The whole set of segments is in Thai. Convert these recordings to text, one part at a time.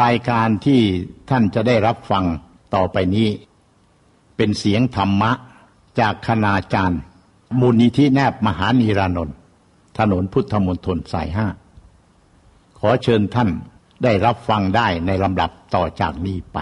รายการที่ท่านจะได้รับฟังต่อไปนี้ เป็นเสียงธรรมะจากคณาจารย์ มูลนิธิแนบมหานีรานนท์ถนนพุทธมณฑลสายห้า ขอเชิญท่านได้รับฟังได้ในลำดับต่อจากนี้ไป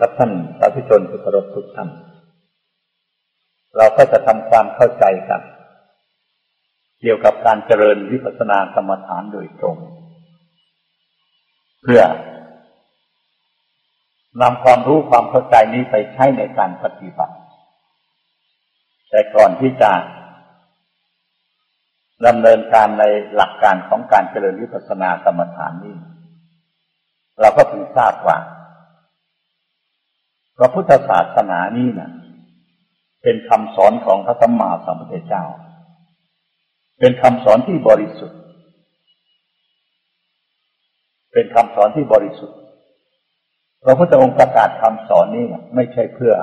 วัสดีครับท่านสาธุชนทุกรบทุกท่าน เราก็จะทำความเข้าใจกัน เกี่ยวกับการเจริญวิปัสสนากรรมฐานโดยตรง เพื่อนำความรู้ความเข้าใจนี้ไปใช้ในการปฏิบัติ แต่ก่อนที่จะดำเนินการในหลักการของการเจริญวิปัสสนากรรมฐานนี้ เราก็ถึงทราบว่า พระพุทธศาสนานี้นะ่ะ เป็นคำสอนของพระสัมมาสัมพุทธเจ้า เป็นคำสอนที่บริสุทธิ์ เป็นคำสอนที่บริสุทธิ์ พระพุทธองค์ประกาศคำสอนนี้นะไม่ใช่เพื่อ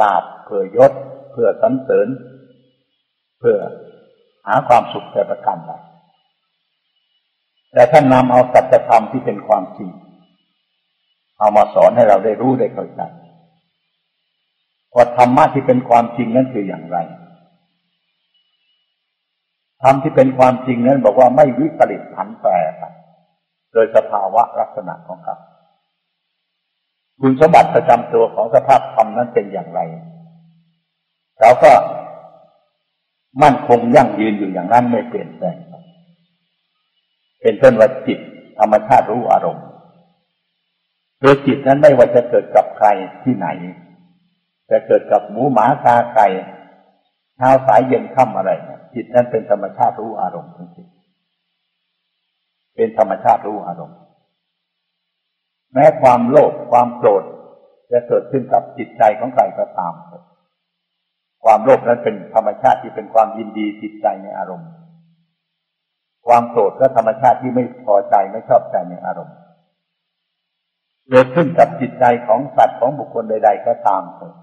ลาบเพื่อยศ เพื่อสันเสริญ เพื่อหาความสุขแต่ประการใดแต่ท่านนำเอาสัจธรรมที่เป็นความจริง เอามาสอนให้เราได้รู้ได้เข้าใจว่าธรรมะที่เป็นความจริงนั้นคืออย่างไรธรรมที่เป็นความจริงนั้นบอกว่าไม่วิปริตผันแปรไปโดยสภาวะลักษณะของเขาคุณสมบัติประจำตัวของสภาพธรรมนั้นเป็นอย่างไรเราก็มั่นคงยั่งยืนอยู่อย่างนั้นไม่เปลี่ยนแปลงเป็นต้นว่าจิตธรรมชาติรู้อารมณ์ โดยจิตนั้นไม่ว่าจะเกิดกับใครที่ไหน จะเกิดกับหมูหมากาไก่เช้าสายเย็นค่ำอะไรจิตนั้นเป็นธรรมชาติรู้อารมณ์ทั้งสิ้นเป็นธรรมชาติรู้อารมณ์ แม้ความโลภความโกรธจะเกิดขึ้นกับจิตใจของใครก็ตาม ความโลภนั้นเป็นธรรมชาติที่เป็นความยินดีติดใจในอารมณ์ ความโกรธก็ธรรมชาติที่ไม่พอใจไม่ชอบใจในอารมณ์ เกิดขึ้นกับจิตใจของสัตว์ของบุคคลใด ๆ ก็ตามเถอะ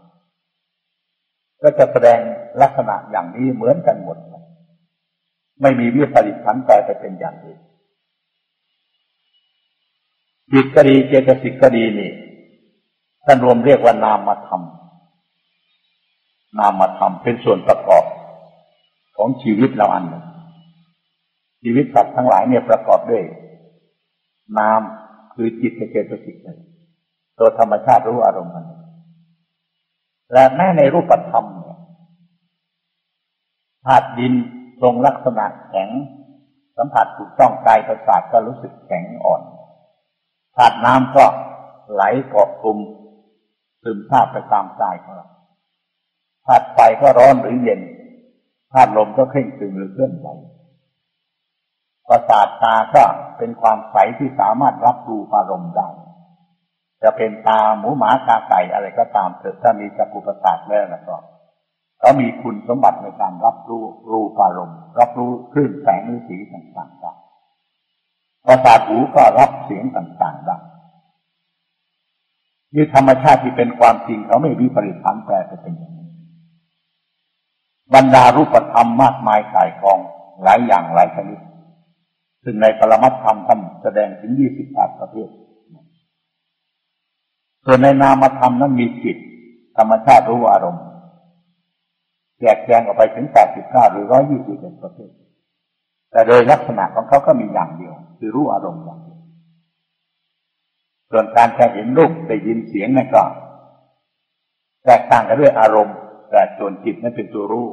ก็จะแสดงลักษณะอย่างนี้เหมือนกันหมด ไม่มีวิปริตผันแปรไปเป็นอย่างอื่นจิตก็ดีเจตสิกก็ดีนี่ท่านรวมเรียกว่านามธรรม นามธรรมเป็นส่วนประกอบของชีวิตเราอันหนึ่งชีวิตสัตว์ทั้งหลายเนี่ยประกอบด้วยนาม คือจิตเจตสิกเลยตัวธรรมชาติรู้อารมณ์มันและแม้ในรูปธรรมเนี่ยธาตุดินทรงลักษณะแข็ง สัมผัสถูกต้องกายประสาทก็รู้สึกแข็งอ่อนธาตุน้ำก็ไหลเกาะกลุ่มซึมซาบไปตามกายของเราธาตุไฟก็ร้อนหรือเย็นธาตุลมก็เคร่งตึงหรือเคลื่อนไหว ประสาทตาก็เป็นความใสที่สามารถรับรู้อารมณ์ได้จะเป็นตาหมูหมากาไก่อะไรก็ตามเถิดถ้ามีจักรุประสาทแล้วนะก็เขามีคุณสมบัติในการรับรู้รูปอารมณ์ รับรู้คลื่นแสงหรือสีต่างๆได้ประสาทหูก็รับเสียงต่างๆได้นี่ธรรมชาติที่เป็นความจริงเขาไม่มีปริพันแปรไปเป็นอย่างบรรดารูปธรรมมากมายกายกองหลายอย่างหลายชนิด ซึ่งในปรมัตธรรมท่านแสดงถึงยี่สิบแปดประเภทส่วนในนามธรรมนั้นมีจิต ธรรมชาติรู้อารมณ์แยกแยงออกไปถึงแปดสิบเก้าหรือร้อยยี่สิบเอ็ดประเภท แต่โดยลักษณะของเขาก็มีอย่างเดียว คือรู้อารมณ์อย่างเดียวส่วนการแค่เห็นรูปได้ยินเสียงนั่นก็แตกต่างกันด้วยอารมณ์ แต่ส่วนจิตนั้นเป็นตัวรู้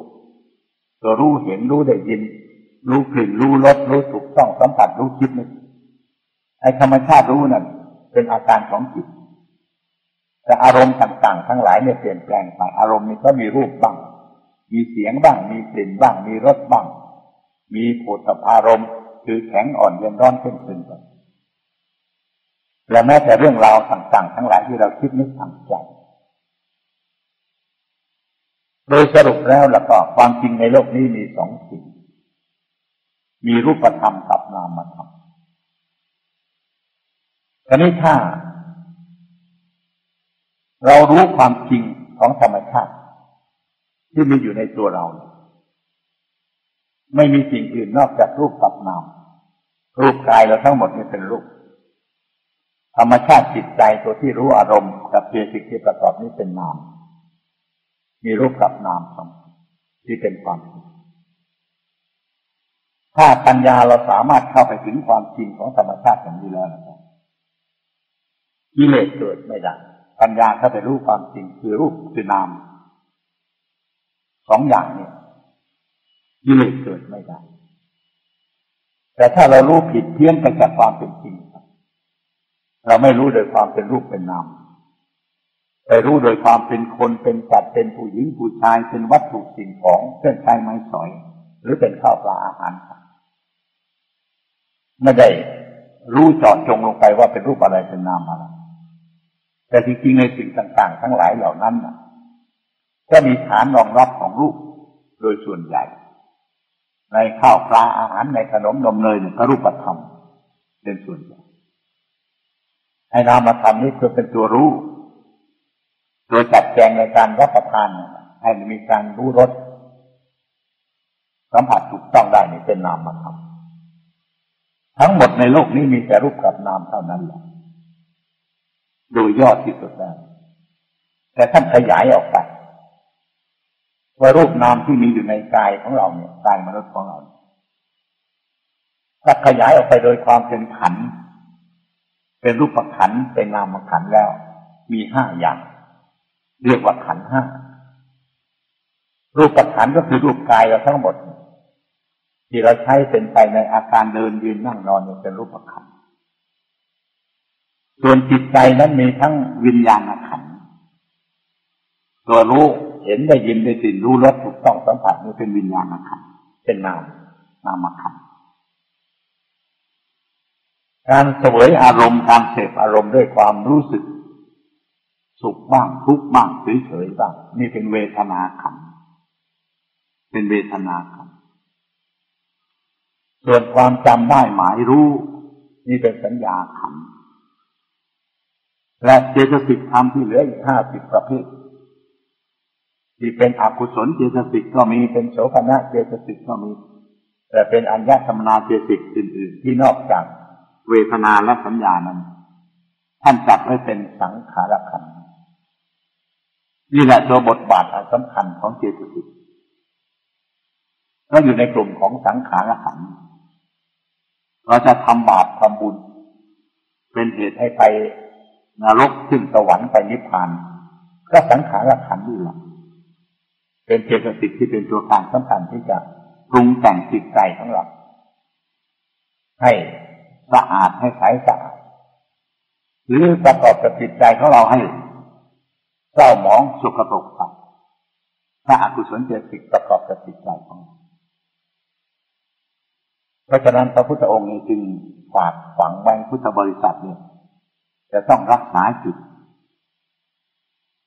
ตัวรู้เห็นรู้ได้ยิน รู้กลิ่นรู้รสรู้ถูกต้องสัมผัสรู้คิดนี่ไอ้ธรรมชาติรู้นั่นเป็นอาการของจิต แต่อารมณ์ต่างๆ ทั้งหลายเนี่ยเปลี่ยนแปลงไปอารมณ์นี้ก็มีรูปบ้าง มีเสียงบ้าง มีกลิ่นบ้าง มีรสบ้าง มีโผฏฐารมณ์คือแข็งอ่อนเย็นร้อนขึ้นขึ้นไปและแม้แต่เรื่องราวต่างๆ ทั้งหลายที่เราคิดนึกทางใจโดยสรุปแล้วแล้วก็ความจริงในโลกนี้มีสองสิ่ง มีรูปธรรมกับนามธรรมทีนี้ถ้า เรารู้ความจริงของธรรมชาติ ที่มีอยู่ในตัวเรา ไม่มีสิ่งอื่นนอกจากรูปกับนาม รูปกายเราทั้งหมดนี่เป็นรูป ธรรมชาติจิตใจตัวที่รู้อารมณ์กับเพียสิกที่ประกอบนี้เป็นนาม มีรูปกับนามสองที่เป็นความจริง ถ้าปัญญาเราสามารถเข้าไปถึงความจริงของธรรมชาติอย่างนี้แล้วนะครับกิเลสเกิดไม่ได้ปัญญาเข้าไปรู้ความจริงคือรูปคือนามสองอย่างนี้กิเลสเกิดไม่ได้ แต่ถ้าเรารู้ผิดเพี้ยนไปจากความเป็นจริง เราไม่รู้โดยความเป็นรูปเป็นนามไปรู้โดยความเป็นคนเป็นสัตว์เป็นผู้หญิงผู้ชายเป็นวัตถุสิ่งของเครื่องใช้ไม้สอย หรือเป็นข้าวปลาอาหาร ไม่ได้รู้จอดจงลงไปว่าเป็นรูปอะไรเป็นนามอะไร แต่จริงๆในสิ่งต่าง ๆ ทั้งหลายเหล่านั้นก็มีฐานรองรับของรูปโดยส่วนใหญ่ ในข้าวปลาอาหารในขนมนมเนยเนี่ยก็รูปธรรมเป็นส่วนใหญ่ไอ้นามธรรมนี้คือเป็นตัวรู้ ตัวจัดแจงในการรับประทานให้มีการรู้รสสัมผัสถูกต้องได้นี่เป็นนามธรรม ทั้งหมดในโลกนี้มีแต่รูปกับนามเท่านั้นแหละโดยยอดที่สุดแล้วแต่ท่านขยายออกไปว่ารูปนามที่มีอยู่ในกายของเราเนี่ยกายมนุษย์ของเราถ้าขยายออกไปโดยความเป็นขัน เป็นรูปขันเป็นนามขันแล้ว มีห้าอย่าง เรียกว่าขันห้ารูปขันก็คือรูปกายเราทั้งหมด ที่เราใช้เป็นไปในอาการเดินยืนนั่งนอนเป็นรูปขันส่วนจิตใจนั้นมีทั้งวิญญาณขันตัวรู้เห็นได้ยินได้สิ่นรู้รสถูกต้องสัมผัสนี่เป็นวิญญาณขันเป็นนามนามขันการเสวยอารมณ์การเสพอารมณ์ด้วยความรู้สึก สุขบ้างทุกข์บ้างเฉยๆบ้างนี่เป็นเวทนาขันเป็นเวทนาขัน ส่วนความจำได้หมายรู้ นี่เป็นสัญญาขันและเจตสิกธรรมที่เหลืออีกห้าสิบประเภทที่เป็นอกุศลเจตสิกก็มีเป็นโสภณะเจตสิกก็มี แต่เป็นอัญญธรรมนาเจตสิกอื่น ๆ ที่นอกจากเวทนาและสัญญานั้น ท่านจัดไว้เป็นสังขารขันนี่แหละตัวบทบาทอันสำคัญของเจตสิกก็อยู่ในกลุ่มของสังขารขันธ์ เราจะทำบาปทำบุญ เป็นเหตุให้ไปนรกขึ้นสวรรค์ไปนิพพาน ก็สังขารขันนี่แหละเป็นเจตสิกที่เป็นตัวการสำคัญที่จะปรุงแต่งจิตใจของเราให้สะอาดให้ใสสะอาดหรือประกอบกับจิตใจของเราให้เศร้าหมองสุขตกไปถ้าอากุศลเจติกประกอบกับจิตใจของเรา เพราะฉะนั้นพระพุทธองค์จึงฝากฝังไว้พุทธบริษัทเนี่ยจะต้องรักษาจิต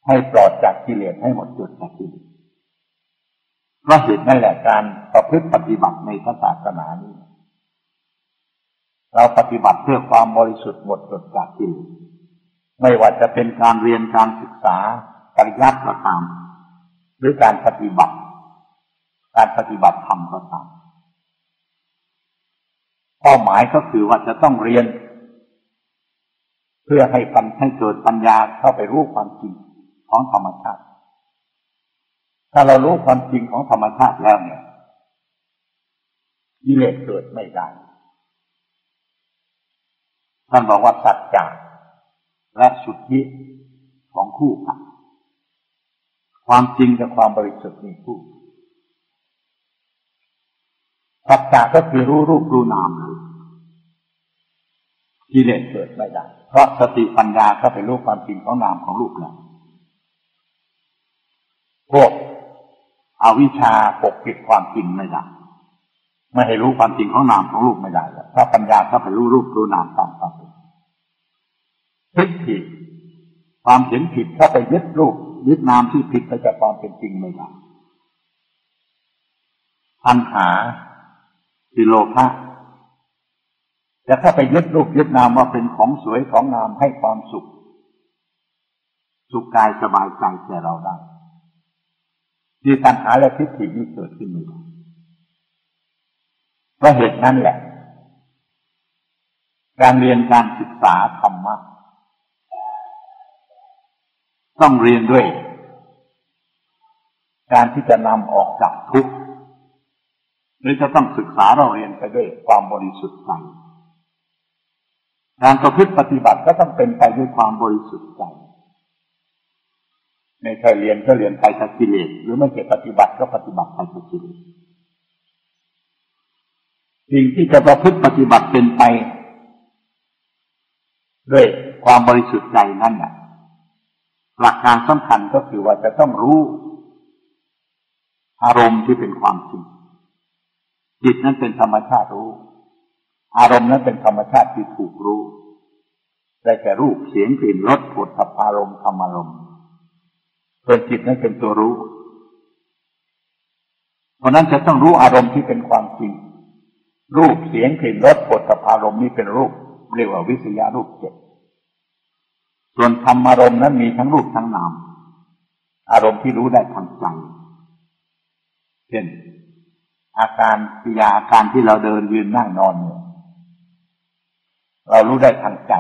ให้ปลอดจากกิเลสให้หมดจดจากกิเลสเพราะเหตุนั่นแหละการประพฤติปฏิบัติในศาสนานี้เราปฏิบัติเพื่อความบริสุทธิ์หมดจดจากกิเลสไม่ว่าจะเป็นการเรียนการศึกษาปริยัติก็ตามหรือการปฏิบัติ การปฏิบัติธรรมก็ตาม เป้าหมายก็คือว่าจะต้องเรียน เพื่อให้ปัญให้เกิดปัญญาเข้าไปรู้ความจริงของธรรมชาติ ถ้าเรารู้ความจริงของธรรมชาติแล้วเนี่ยกิเลสเกิดไม่ได้ท่านบอกว่าสัจจะและสุทธิของคู่กันความจริงกับความบริสุทธิ์มีคู่ สัจจะก็คือรู้รูปรู้นามกิเลสเกิดไม่ได้เพราะสติปัญญาเข้าไปรู้ความจริงของนามของรูปแล้วพวกอาวิชชาปกปิดความจริงไม่ได้ไม่ให้รู้ความจริงของนามของรูปไม่ได้แล้วถ้าปัญญาเข้าไปรู้รูปรู้นามตามความเป็นทิฏฐิความเห็นผิดเข้าไปยึดรูปยึดนามที่ผิดไปจากความเป็นจริงไม่ได้ปัญหา คือโลภะจะเข้าไปยึดรูปยึดนามว่าเป็นของสวยของงามให้ความสุข สุขกายสบายใจแก่เราได้มีปัญหาและทิฏฐินี้เกิดขึ้นมาเพราะเหตุนั้นแหละ การเรียนการศึกษาธรรมะต้องเรียนด้วย การที่จะนำออกจากทุกข์ หรือจะต้องศึกษาเราเรียนไปด้วยความบริสุทธิ์ใจการประพฤติปฏิบัติก็ต้องเป็นไปด้วยความบริสุทธิ์ใจไม่ใช่เรียนก็เรียนไปทักิเลสหรือไม่เก็ปฏิบัติก็ปฏิบัติไปทักิเลสสิ่งที่จะประพฤติปฏิบัติเป็นไป ด้วยความบริสุทธิ์ใจนั่นแหละหลักการสำคัญก็คือว่าจะต้องรู้ อารมณ์ที่เป็นความจริง จิตนั้นเป็นธรรมชาติรู้ อารมณ์นั้นเป็นธรรมชาติที่ถูกรู้ ได้แก่รูปเสียงกลิ่นรสผลสัพอารมณ์ธรรมอารมณ์ส่วนจิตนั้นเป็นตัวรู้ เพราะนั้นจะต้องรู้อารมณ์ที่เป็นความจริง รูปเสียงกลิ่นรสผลสัพอารมณ์นี้เป็นรูปเรียกว่าวิสยารูปเจ็ดส่วนธรรมอารมณ์นั้นมีทั้งรูปทั้งนาม อารมณ์ที่รู้ได้ทางใจเช่น อาการปิยาอาการที่เราเดินยืนนั่งนอนเนี่ยเรารู้ได้ทางใจ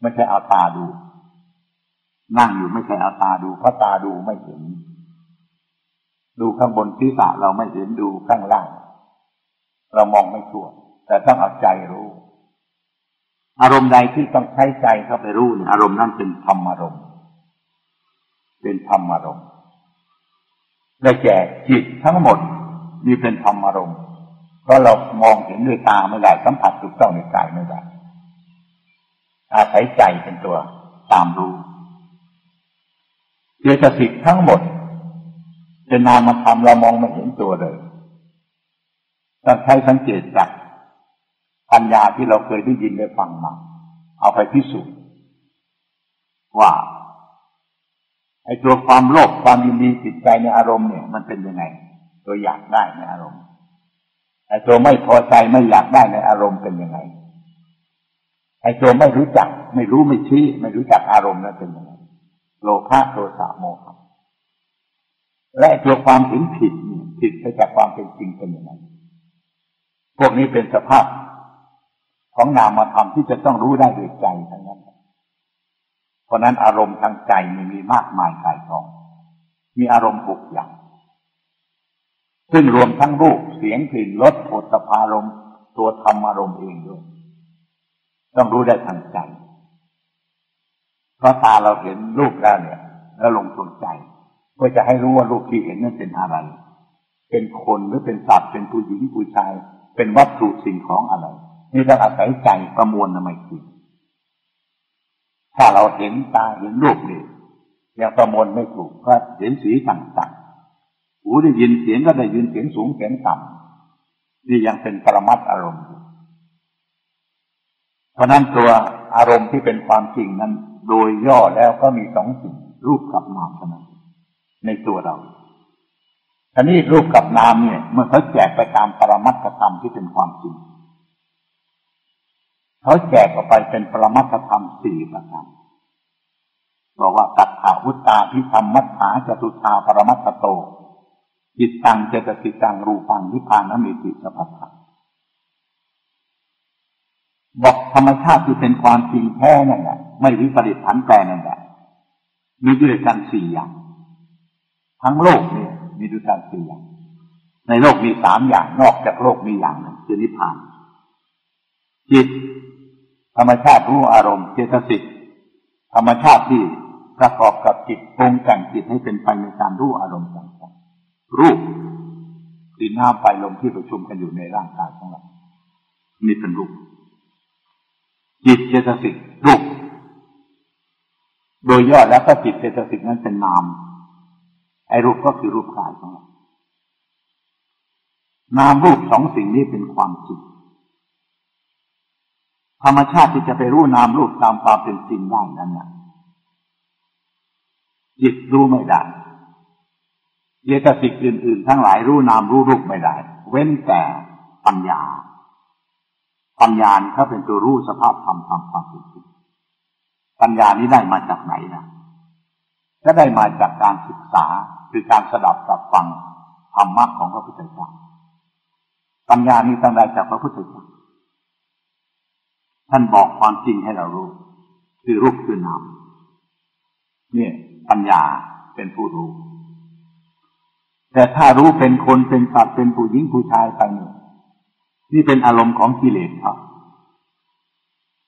ไม่ใช่เอาตาดู นั่งอยู่ไม่ใช่เอาตาดูเพราะตาดูไม่เห็น ดูข้างบนศีรษะเราไม่เห็นดูข้างล่าง เรามองไม่ทั่ว แต่ต้องเอาใจรู้ อารมณ์ใดที่ต้องใช้ใจเข้าไปรู้เนี่ยอารมณ์นั้นเป็นธรรมอารมณ์ เป็นธรรมอารมณ์ได้แก่จิตทั้งหมด นี่เป็นธรรมอารมณ์เพราะเรามองเห็นด้วยตาไม่ได้สัมผัสถูกต้องในกายไม่ได้อาศัยใจเป็นตัวตามรู้เจตสิกทั้งหมดจะนามมาทำเรามองไม่เห็นตัวเลยต้องใช้สังเกตจากปัญญาที่เราเคยได้ยินได้ฟังมา เอาไปพิสูจน์ว่าไอ้ตัวความโลภความยินดีจิตใจในอารมณ์เนี่ย มันเป็นยังไง ตัวอยากได้ในอารมณ์ไอ้ตัวไม่พอใจไม่อยากได้ในอารมณ์เป็นยังไงไอ้ตัวไม่รู้จัก ไม่รู้ไม่ชี้ ไม่รู้จักอารมณ์นั้นเป็นยังไงโลภะโทสะโมหะและตัวความเห็นผิดผิดไปจากความเป็นจริงเป็นยังไงพวกนี้เป็นสภาพของนามธรรมที่จะต้องรู้ได้ด้วยใจทั้งนั้น เพราะนั้นอารมณ์ทางใจมีมากมายกายกอง มีอารมณ์หกอย่าง ซึ่งรวมทั้งรูปเสียงกลิ่นรสโผฏฐารมตัวธรรมอารมณ์เองด้วย ต้องรู้ได้ทางใจเพราะตาเราเห็นรูปแล้วเนี่ย แล้วลงตรงใจเพื่อจะให้รู้ว่ารูปที่เห็นนั้นเป็นอะไร เป็นคนหรือเป็นสัตว์เป็นผู้หญิงผู้ชาย เป็นวัตถุสิ่งของอะไร นี่ต้องอาศัยใจประมวลทำไมคือถ้าเราเห็นตาเห็นรูปนี่ยังประมวลไม่ถูกก็เห็นสีต่าง หูได้ยินเสียงก็ได้ยินเสียงสูงเสียงต่ำนี่ยังเป็นปรมัตอารมณ์ เพราะนั้นตัวอารมณ์ที่เป็นความจริงนั้น โดยย่อแล้วก็มีสองสิ่ง รูปกับนามเท่านั้นในตัวเราทีนี้รูปกับนามเนี่ยเมื่อเขาแจกไปตามปรมัตถธรรมที่เป็นความจริงเขาแจกออกไปเป็นปรมัตธรรมสี่ประการบอกว่าตัทธาวุตตาพิธรรมมัฏฐาจตุธาปรมัตโต จิตตังเจตสิกังรูปังนิพพานมิติสัพพะบอกธรรมชาติที่เป็นความจริงแท้นั่นแหละไม่วิปริตผันแปรนั่นแหละมีด้วยกันสี่อย่าง ทั้งโลกนี่มีด้วยกันสี่อย่าง ในโลกมีสามอย่างนอกจากโลกมีอย่างหนึ่งคือนิพพาน จิต ธรรมชาติรู้อารมณ์เจตสิกธรรมชาติที่ประกอบกับจิตปรงแต่งจิตให้เป็นไปในการรู้อารมณ์ รูปดินน้ำไฟลมที่ประชุมกันอยู่ในร่างกายของเรา นี่เป็นรูป จิตเจตสิกรูป โดยย่อแล้วก็จิตเจตสิกนั้นเป็นนาม ไอ้รูปก็คือรูปกายของเรา นามรูปสองสิ่งนี้เป็นความจริงธรรมชาติที่จะไปรู้นามรูปตามความเป็นจริงได้นั้นนะจิตรู้ไม่ได้ เจตสิกอื่น ๆ ทั้งหลายรู้นามรู้รูปไม่ได้ เว้นแต่ปัญญา ปัญญาเขาเป็นตัวรู้สภาพธรรมตามความเป็นจริงปัญญานี้ได้มาจากไหนนะก็ได้มาจากการศึกษาคือการสดับกับฟังธรรมะของพระพุทธเจ้าปัญญานี้ตั้งได้จากพระพุทธเจ้าท่านบอกความจริงให้เรารู้ คือรูปคือนามเนี่ยปัญญาเป็นผู้รู้ แต่ถ้ารู้เป็นคนเป็นสัตว์เป็นผู้หญิงผู้ชายไปนี่นี่เป็นอารมณ์ของกิเลสครับ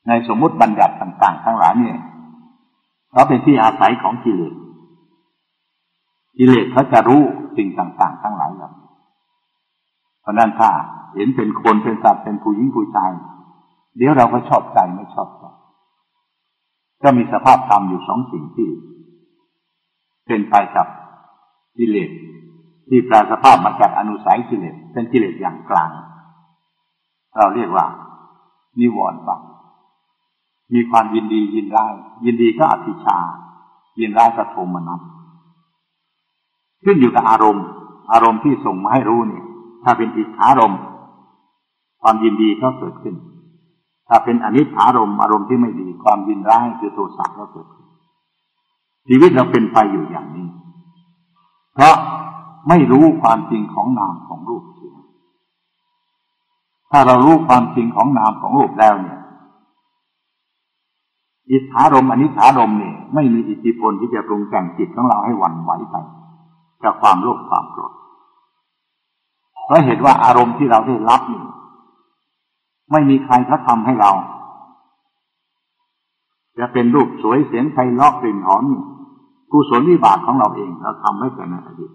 ในสมมติบัญญัติต่างๆทั้งหลายเนี่ยเขาเป็นที่อาศัยของกิเลสกิเลสเขาจะรู้สิ่งต่างๆ ทั้งหลายอย่างเพราะนั้นถ้าเห็นเป็นคนเป็นสัตว์เป็นผู้หญิงผู้ชายเดี๋ยวเราก็ชอบใจไม่ชอบใจก็มีสภาพธรรมอยู่สองสิ่งที่ เป็นไปกับกิเลส ที่แปลสภาพมาจากอนุสัยกิเลสเป็นกิเลสอย่างกลาง เราเรียกว่า นิวรณ์บังมีความยินดียินร้ายยินดีก็อภิชา ยินร้ายก็โทมนัสขึ้นอยู่กับอารมณ์ อารมณ์ที่ส่งมาให้รู้เนี่ย ถ้าเป็นอิทธารมณ์ความยินดีก็เกิดขึ้น ถ้าเป็นอนิจฐารมอารมณ์ที่ไม่ดี ความยินร้ายคือโทสะก็เกิดขึ้นชีวิตเราเป็นไปอยู่อย่างนี้ เพราะ ไม่รู้ความจริงของนามของรูปเสียงถ้าเรารู้ความจริงของนามของรูปแล้วเนี่ย อิทธารมอนิถารมเนี่ยไม่มีอิทธิพลที่จะปรุงแต่งจิตของเราให้หวั่นไหวไปกับความโลภความโกรธเพราะเหตุว่าอารมณ์ที่เราได้รับนี่ไม่มีใครเขาทำให้เรา จะเป็นรูปสวยเสียงไพเราะกลิ่นหอมกุศลวิบากของเราเองเราทำให้แต่ในอดีต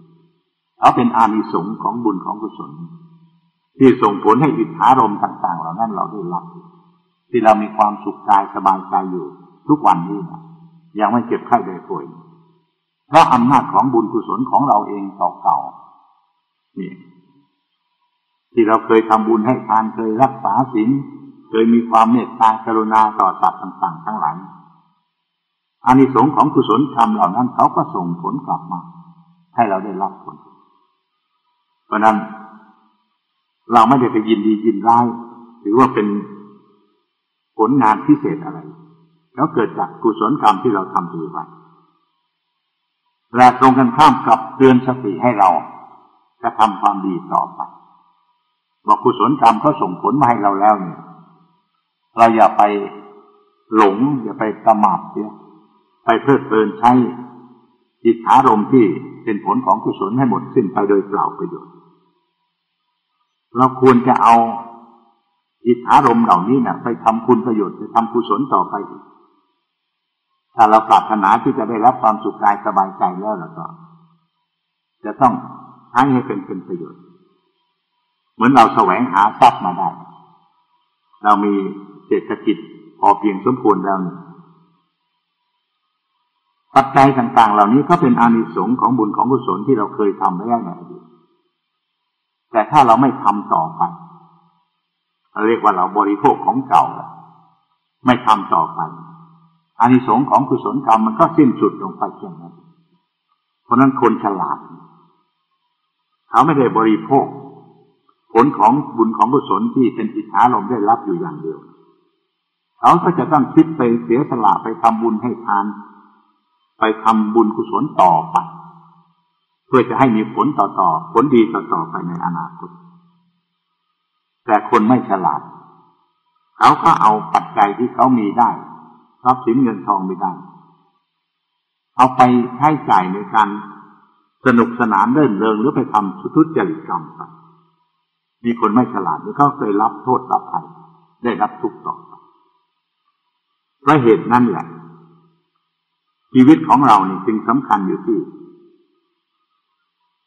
เขาเป็นอานิสงส์ของบุญของกุศล ที่ส่งผลให้อิทธารมต่าง ๆ เหล่านั้นเราได้รับ ที่เรามีความสุขกายสบายใจอยู่ ทุกวันนี้นะยังไม่เจ็บไข้ได้ป่วยเพราะอำนาจของบุญกุศลของเราเองเก่าๆนี่ที่เราเคยทำบุญให้ทานเคยรักษาศีลเคยมีความเมตตากรุณาต่อสัตว์ต่าง ๆ ทั้งหลายอานิสงส์ของกุศลธรรมเหล่านั้นเขาก็ส่งผลกลับมา ให้เราได้รับผล เพราะนั้น เราไม่ได้ไปยินดียินร้ายหรือว่าเป็นผลงานพิเศษอะไร แล้วเกิดจากกุศลกรรมที่เราทำดีไว้และตรงกันข้ามกับเตือนสติให้เราจะทำความดีต่อไปบอกกุศลกรรมเขาส่งผลมาให้เราแล้วเนี่ย เราอย่าไปหลง อย่าไปประมาทเสียไปเพลิดเพลินใช้จิตอารมณ์ที่เป็นผลของกุศลให้หมดสิ้นไปโดยเปล่าประโยชน์ เราควรจะเอาจิตอารมณ์เหล่านี้นะ่ะ ไปทำคุณประโยชน์ไปทำกุศลต่อไปอีกถ้าเราปรารถนาที่จะได้รับความสุขกายสบายใจแล้วแล้วก็จะต้องใช้ให้เป็นเป็นประโยชน์ เหมือนเราแสวงหาทรัพย์มาได้ เรามีเศรษฐกิจพอเพียงสมควรแล้วนี่ปัจจัยต่าง ๆ เหล่านี้ก็เป็นอานิสงส์ของบุญของกุศลที่เราเคยทำไว้ได้ในอดีต แต่ถ้าเราไม่ทำต่อไปเราเรียกว่าเราบริโภคของเก่าไม่ทำต่อไปอานิสงส์ของกุศลกรรมมันก็สิ้นสุดลงไปเช่นนั้น เพราะนั้นคนฉลาด เขาไม่ได้บริโภค ผลของบุญของกุศลที่เป็นอิทธาลมได้รับอยู่อย่างเดียว เขาก็จะต้องคิดไปเสียสละไปทำบุญให้ทาน ไปทำบุญกุศลต่อไป พื่อจะให้มีผลต่อต่อผลดีต่อต่อไปในอนาคต แต่คนไม่ฉลาด เขาก็เอาปัจจัยที่เขามีได้ทรัพย์สินเงินทองไม่ได้ เอาไปใช้จ่ายในการสนุกสนานเล่นเริงหรือไปทำทุจริตกรรมไปมีคนไม่ฉลาดหรือเขาเคยรับโทษรับภัยได้รับทุกข์ต่อเพราะเหตุนั้นแหละชีวิตของเรานี่จึงสำคัญอยู่ที่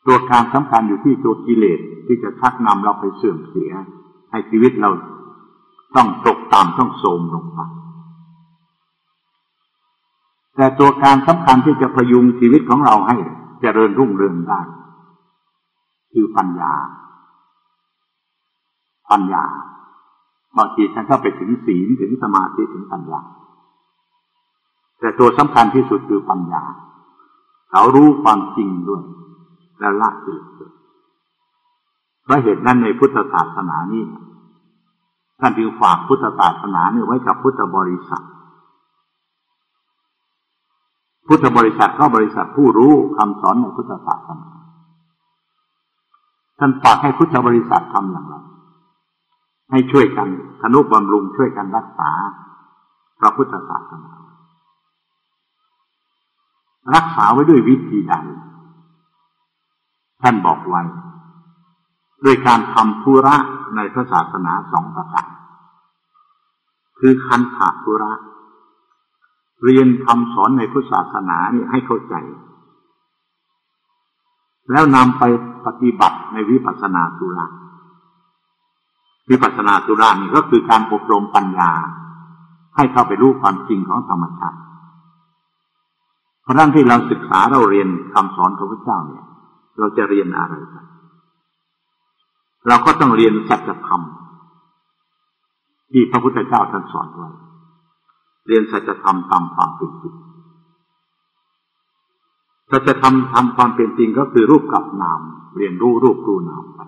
ตัวการสำคัญอยู่ที่ตัวกิเลสที่จะชักนำเราไปเสื่อมเสีย ให้ชีวิตเราต้องตกต่ำต้องโทมลงไปแต่ตัวการสำคัญที่จะพยุงชีวิตของเราให้เจริญรุ่งเรืองได้ คือปัญญา ปัญญาบางทีท่านก็ไปถึงศีลถึงสมาธิถึงปัญญา แต่ตัวสำคัญที่สุดคือปัญญาเขารู้ความจริงด้วย และละกิเลสเพราะเหตุนั้นในพุทธศาสนานี้ท่านจึงฝากพุทธศาสนาเนี่ยไว้กับพุทธบริษัท พุทธบริษัทก็บริษัทผู้รู้คำสอนในพุทธศาสนา ท่านฝากให้พุทธบริษัททำอย่างไร ให้ช่วยกันทนุบำรุงช่วยกันรักษาพระพุทธศาสนา รักษาไว้ด้วยวิธีใด ท่านบอกไว้โดยการทำธุระในพระศาสนาสองประการคือคันถาธุระ เรียนคำสอนในพุทธศาสนาเนี่ยให้เข้าใจ แล้วนำไปปฏิบัติในวิปัสสนาธุระ วิปัสสนาธุระนี่ก็คือการอบรมปัญญา ให้เข้าไปรู้ความจริงของธรรมชาติเพราะนั้นที่เราศึกษาเราเรียนคำสอนของพระเจ้าเนี่ย เราจะเรียนอะไรกันเราก็ต้องเรียนสัจธรรมที่พระพุทธเจ้าท่านสอนไว้เรียนสัจธรรมตามความเป็นจริงสัจธรรมทำความเป็นจริงก็คือรูปกับนาม เรียนรู้รูปรู้นามไป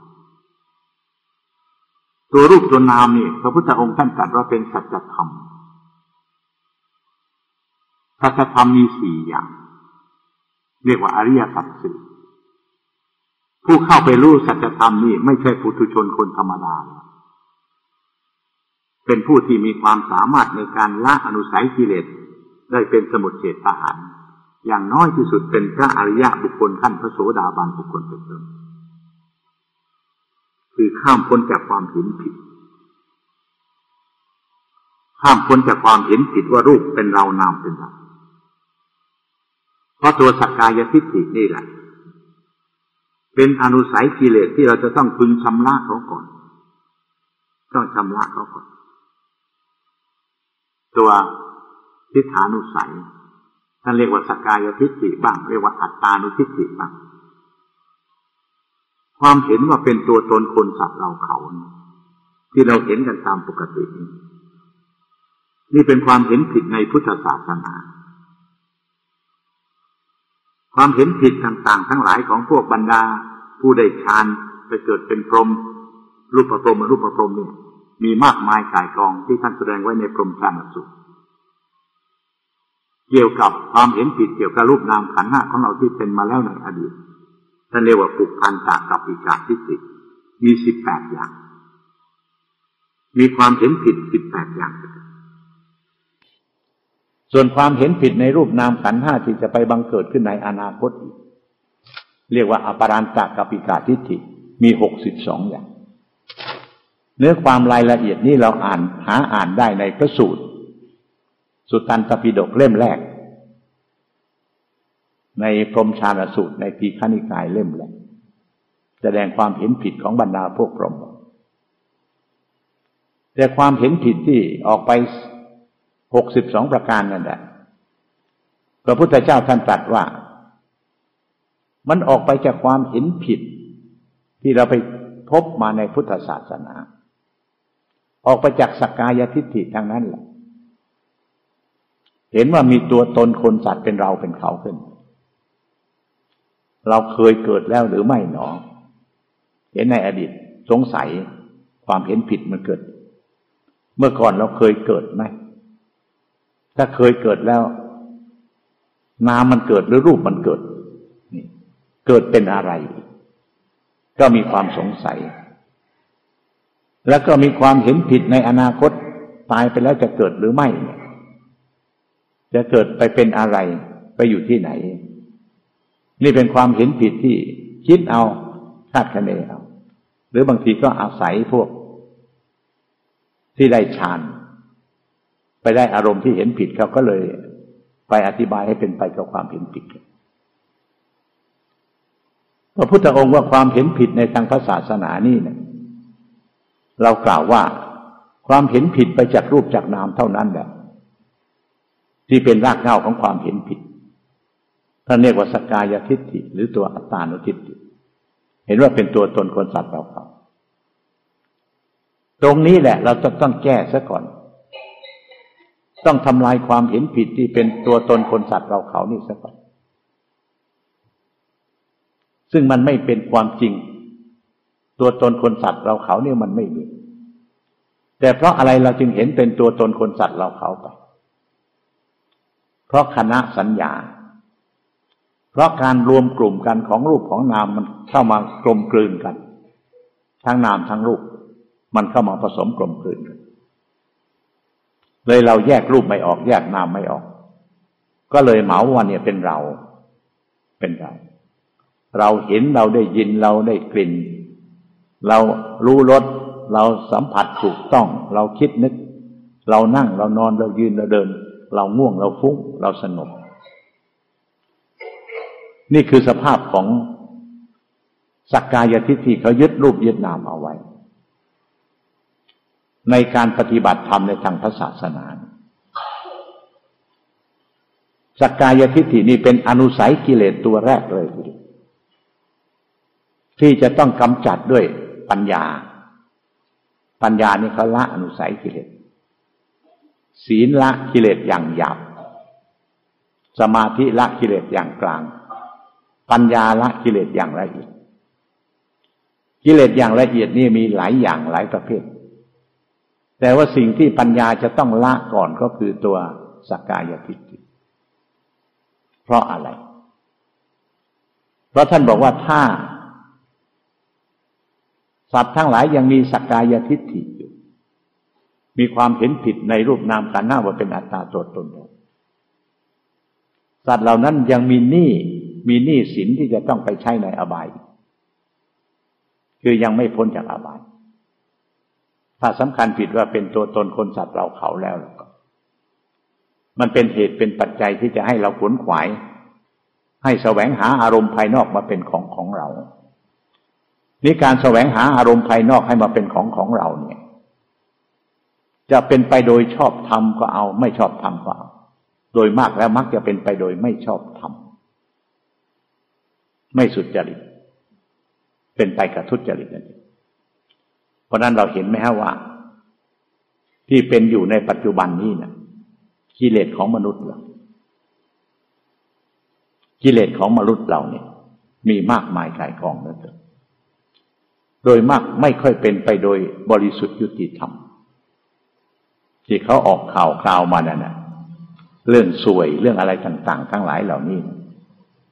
ตัวรูปตัวนามนี่พระพุทธองค์ท่านตรัสว่าเป็นสัจธรรมสัจธรรมมีสี่อย่าง เรียกว่าอริยสัจสี่ ผู้เข้าไปรู้สัจธรรมนี่ไม่ใช่ปุถุชนคนธรรมดา เป็นผู้ที่มีความสามารถในการละอนุสัยกิเลสได้เป็นสมุทเฉตทหาร อย่างน้อยที่สุดเป็นพระอริยะบุคคลขั้นพระโสดาบันบุคคลเป็นต้นคือข้ามพ้นจากความเห็นผิด ข้ามพ้นจากความเห็นผิดว่ารูปเป็นเรานามเป็นเราเพราะตัวสักกายทิฏฐินี่แหละ เป็นอนุสัยกิเลสที่เราจะต้องพึงชำระเขาก่อน ต้องชำระเขาก่อน ตัวทิฏฐานุสัยท่านเรียกว่าสกายทิฏฐิบ้าง เรียกว่าอัตตานุทิฏฐิบ้าง ความเห็นว่าเป็นตัวตนคนสัตว์เราเขาที่เราเห็นกันตามปกติ นี่เป็นความเห็นผิดในพุทธศาสนา ความเห็นผิดต่างๆ ทั้งหลายของพวกบรรดา ผู้ได้ฌานไปเกิดเป็นพรหมรูปประพรมรูปประพรมเนี่ย มีมากมายกายกองที่ท่านแสดงไว้ในพรหมฌานสุขเกี่ยวกับความเห็นผิดเกี่ยวกับรูปนามขันธ์ห้าของเราที่เป็นมาแล้วในอดีตท่านเรียกว่าปุกพันจากกับอิกาทิฏฐิมีสิบแปดอย่าง มีความเห็นผิดสิบแปดอย่าง ส่วนความเห็นผิดในรูปนามขันห้าที่จะไปบังเกิดขึ้นในอนาคตอีกเรียกว่าอปารันตะกับปิกาทิฏฐิมีหกสิบสองอย่าง เนื้อความรายละเอียดนี้เราอ่านหาอ่านได้ในพระสูตร สุตันตปิฎกเล่มแรก ในพรมชาณสูตรในทีฆนิกายเล่มแรกแสดงความเห็นผิดของบรรดาพวกพรหมแต่ความเห็นผิดที่ออกไป หกสิบสองประการนั่นแหละพระพุทธเจ้าท่านตรัสว่า มันออกไปจากความเห็นผิด ที่เราไปพบมาในพุทธศาสนา ออกไปจากสกกายทิฏฐิทางนั้นแหละเห็นว่ามีตัวตนคนสัตว์เป็นเราเป็นเขาขึ้น เราเคยเกิดแล้วหรือไม่หนอ เห็นในอดีตสงสัยความเห็นผิดมันเกิด เมื่อก่อนเราเคยเกิดไหม ถ้าเคยเกิดแล้ว นามมันเกิดหรือรูปมันเกิดเกิดเป็นอะไร ก็มีความสงสัย แล้วก็มีความเห็นผิดในอนาคตตายไปแล้วจะเกิดหรือไม่ จะเกิดไปเป็นอะไรไปอยู่ที่ไหน นี่เป็นความเห็นผิดที่คิดเอาคาดคะเนเอา หรือบางทีก็อาศัยพวกที่ได้ฌาน ไปได้อารมณ์ที่เห็นผิดเขาก็เลยไปอธิบายให้เป็นไปกับความเห็นผิดพระพุทธองค์ว่าความเห็นผิดในทางพระศาสนานี่เนี่ยเรากล่าวว่าความเห็นผิดไปจากรูปจากนามเท่านั้นแหละที่เป็นรากเหง้าของความเห็นผิดท่านเรียกว่าสกายทิฏฐิหรือตัวอัตตานุทิฏฐิเห็นว่าเป็นตัวตนคนสัตว์เราตรงนี้แหละ เราจะต้องแก้ซะก่อน ต้องทำลายความเห็นผิดที่เป็นตัวตนคนสัตว์เราเขานี่ซะก่อนซึ่งมันไม่เป็นความจริง ตัวตนคนสัตว์เราเขาเนี่ยมันไม่มีแต่เพราะอะไรเราจึงเห็นเป็นตัวตนคนสัตว์เราเขาไป เพราะคณะสัญญา เพราะการรวมกลุ่มกันของรูปของนามมันเข้ามากลมกลืนกัน ทั้งนามทั้งรูป มันเข้ามาผสมกลมกลืนกัน เลยเราแยกรูปไม่ออก แยกนามไม่ออก ก็เลยเหมาวันเนี่ยเป็นเรา เป็นเรา เราเห็นเราได้ยินเราได้กลิ่น เรารู้รสเราสัมผัสถูกต้อง เราคิดนึก เรานั่งเรานอนเรายืนเราเดิน เราง่วงเราฟุ้ง เราสงบนี่คือสภาพของสักกายทิฏฐิเขายึดรูปยึดนามเอาไว้ ในการปฏิบัติธรรมในทางพระศาสนาสกกายทิฏฐินี่เป็นอนุสัยกิเลสตัวแรกเลยที่จะต้องกำจัดด้วยปัญญา ปัญญานี่เขาละอนุสัยกิเลสศีลละกิเลสอย่างหยาบสมาธิละกิเลสอย่างกลาง ปัญญาละกิเลสอย่างละเอียด กิเลสอย่างละเอียดนี่มีหลายอย่างหลายประเภท แต่ว่าสิ่งที่ปัญญาจะต้องละก่อนก็คือตัวสกกายทิฏฐิเพราะอะไร เพราะท่านบอกว่าถ้า สัตว์ทั้งหลายยังมีสกกายทิฏฐิอยู่ มีความเห็นผิดในรูปนามการหน้าว่าเป็นอัตตาตัวตนสัตว์เหล่านั้นยังมีหนี้มีหนี้สินที่จะต้องไปใช้ในอบาย คือยังไม่พ้นจากอบาย ถ้าสำคัญผิดว่าเป็นตัวตนคนสัตว์เราเขาแล้วมันเป็นเหตุเป็นปัจจัยที่จะให้เราขวนขวาย ให้แสวงหาอารมณ์ภายนอกมาเป็นของของเรา นี่การแสวงหาอารมณ์ภายนอกให้มาเป็นของของเราเนี่ย จะเป็นไปโดยชอบทำก็เอา ไม่ชอบทำก็เอา โดยมากแล้วมักจะเป็นไปโดยไม่ชอบทำไม่สุจริต เป็นไปกับทุจริตนั่นเอง เพราะนั้นเราเห็นไหมฮะว่า ที่เป็นอยู่ในปัจจุบันนี้นะกิเลสของมนุษย์เรากิเลสของมนุษย์เราเนี่ย มีมากมายกายกองนั่นเองโดยมากไม่ค่อยเป็นไปโดยบริสุทธิ์ยุติธรรม ที่เขาออกข่าวคราวมานั่นนะเรื่องสวยเรื่องอะไรต่าง ๆ ทั้งหลายเหล่านี้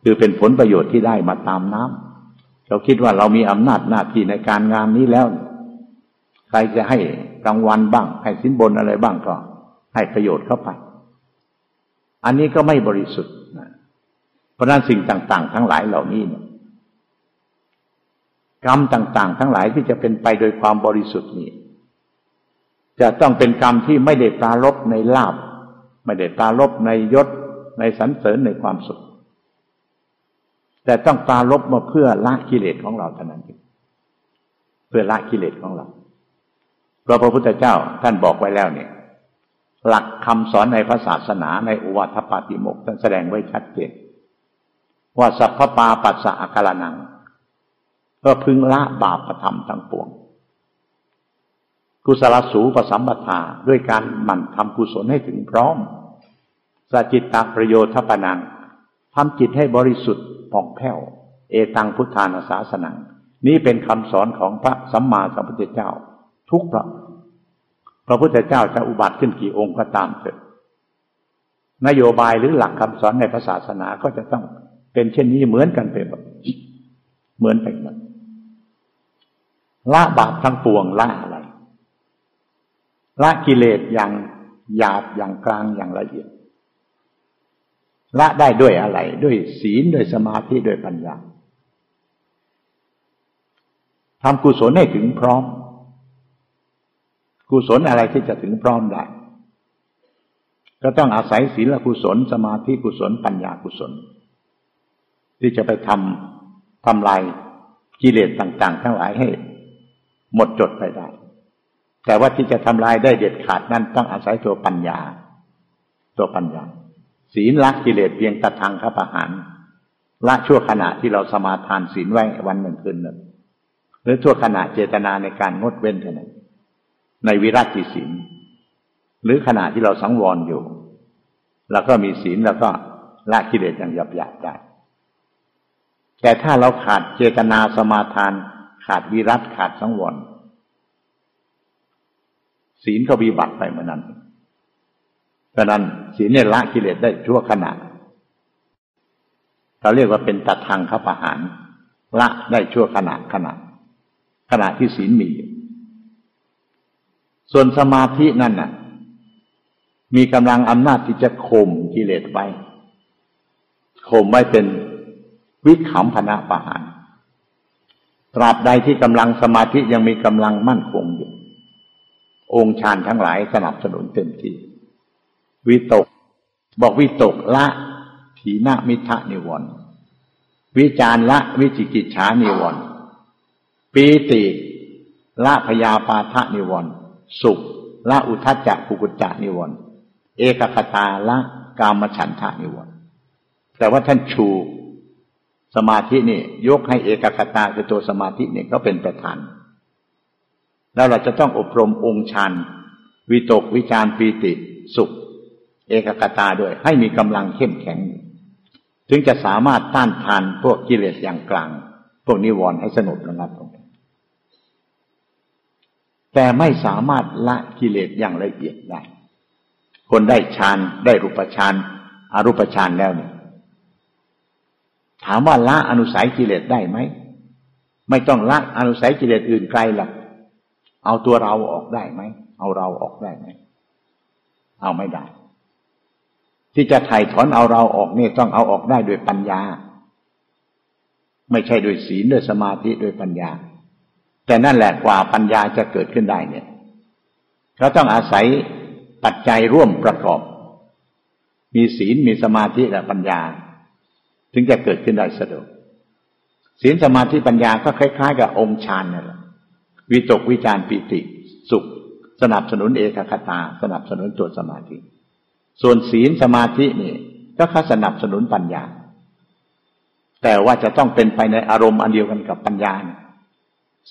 คือเป็นผลประโยชน์ที่ได้มาตามน้ำเราคิดว่าเรามีอำนาจหน้าที่ในการงานนี้แล้ว ครจะให้รางวัลบ้าง ให้สินบนอะไรบ้างก็ให้ประโยชน์เข้าไป อันนี้ก็ไม่บริสุทธิ์เพราะนั้นสิ่งต่าง ๆ ทั้งหลายเหล่านี้เนี่ยกรรมต่าง ๆ ทั้งหลายที่จะเป็นไปโดยความบริสุทธิ์นี้ จะต้องเป็นกรรมที่ไม่ได้ตาลบในลาบ ไม่ได้ตาลบในยศ ในสรรเสริญในความสุข แต่ต้องตาลบมาเพื่อละกิเลสของเราเท่านั้นเองเพื่อละกิเลสของเรา พระพุทธเจ้าท่านบอกไว้แล้วเนี่ย หลักคำสอนในพระศาสนาในอุวัฏปาติโมกท่านแสดงไว้ชัดเจนว่าสัพพปาปัสสะอาการนัง ก็พึงละบาปธรรมทั้งปวง กุศลสูปสัมปทาด้วยการหมั่นทำกุศลให้ถึงพร้อมสจิตตประโยชน์ทปนังทำจิตให้บริสุทธิ์ผ่องแผ้ว เอตังพุทธานาสาสนัง นี้เป็นคำสอนของพระสัมมาสัมพุทธเจ้า ทุกพระพระพุทธเจ้าจะอุบัติขึ้นกี่องค์ก็ตามเถิดนโยบายหรือหลักคำสอนในศาสนาก็จะต้องเป็นเช่นนี้เหมือนกันไปหมดเหมือนไปหมดละบาปทั้งปวงละอะไรละกิเลสอย่างหยาบอย่างกลางอย่างละเอียด ละได้ด้วยอะไร ด้วยศีลด้วยสมาธิด้วยปัญญาทำกุศลให้ถึงพร้อม กุศลอะไรที่จะถึงพร้อมได้ก็ต้องอาศัยศีลกุศล สมาธิกุศล ปัญญากุศล ที่จะไปทำทำลายกิเลสต่าง ๆ ทั้งหลายให้ หมดจดไปได้ แต่ว่าที่จะทำลายได้เด็ดขาดนั่นต้องอาศัยตัวปัญญา ตัวปัญญา ศีลละกิเลสเพียงตะทางขประหารละชั่วขณะที่เราสมาทานศีลไว้วันหนึ่งคืนหนึ่งหรือชั่วขณะเจตนาในการงดเว้นเท่านั้น ในวิรัติศีลหรือขณะที่เราสังวรอยู่แล้วก็มีศีลแล้วก็ละกิเลสอย่างหยาบหยาบได้แต่ถ้าเราขาดเจตนาสมาทาน ขาดวิรัติขาดสังวรศีลก็วิบัติไปเหมือนนั้นดังนั้นศีลเนี่ยละกิเลสได้ชั่วขณะเราเรียกว่าเป็นตัดทางขับอาหาร ละได้ชั่วขณะขณะขณะที่ศีลมี ส่วนสมาธินั่นน่ะ มีกำลังอำนาจที่จะข่มกิเลสไว้ข่มไว้เป็นวิขำพนะประหาร ตราบใดที่กำลังสมาธิยังมีกำลังมั่นคงอยู่ องค์ฌานทั้งหลายสนับสนุนเต็มที่วิตก บอกวิตกละถีนามิทะนิวรณ์วิจารละวิจิกิจฉานิวรณ์ปีติละพยาปาทะนิวรณ์ สุขละอุทจจะกุกุจจะนิวรณ์เอกคตาละกามฉันทะนิวรณ์แต่ว่าท่านชูสมาธินี่ยกให้เอกคตาคือตัวสมาธินี่ก็เป็นประธาน แล้วเราจะต้องอบรมองค์ฌานวิตกวิจารปีติ สุข เอกคตาด้วย ให้มีกำลังเข้มแข็ง ถึงจะสามารถต้านทานพวกกิเลสอย่างกลาง พวกนิวรณ์ให้สงบระงับลง แต่ไม่สามารถละกิเลสอย่างละเอียดได้ คนได้ฌานได้รูปฌานอารูปฌานแล้วเนี่ยถามว่าละอนุสัยกิเลสได้ไหมไม่ต้องละอนุสัยกิเลสอื่นไกลหรอกเอาตัวเราออกได้ไหมเอาเราออกได้ไหมเอาไม่ได้ ที่จะไถ่ถอนเอาเราออกนี่ต้องเอาออกได้ด้วยปัญญา ไม่ใช่ด้วยศีลด้วยสมาธิด้วยปัญญา แต่นั่นแหละกว่าปัญญาจะเกิดขึ้นได้เนี่ยเขาต้องอาศัยปัจจัยร่วมประกอบ มีศีลมีสมาธิและปัญญา ถึงจะเกิดขึ้นได้สะดวกศีลสมาธิปัญญาก็คล้าย ๆ กับองค์ฌานนั่นแหละวิตกวิจารปิติ สุข สนับสนุนเอกคตา สนับสนุนตัวสมาธิ ส่วนศีลสมาธินี่ก็ค่าสนับสนุนปัญญา แต่ว่าจะต้องเป็นไปในอารมณ์อันเดียวกันกับปัญญา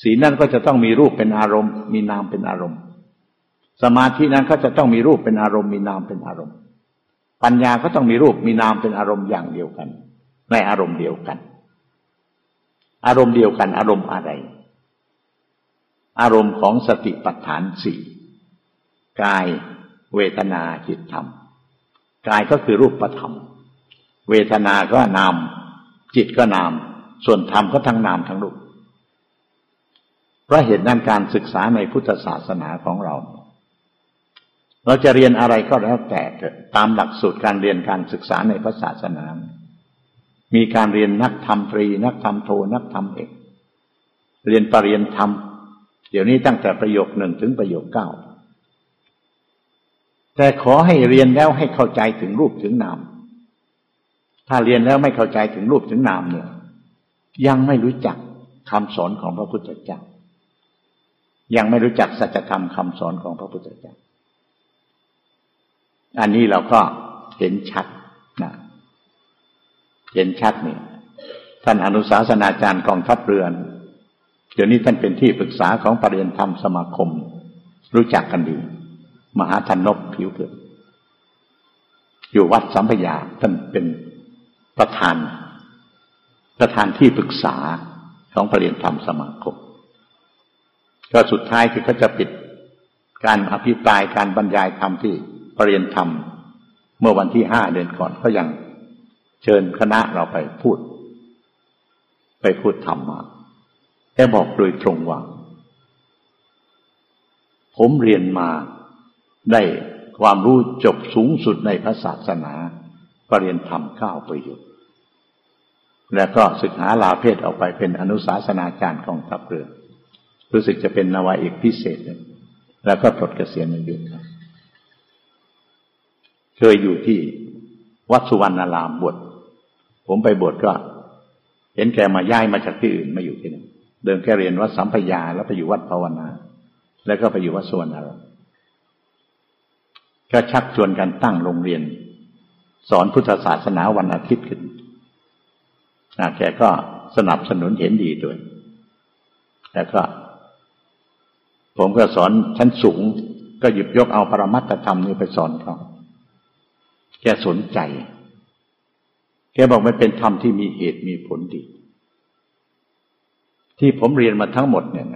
ศีลนั้นก็จะต้องมีรูปเป็นอารมณ์ มีนามเป็นอารมณ์ สมาธินั้นก็จะต้องมีรูปเป็นอารมณ์ มีนามเป็นอารมณ์ ปัญญาก็ต้องมีรูปมีนามเป็นอารมณ์อย่างเดียวกัน ในอารมณ์เดียวกัน อารมณ์เดียวกัน อารมณ์อะไร อารมณ์ของสติปัฏฐานสี่กายเวทนาจิตธรรมกายก็คือรูปธรรม เวทนาก็นาม จิตก็นาม ส่วนธรรมก็ทั้งนามทั้งรูป ราะเหตุนั้นการศึกษาในพุทธศาสนาของเรา เราจะเรียนอะไรก็แล้วแต่ตามหลักสูตรการเรียนการศึกษาในพระศาสนา มีการเรียนนักธรรมตรี นักธรรมโทนักธรรมเอกเรียนปรริญญาธรรม เดี๋ยวนี้ตั้งแต่ประโยคหนึ่งถึงประโยคเก้าแต่ขอให้เรียนแล้วให้เข้าใจถึงรูปถึงนาม ถ้าเรียนแล้วไม่เข้าใจถึงรูปถึงนามเนี่ยยังไม่รู้จักคำสอนของพระพุทธเจ้า ยังไม่รู้จักสัจธรรมคำสอนของพระพุทธเจ้า อันนี้เราก็เห็นชัดนะเห็นชัดนี่ท่านอนุสาสนาจารย์กองทัพเรือน เดี๋ยวนี้ท่านเป็นที่ปรึกษาของปรริยนธรรมสมาคม รู้จักกันดี มหาธนบผิวเผือกอยู่วัดสัมพยาท่านเป็นประธาน ประธานที่ปรึกษาของปรริยนธรรมสมาคม ก็สุดท้ายคือเขาจะปิดการอภิปรายการบรรยายธรรมที่ปรริยนธรรม เมื่อวันที่ห้าเดือนก่อนก็ยังเชิญคณะเราไปพูด ไปพูดธรรมมาแกบอกโดยตรงว่า ผมเรียนมาได้ความรู้จบสูงสุดในพระศาสนาปรริญญาธรรมเก้าประโยชน์แล้วก็ศึกษาลาเพศออกไปเป็นอนุสาสนาจารย์ของทัพเรือ รู้สึกจะเป็นนาวาเอกพิเศษ แล้วก็ปลดเกษียณอายุเคยอยู่ที่วัดสุวรรณารามบวชผมไปบวชก็ เห็นแกมาย้ายมาจากที่อื่นมาอยู่ที่นี่เดิมแกเรียนวัดสัมพยา แล้วไปอยู่วัดภาวนา แล้วก็ไปอยู่วัดสุวนอารามก็ชักชวนกันตั้งโรงเรียน สอนพุทธศาสนาวันอาทิตย์ขึ้นแกก็สนับสนุนเห็นดีด้วยแล้วก็ ผมก็สอนชั้นสูง ก็หยิบยกเอาปรมัตธรรมนี่ไปสอนเขาแกสนใจ แกบอกมันเป็นธรรมที่มีเหตุมีผลดี ที่ผมเรียนมาทั้งหมดเนี่ย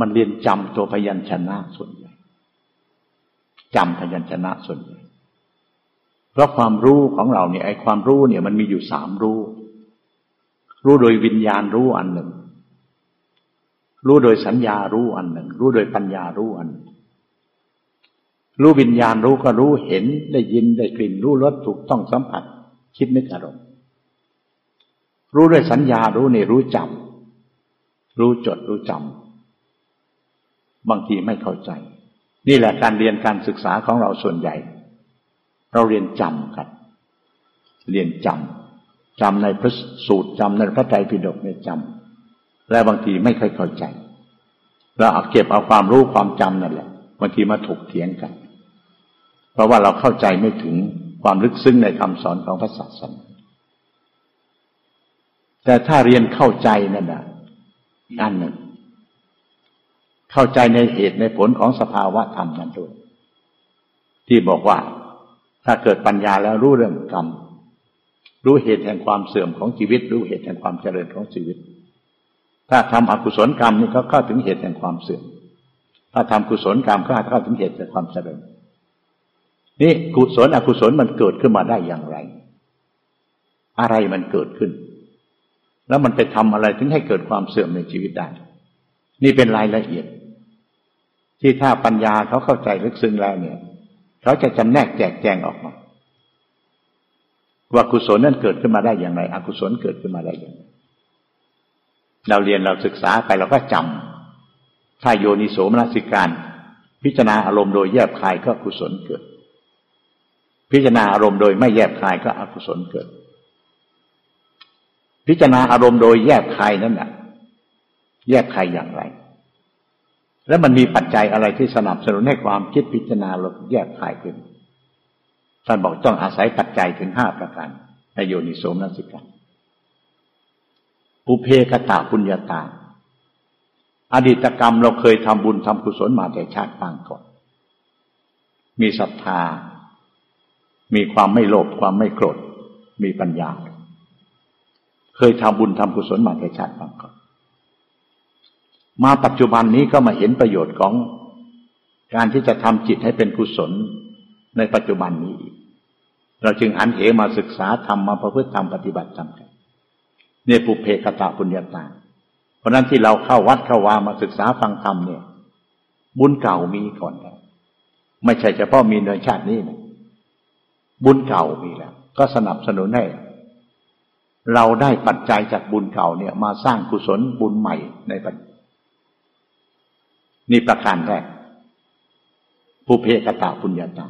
มันเรียนจำตัวพยัญชนะส่วนใหญ่จำพยัญชนะส่วนใหญ่เพราะความรู้ของเราเนี่ยไอ้ความรู้เนี่ยมันมีอยู่สามรู้ รู้โดยวิญญาณรู้อันหนึ่ง รู้โดยสัญญารู้อันหนึ่ง รู้โดยปัญญารู้อันหนึ่งรู้วิญญาณรู้ก็รู้เห็นได้ยินได้กลิ่น รู้รสถูกต้องสัมผัส คิดนึกอารมณ์ รู้ด้วยสัญญารู้นี่รู้จำรู้จดรู้จำบางทีไม่เข้าใจ นี่แหละการเรียนการศึกษาของเราส่วนใหญ่ เราเรียนจำกัน เรียนจำจำในพระสูตรจำในพระไตรปิฎกเนี่ยจำ และบางทีไม่ค่อยเข้าใจเราเอาเก็บเอาความรู้ความจำนั่นแหละบางทีมาถกเถียงกัน เพราะว่าเราเข้าใจไม่ถึงความลึกซึ้งในคำสอนของพระศาสนาแต่ถ้าเรียนเข้าใจนั่นนะอันหนึ่ง เข้าใจในเหตุในผลของสภาวะธรรมนั้นด้วย ที่บอกว่าถ้าเกิดปัญญาแล้วรู้เรื่องกรรม รู้เหตุแห่งความเสื่อมของชีวิต รู้เหตุแห่งความเจริญของชีวิต ถ้าทำอกุศลกรรมนี่ก็เข้าถึงเหตุแห่งความเสื่อม ถ้าทำกุศลกรรมก็เข้าถึงเหตุแห่งความเจริญ นี่กุศลอกุศลมันเกิดขึ้นมาได้อย่างไร อะไรมันเกิดขึ้น แล้วมันไปทำอะไรถึงให้เกิดความเสื่อมในชีวิตได้ นี่เป็นรายละเอียด ที่ถ้าปัญญาเขาเข้าใจลึกซึ้งแล้วเนี่ย เขาจะจำแนกแจกแจงออกมาว่ากุศลนั้นเกิดขึ้นมาได้อย่างไร อกุศลเกิดขึ้นมาได้อย่างไร เราเรียนเราศึกษาไปเราก็จำถ้าโยนิโสมนสิการ พิจารณาอารมณ์โดยแยบคายก็กุศลเกิด พิจารณาอารมณ์โดยไม่แยบคายก็อกุศลเกิด พิจารณาอารมณ์โดยแยบคายนั่นแหะแยบคายอย่างไร แล้วมันมีปัจจัยอะไรที่สนับสนุนให้ความคิดพิจารณาลดแยบคายขึ้นท่านบอกต้องอาศัยปัจจัยถึงห้าประการในโยนิโสมนสิการ ปุเพกตาปุญญาตา อดีตกรรมเราเคยทำบุญทำกุศลมาแต่ชาติปางก่อน มีศรัทธา มีความไม่โลภความไม่โกรธ มีปัญญา เคยทำบุญทำกุศลมาในชาติบางก่อน มาปัจจุบันนี้ก็มาเห็นประโยชน์ของการที่จะทำจิตให้เป็นกุศลในปัจจุบันนี้ เราจึงหันเหมาศึกษาธรรมมาประพฤติธรรมปฏิบัติธรรมกัน เนี่ยปุเพกตาปุญญาตา เพราะนั้นที่เราเข้าวัดเข้าวามาศึกษาฟังธรรมเนี่ย บุญเก่ามีก่อนแล้วไม่ใช่เฉพาะมีในชาตินี้นะบุญเก่ามีแล้ว ก็สนับสนุนให้เราได้ปัจจัยจากบุญเก่าเนี่ย มาสร้างกุศลบุญใหม่ในปัจนี่ประการแรกผู้เพกตาปุญญาตา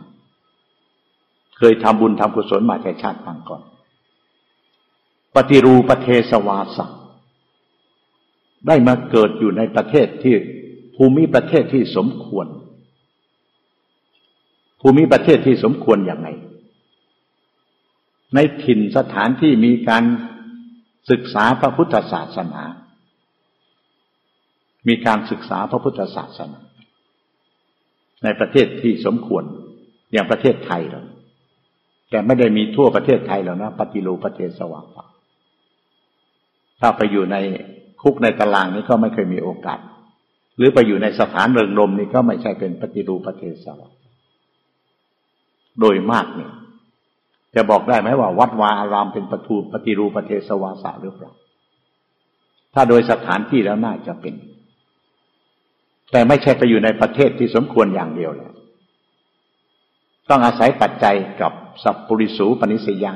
เคยทำบุญทำกุศลมาแต่ชาติปางก่อน ปฏิรูประเทศวาสได้มาเกิดอยู่ในประเทศที่ภูมิประเทศที่สมควร ภูมิประเทศที่สมควรอย่างไรในถิ่นสถานที่มีการศึกษาพระพุทธศาสนา มีการศึกษาพระพุทธศาสนา ในประเทศที่สมควรอย่างประเทศไทยเราแต่ไม่ได้มีทั่วประเทศไทยแล้วนะ ปฏิรูประเทศสว่าง ถ้าไปอยู่ในคุกในตารางนี้ก็ไม่เคยมีโอกาส หรือไปอยู่ในสถานเริงรมนี่ก็ไม่ใช่เป็นปฏิรูประเทศสว่างโดยมากเนี่ยจะบอกได้ไหมว่า วัดวาอารามเป็นปฏิปฏิรูประเทศวาสาหรือเปล่า ถ้าโดยสถานที่แล้วน่าจะเป็น แต่ไม่ใช่ไปอยู่ในประเทศที่สมควรอย่างเดียวแล้วต้องอาศัยปัจจัยกับสัพปริสูปนิสยา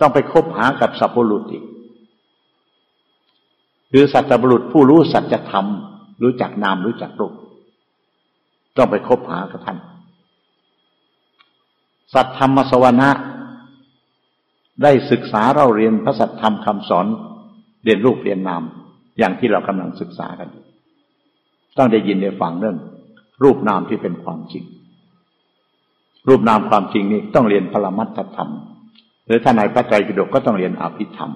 ต้องไปคบหากับสัพปรุติคือสัตบุรุษผู้รู้สัจธรรม รู้จักนามรู้จักรูปต้องไปคบหากับท่าน สัตธรรมสวนะได้ศึกษาเราเรียนพระสัตธรรมคำสอน เรียนรูปเรียนนาม อย่างที่เรากำลังศึกษากัน ต้องได้ยินได้ฟังเรื่อง รูปนามที่เป็นความจริง รูปนามความจริงนี่ต้องเรียนปรมัตถธรรม หรือถ้าในพระไตรปิฎกก็ต้องเรียนอภิธรรม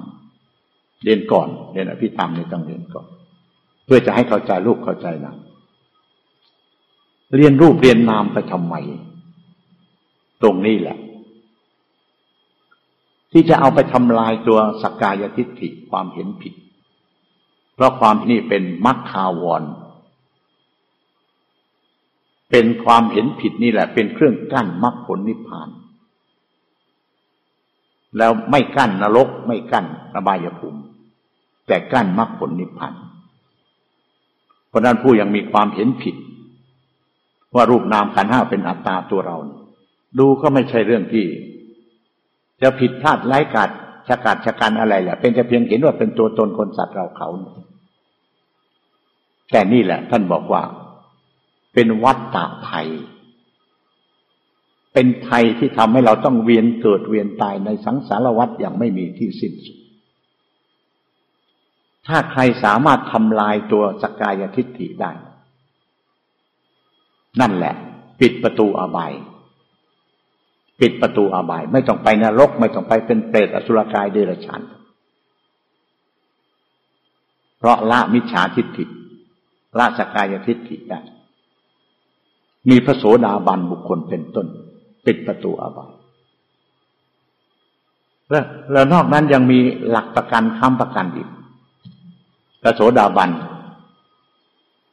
เรียนก่อน เรียนอภิธรรมนี่ต้องเรียนก่อน เพื่อจะให้เข้าใจรูปเข้าใจนามเรียนรูปเรียนนามไปทำไม ตรงนี้แหละ ที่จะเอาไปทำลายตัวสกกายทิฏฐิความเห็นผิด เพราะความนี่เป็นมัคคาวร เป็นความเห็นผิดนี่แหละ เป็นเครื่องกั้นมรรคผลนิพพาน แล้วไม่กั้นนรก ไม่กั้นระบายภูมิ แต่กั้นมรรคผลนิพพานเพราะนั้นผู้ยังมีความเห็นผิด ว่ารูปนามขันห้าเป็นอัตตาตัวเรา ดูก็ไม่ใช่เรื่องที่ จะผิดพลาดไร้กาดชะกาดชะกันอะไรแหละเป็นแต่เพียงเห็นว่าเป็นตัวตนคนสัตว์เราเขา แต่นี่แหละ ท่านบอกว่า เป็นวัฏฏะภัย เป็นภัยที่ทำให้เราต้องเวียนเกิดเวียนตายในสังสารวัฏอย่างไม่มีที่สิ้นสุด ถ้าใครสามารถทำลายตัวสกายทิฏฐิได้ นั่นแหละ ปิดประตูอบาย ปิดประตูอบาย ไม่ต้องไปนรก ไม่ต้องไปเป็นเปรตอสุรกายเดรัจฉานเพราะละมิจฉาทิฏฐิละสกายทิฏฐิได้มีพระโสดาบันบุคคลเป็นต้น ปิดประตูอบายแล้วแล้วนอกนั้นยังมีหลักประกันค้ำประกันอีกพระโสดาบัน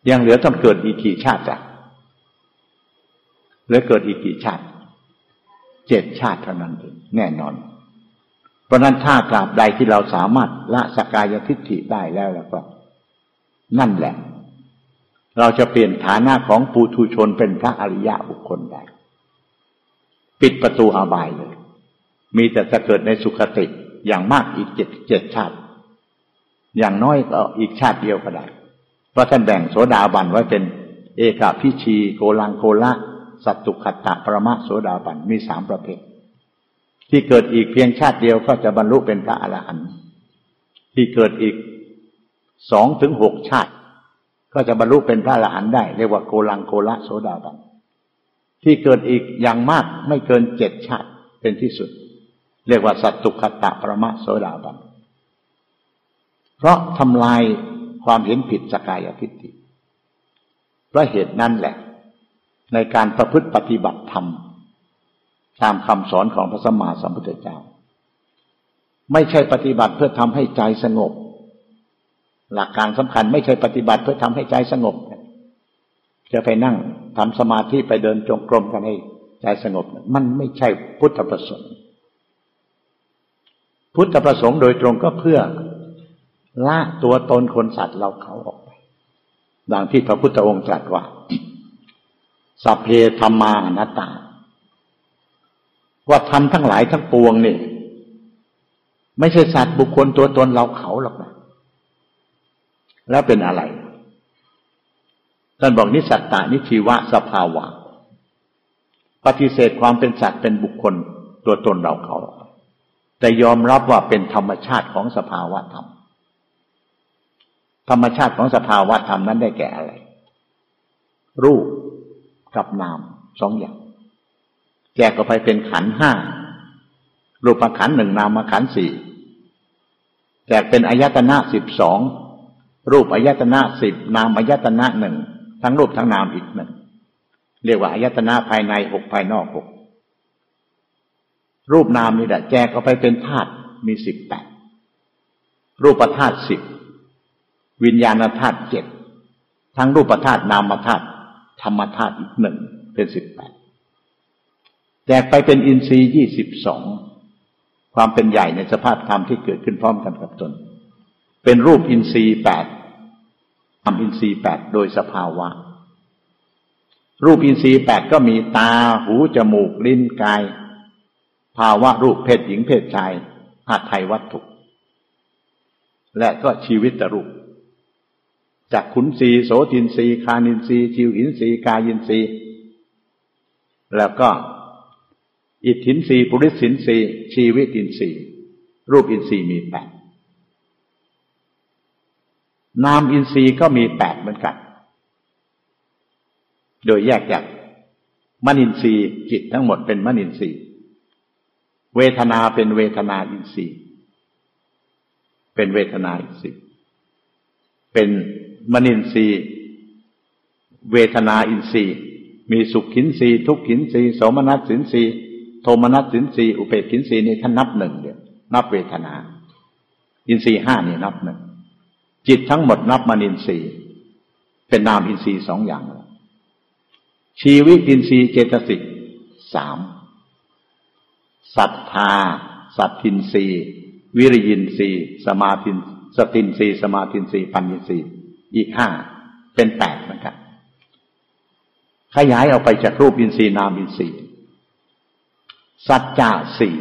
ยังเหลือต้องเกิดอีกกี่ชาติจ้ะหรือเกิดอีกกี่ชาติ เจ็ดชาติเท่านั้นเองแน่นอน เพราะนั้นถ้ากราบใดที่เราสามารถละสกายทิฏฐิได้แล้วแล้วก็ นั่นแหละ เราจะเปลี่ยนฐานะของปูทุชนเป็นพระอริยะบุคคลได้ ปิดประตูอาบายเลย มีแต่จะเกิดในสุขติอย่างมากอีกเจ็ดเจ็ดชาติ อย่างน้อยก็อีกชาติเดียวก็ได้ เพราะท่านแบ่งโสดาบันไว้เป็น เอกพิชีโกลังโกละ สัตตุขัตตะประมะโสดาบันมีสามประเภท ที่เกิดอีกเพียงชาติเดียวก็จะบรรลุเป็นพระอรหันต์ที่เกิดอีกสองถึงหกชาติ ก็จะบรรลุเป็นพระอรหันต์ได้ เรียกว่าโกลังโกละโสดาบัน ที่เกิดอีกอย่างมากไม่เกินเจ็ดชาติเป็นที่สุด เรียกว่าสัตตุขตะประมะโสดาบัน เพราะทำลายความเห็นผิดสกายทิฏฐิเพราะเหตุนั้นแหละ ในการประพฤติปฏิบัติธรรม ตามคำสอนของพระสัมมาสัมพุทธเจ้า ไม่ใช่ปฏิบัติเพื่อทำให้ใจสงบ หลักการสำคัญไม่ใช่ปฏิบัติเพื่อทำให้ใจสงบ จะไปนั่งทำสมาธิไปเดินจงกรมกันให้ใจสงบ มันไม่ใช่พุทธประสงค์ พุทธประสงค์โดยตรงก็เพื่อละตัวตนคนสัตว์เราเขาออกไป ดังที่พระพุทธองค์ตรัสว่า สัพเพธรรมานัตตา ว่าทำทั้งหลายทั้งปวงนี่ไม่ใช่สัตว์บุคคลตัวตนเราเขาหรอกนะแล้วเป็นอะไร ท่านบอกนิสัตตานิชีวะสภาวะ ปฏิเสธความเป็นสัตว์เป็นบุคคลตัวตนเราเขา แต่ยอมรับว่าเป็นธรรมชาติของสภาวะธรรม ธรรมชาติของสภาวะธรรมนั้นได้แก่อะไร รูปกับนามสองอย่าง แยกออกไปเป็นขันห้ารูปขันหนึ่งนามขันสี่แยกเป็นอายตนะสิบสองรูปอายตนะสิบนามอายตนะหนึ่ง ทั้งรูปทั้งนามอีกหนึ่งเรียกว่าอายตนะภายในหกภายนอกหกรูปนามนี่แหละแจกออกไปเป็นธาตุมีสิบแปดรูปธาตุสิบวิญญาณธาตุเจ็ดทั้งรูปธาตุนามธาตุธรรมธาตุอีกหนึ่งเป็นสิบแปดแตกไปเป็นอินทรีย์ยี่สิบสองความเป็นใหญ่ในสภาพธรรมที่เกิดขึ้นพร้อมกันกับตน เป็นรูปอินทรีย์แปด ทำอินทรีย์แปดโดยสภาวะ รูปอินทรีย์แปดก็มีตาหูจมูกลิ้นกาย ภาวะรูปเพศหญิงเพศชายหาไทยวัตถุและก็ชีวิตรูปจากขุนศีโสตินศีคานินศีชิวหินศีกายินศีแล้วก็อิทธินศีปุริสินศีชีวิตินศีรูปอินทรีย์มีแปด นามอินทรีย์ก็มีแปดเหมือนกัน โดยแยกจากมนินทรีย์จิตทั้งหมดเป็นมนินทรีย์ เวทนาเป็นเวทนาอินทรีย์ เป็นเวทนาอินทรีย์ เป็นมนินทรีย์ เวทนาอินทรีย์ มีสุขขินทรีย์ทุกขินทรีย์โสมนัสสินทรีย์โทมนัสสินทรีย์อุเบกขินทรีย์นี่ท่านนับหนึ่งเดียวนับเวทนา อินทรีย์ห้านี่นับหนึ่ง จิตทั้งหมดนับมนินทรีย์ เป็นนามอินทรีย์สองอย่าง ชีวิตอินทรีย์เจตสิกสามศรัทธาสัตทินรีวิริยินรีสมาธินสตินรีสมาธินรีปัญญินรีอีกห้าเป็นแปดนะครับขยายออกไปจากรูปอินทรีย์นามอินทรีย์ สัจจะสี่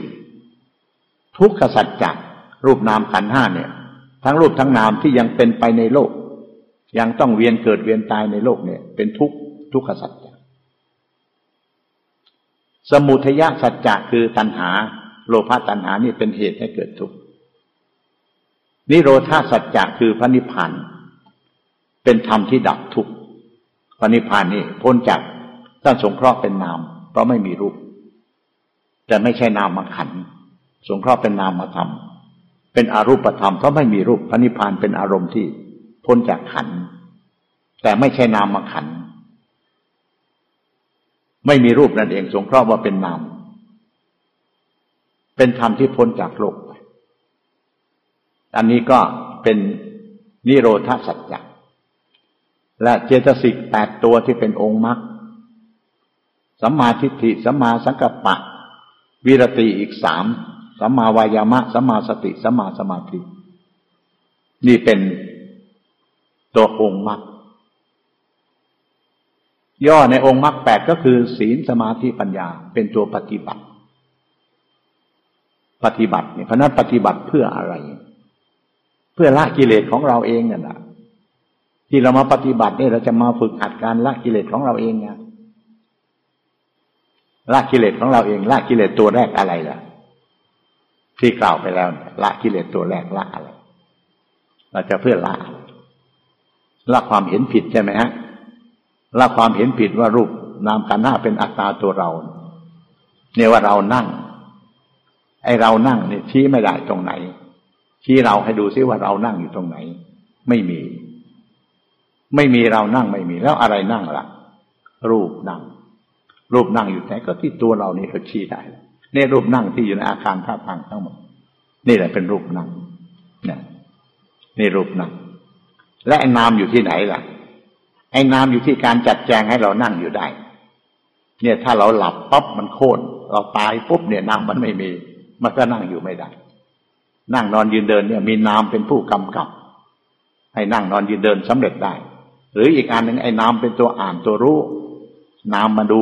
ทุกขสัจจะรูปนามขันห้าเนี่ย ทั้งรูปทั้งนามที่ยังเป็นไปในโลก ยังต้องเวียนเกิดเวียนตายในโลกเนี่ย เป็นทุกทุกขสัจจะสมุทยสัจจะคือตัณหา โลภะตัณหานี่เป็นเหตุให้เกิดทุกข์นิโรธาสัจจะคือพระนิพพานเป็นธรรมที่ดับทุกข์พระนิพพานนี่พ้นจากท่านสงเคราะห์เป็นนาม เพราะไม่มีรูป แต่ไม่ใช่นามมาขันสงเคราะห์เป็นนามมาธรรม เป็นอารูปธรรมเพราะไม่มีรูปพระนิพพานเป็นอารมณ์ที่พ้นจากขัน แต่ไม่ใช่นามขัน ไม่มีรูปนั่นเองสงเคราะห์ว่าเป็นนาม เป็นธรรมที่พ้นจากโลก อันนี้ก็เป็นนิโรธาสัจจะและเจตสิกแปดตัวที่เป็นองค์มรรคสัมมาทิฏฐิสัมมาสังกัปปะ วิรติอีกสาม สัมมาวายามะสัมมาสติสัมมาสมาธิ นี่เป็นตัวองค์มรรคย่อในองค์มรรคแปดก็คือ ศีลสมาธิปัญญา เป็นตัวปฏิบัติ ปฏิบัติเนี่ยเพราะนั้นปฏิบัติเพื่ออะไร เพื่อละกิเลสของเราเองเนี่ยนะที่เรามาปฏิบัติเนี่ยเราจะมาฝึกหัดการละกิเลสของเราเองไงละกิเลสของเราเองละกิเลสตัวแรกอะไรล่ะ ที่กล่าวไปแล้วละกิเลสตัวแรกละอะไรเราจะเพื่อละละความเห็นผิดใช่ไหมฮะละความเห็นผิดว่ารูปนามกันหน้าเป็นอัตตาตัวเรา เนี่ยว่าเรานั่ง ไอเรานั่งเนี่ยชี้ไม่ได้ตรงไหน ชี้เราให้ดูซิว่าเรานั่งอยู่ตรงไหน ไม่มี ไม่มีเรานั่งไม่มีแล้วอะไรนั่งละ่ะ รูปนั่ง รูปนั่งอยู่ไหนก็ที่ตัวเรานี่เขาชี้ได้ นี่รูปนั่งที่อยู่ในอาคารท่าทางทั้งหมด นี่แหละเป็นรูปนั่งเนี่ยนี่รูปนั่ง และนามอยู่ที่ไหนล่ะ ไอ้นามอยู่ที่การจัดแจงให้เรานั่งอยู่ได้ เนี่ยถ้าเราหลับปั๊บมันโค่นเราตายปุ๊บเนี่ยนามมันไม่มี มันก็นั่งอยู่ไม่ได้ นั่งนอนยืนเดินเนี่ย มีนามเป็นผู้กำกับ ให้นั่งนอนยืนเดินสำเร็จได้ หรืออีกอันหนึ่งไอ้นามเป็นตัวอ่านตัวรู้นามมาดู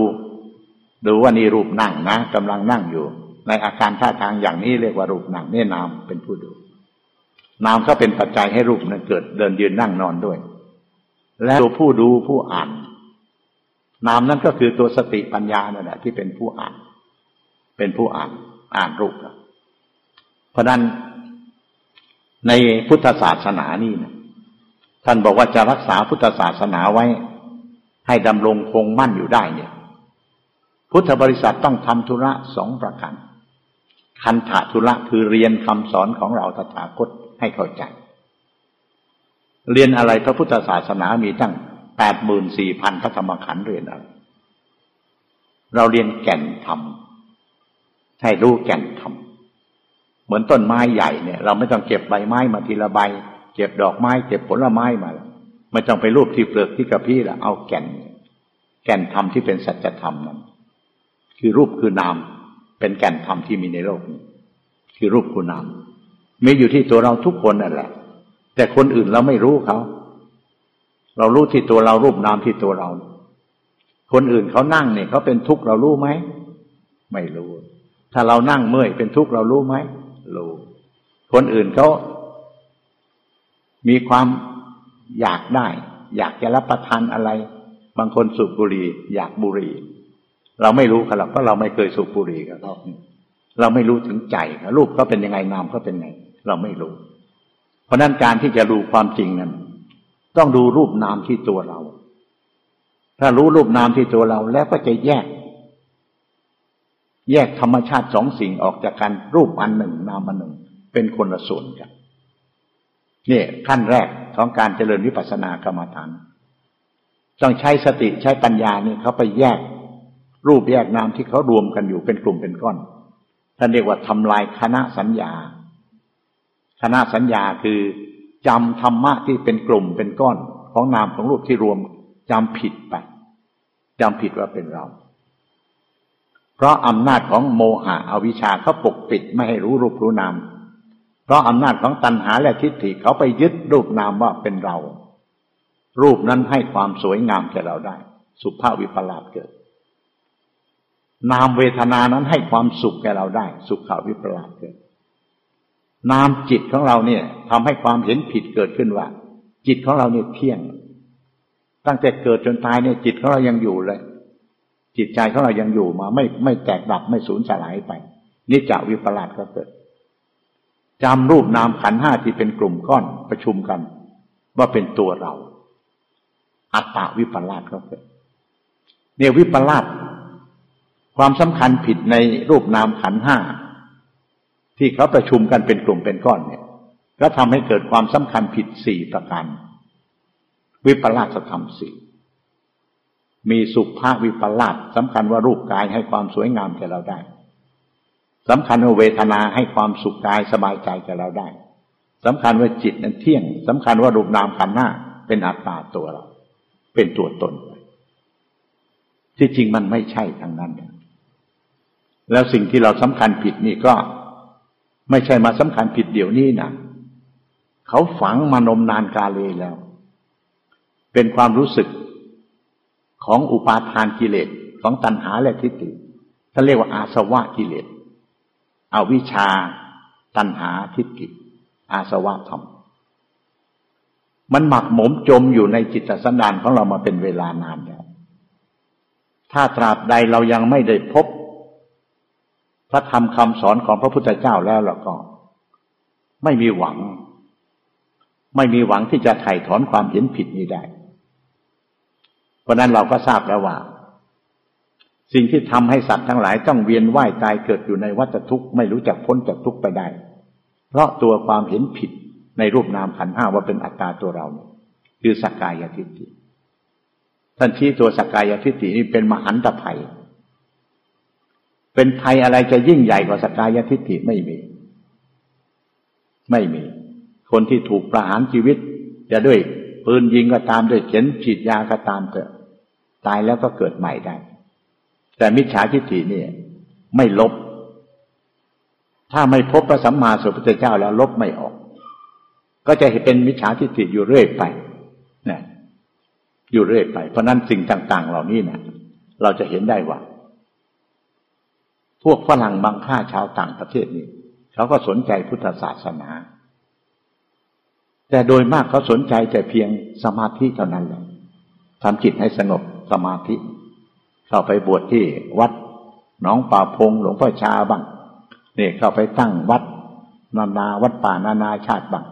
ดูว่านี่รูปนั่งนะกำลังนั่งอยู่ ในอาการท่าทางอย่างนี้เรียกว่ารูปนั่งนี่นามเป็นผู้ดู นามก็เป็นปัจจัยให้รูปนั้นเกิดเดินยืนนั่งนอนด้วย และตัวผู้ดูผู้อ่าน นามนั่นก็คือตัวสติปัญญานั่นแหละที่เป็นผู้อ่าน เป็นผู้อ่าน อ่านรูปเพราะนั้นในพุทธศาสนานี่นะท่านบอกว่าจะรักษาพุทธศาสนาไว้ ให้ดำรงคงมั่นอยู่ได้เนี่ย พุทธบริษัทต้องทำธุระสองประการคันถาธุระคือเรียนคำสอนของเราตถาคตให้เข้าใจ เรียนอะไรพระพุทธศาสนามีตั้งแปดหมื่นสี่พันพระธรรมขันธ์เรียนอะไร เราเรียนแก่นธรรมให้รู้แก่นธรรมเหมือนต้นไม้ใหญ่เนี่ย เราไม่ต้องเก็บใบไม้มาทีละใบ เก็บดอกไม้ เก็บผลไม้มาไม่ต้องไปรูปที่เปลือกที่กระพี้ละเอาแก่น แก่นธรรมที่เป็นสัจธรรมนั้น คือรูปคือนาม เป็นแก่นธรรมที่มีในโลกนี้คือรูปคือนาม มีอยู่ที่ตัวเราทุกคนนั่นแหละ แต่คนอื่นเราไม่รู้เขา เรารู้ที่ตัวเรารูปนามที่ตัวเรา คนอื่นเขานั่งเนี่ยเขาเป็นทุกข์เรารู้ไหม ไม่รู้ ถ้าเรานั่งเมื่อยเป็นทุกข์เรารู้ไหมรู้ คนอื่นเขามีความอยากได้ อยากจะรับประทานอะไร บางคนสูบบุหรี่อยากบุหรี่ เราไม่รู้เขาหรอกเพราะเราไม่เคยสูบบุหรี่กับเขาเราไม่รู้ถึงใจรูปเขาเป็นยังไงนามเขาเป็นไง เราไม่รู้ เพราะนั้นการที่จะรู้ความจริงนั้น ต้องดูรูปนามที่ตัวเรา ถ้ารู้รูปนามที่ตัวเราแล้วก็จะแยก แยกธรรมชาติสองสิ่งออกจากกันรูปอันหนึ่ง นามอันหนึ่ง เป็นคนละส่วนกันนี่ขั้นแรกของการเจริญวิปัสสนากรรมฐาน ต้องใช้สติใช้ปัญญานี่เขาไปแยก รูปแยกนามที่เขารวมกันอยู่เป็นกลุ่มเป็นก้อน ท่านเรียกว่าทำลายคณะสัญญา คณะสัญญาคือจำธรรมะที่เป็นกลุ่มเป็นก้อนของนามของรูปที่รวมจำผิดไปจำผิดว่าเป็นเรา เพราะอำนาจของโมหะอวิชชาเขาปกปิดไม่ให้รู้รูปรู้นาม เพราะอำนาจของตัณหาและทิฏฐิเขาไปยึดรูปนามว่าเป็นเรา รูปนั้นให้ความสวยงามแก่เราได้ สุภาพวิปลาสเกิด นามเวทนานั้นให้ความสุขแก่เราได้ สุขขาวิปลาสเกิด นามจิตของเราเนี่ยทำให้ความเห็นผิดเกิดขึ้นว่า จิตของเราเนี่ยเที่ยง ตั้งแต่เกิดจนตายเนี่ย จิตของเรายังอยู่เลย จิตใจของเรายังอยู่มา ไม่ไม่แตกดับไม่สูญสลายไปนิจจวิปลาสก็เกิดจำรูปนามขันห้าที่เป็นกลุ่มก้อนประชุมกัน ว่าเป็นตัวเรา อัตตาวิปลาสก็เกิดเนี่ยวิปลาส ความสำคัญผิดในรูปนามขันห้าที่เขาประชุมกันเป็นกลุ่มเป็นก้อนเนี่ย ก็ทำให้เกิดความสำคัญผิดสี่ประการ วิปลาสธรรมสี่มีสุภาพวิปลาสสำคัญว่ารูปกายให้ความสวยงามแก่เราได้สำคัญว่าเวทนาให้ความสุขกายสบายใจแก่เราได้สำคัญว่าจิตนั้นเที่ยงสำคัญว่ารูปนามขันห้าเป็นอัตตาตัวเรา เป็นตัวตน ที่จริงมันไม่ใช่ทางนั้น แล้วสิ่งที่เราสำคัญผิดนี่ก็ ไม่ใช่มาสำคัญผิดเดี๋ยวนี้นะเขาฝังมานมนานกาเลยแล้ว เป็นความรู้สึกของอุปาทานกิเลสของตัณหาและทิฏฐิท่านเรียกว่าอาสวะกิเลสอวิชชา ตัณหาทิฏฐิอาสวะธรรม มันหมักหมมจมอยู่ในจิตสันดานของเรามาเป็นเวลานานแล้วถ้าตราบใดเรายังไม่ได้พบ ระธรรมคำสอนของพระพุทธเจ้าแล้วเราก็ ไม่มีหวัง ไม่มีหวังที่จะไถ่ถอนความเห็นผิดนี้ได้ เพราะนั้นเราก็ทราบแล้วว่า สิ่งที่ทำให้สัตว์ทั้งหลายต้องเวียนว่ายตายเกิดอยู่ในวัฏทุกข์ไม่รู้จักพ้นจากทุกข์ไปได้ เพราะตัวความเห็นผิดในรูปนามขันห้าว่าเป็นอัตตาตัวเราเนี่ยคือสักกายทิฏฐิท่านชี้ตัวสักกายทิฏฐินี่เป็นมหันตภัย เป็นภัยอะไรจะยิ่งใหญ่กว่าสกายทิฏฐิไม่มี ไม่มี คนที่ถูกประหารชีวิต จะด้วยปืนยิงก็ตามด้วยเข็นฉีดยาก็ตามเถอะ ตายแล้วก็เกิดใหม่ได้ แต่มิจฉาทิฏฐิเนี่ย ไม่ลบ ถ้าไม่พบพระสัมมาสัมพุทธเจ้าแล้วลบไม่ออก ก็จะเห็นเป็นมิจฉาทิฏฐิอยู่เรื่อยไปนะอยู่เรื่อยไป เพราะนั้นสิ่งต่าง ๆ เหล่านี้เนะเราจะเห็นได้ว่า พวกฝรั่งบางค่าชาวต่างประเทศนี่เขาก็สนใจพุทธศาสนา แต่โดยมากเขาสนใจแต่เพียงสมาธิเท่านั้นแหละทำจิตให้สงบสมาธิ เข้าไปบวชที่วัดหนองป่าพงหลวงพ่อชาบังเนี่ยเข้าไปตั้งวัดนานาวัดป่านานาชาติบัง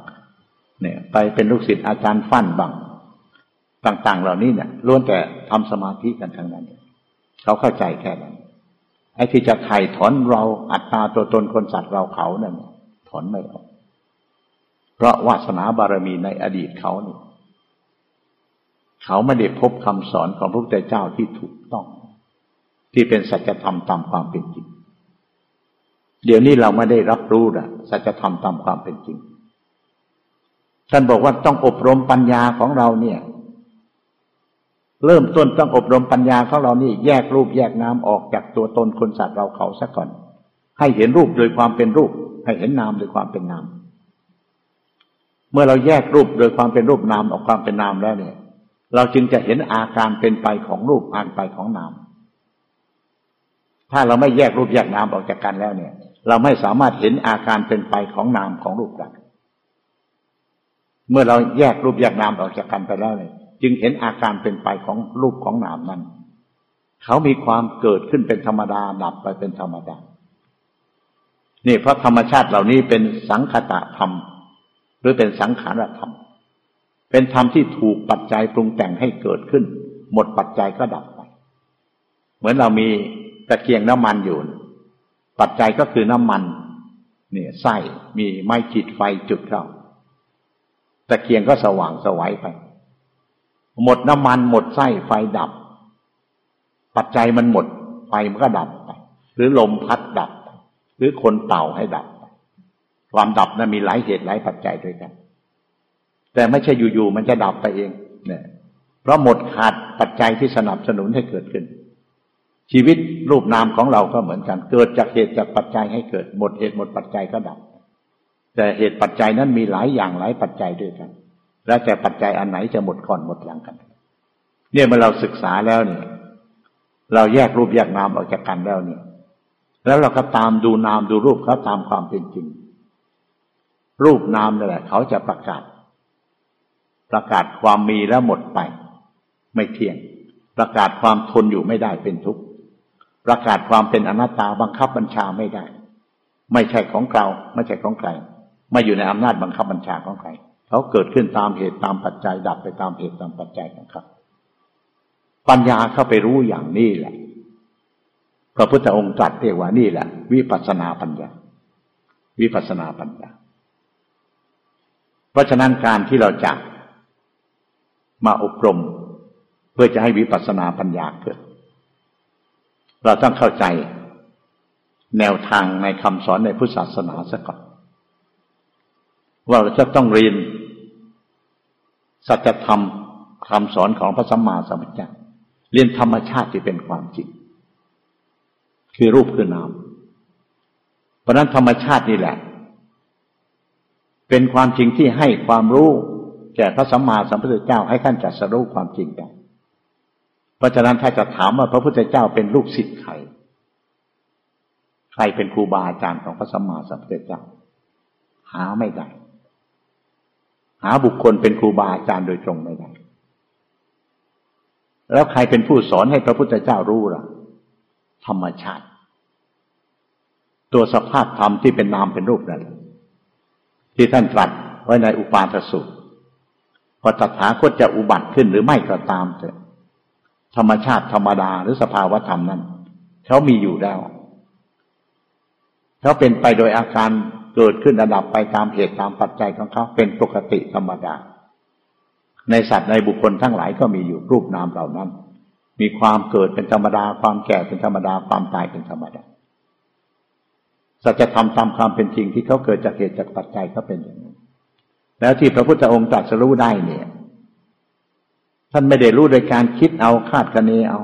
เนี่ย ไปเป็นลูกศิษย์อาจารย์ฟั่นบังต่าง ๆ เหล่านี้เนี่ยล้วนแต่ทำสมาธิกันทั้งนั้น เขาเข้าใจแค่นั้น ไอ้ที่จะไถ่ถอนเราอัตตาตัวตนคนสัตว์เราเขาเนี่ยถอนไม่ออก เพราะวาสนาบารมีในอดีตเขาเนี่ยเขาไม่ได้พบคำสอนของพระพุทธเจ้าที่ถูกต้อง ที่เป็นสัจธรรมตามความเป็นจริง เดี๋ยวนี้เราไม่ได้รับรู้นะสัจธรรมตามความเป็นจริง ท่านบอกว่าต้องอบรมปัญญาของเราเนี่ย เริ่มต้นต้องอบรมปัญญาของเรานี่แยกรูปแยกนามออกจากตัวตนคนสัตว์เราเขาซะก่อน ให้เห็นรูปโดยความเป็นรูป ให้เห็นนามโดยความเป็นนาม เมื่อเราแยกรูปโดยความเป็นรูปนามออกความเป็นนามแล้วเนี่ย เราจึงจะเห็นอาการเป็นไปของรูปอ่านไปของนาม ถ้าเราไม่แยกรูปแยกนามออกจากกันแล้วเนี่ย เราไม่สามารถเห็นอาการเป็นไปของนามของรูปได้เมื่อเราแยกรูปแยกนามออกจากกันไปแล้วเนี่ย จึงเห็นอาการเป็นไปของรูปของนามนั้น เขามีความเกิดขึ้นเป็นธรรมดาดับไปเป็นธรรมดา นี่เพราะธรรมชาติเหล่านี้เป็นสังคตะธรรม หรือเป็นสังขารธรรม เป็นธรรมที่ถูกปัจจัยปรุงแต่งให้เกิดขึ้น หมดปัจจัยก็ดับไป เหมือนเรามีตะเกียงน้ำมันอยู่ ปัจจัยก็คือน้ำมันเนี่ยไส้มีไม้ขีดไฟจุดเข้าตะเกียงก็สว่างสวัยไป หมดน้ำมันหมดไส้ไฟดับ ปัจจัยมันหมดไฟมันก็ดับไป หรือลมพัดดับ หรือคนเป่าให้ดับ ความดับนั้นมีหลายเหตุหลายปัจจัยด้วยกัน แต่ไม่ใช่อยู่ๆมันจะดับไปเองเนี่ยเพราะหมดขาดปัจจัยที่สนับสนุนให้เกิดขึ้น ชีวิตรูปนามของเราก็เหมือนกัน เกิดจากเหตุจากปัจจัยให้เกิด หมดเหตุหมดปัจจัยก็ดับ แต่เหตุปัจจัยนั้นมีหลายอย่างหลายปัจจัยด้วยกัน แล้วแต่ปัจจัยอันไหนจะหมดก่อนหมดหลังกัน เนี่ยเมื่อเราศึกษาแล้วเนี่ย เราแยกรูปแยกนามออกจากกันแล้วเนี่ย แล้วเราก็ตามดูนามดูรูปเขาตามความเป็นจริง รูปนามนั่แหละเขาจะประกาศ ประกาศความมีแล้วหมดไป ไม่เที่ยง ประกาศความทนอยู่ไม่ได้เป็นทุกข์ประกาศความเป็นอนัตตาบังคับบัญชาไม่ได้ ไม่ใช่ของเราไม่ใช่ของใครไม่อยู่ในอำนาจบังคับบัญชาของใคร เขาเกิดขึ้นตามเหตุตามปัจจัย ดับไปตามเหตุตามปัจจัยของเขาปัญญาเข้าไปรู้อย่างนี้แหละ พระพุทธองค์ตรัสเรียกว่านี่แหละ วิปัสนาปัญญา วิปัสนาปัญญา เพราะฉะนั้นการที่เราจะมาอบรม เพื่อจะให้วิปัสนาปัญญาเกิด เราต้องเข้าใจแนวทางในคำสอนในพุทธศาสนาซะก่อน ว่าเราจะต้องเรียน สัจธรรมคำสอนของพระสัมมาสัมพุทธเจ้าเรียนธรรมชาติที่เป็นความจริง คือรูปคือนาม เพราะนั้นธรรมชาตินี่แหละ เป็นความจริงที่ให้ความรู้แก่พระสัมมาสัมพุทธเจ้าให้ท่านจัดสรู้ความจริงได้เพราะฉะนั้นถ้าจะถามว่าพระพุทธเจ้าเป็นลูกศิษย์ใคร ใครเป็นครูบาอาจารย์ของพระสัมมาสัมพุทธเจ้า หาไม่ได้ หาบุคคลเป็นครูบาอาจารย์โดยตรงไม่ได้ แล้วใครเป็นผู้สอนให้พระพุทธเจ้ารู้ล่ะ ธรรมชาติ ตัวสภาพธรรมที่เป็นนามเป็นรูปนั่นที่ท่านตรัสไว้ในอุปาทสุว่าตถาคตจะอุบัติขึ้นหรือไม่ก็ตามเถอะ ธรรมชาติธรรมดาหรือสภาวะธรรมนั้นเขามีอยู่แล้วเขาเป็นไปโดยอาการ เกิดขึ้นระดับไปตามเหตุตามปัจจัยของเขาเป็นปกติธรรมดา ในสัตว์ในบุคคลทั้งหลายก็มีอยู่รูปนามเหล่านั้น มีความเกิดเป็นธรรมดา ความแก่เป็นธรรมดา ความตายเป็นธรรมดาสัจธรรมตามความเป็นจริงที่เขาเกิดจากเหตุจากปัจจัยเขาเป็นอย่างนั้นแล้วที่พระพุทธองค์ตรัสรู้ได้เนี่ย ท่านไม่ได้รู้โดยการคิดเอาคาดคะเนเอา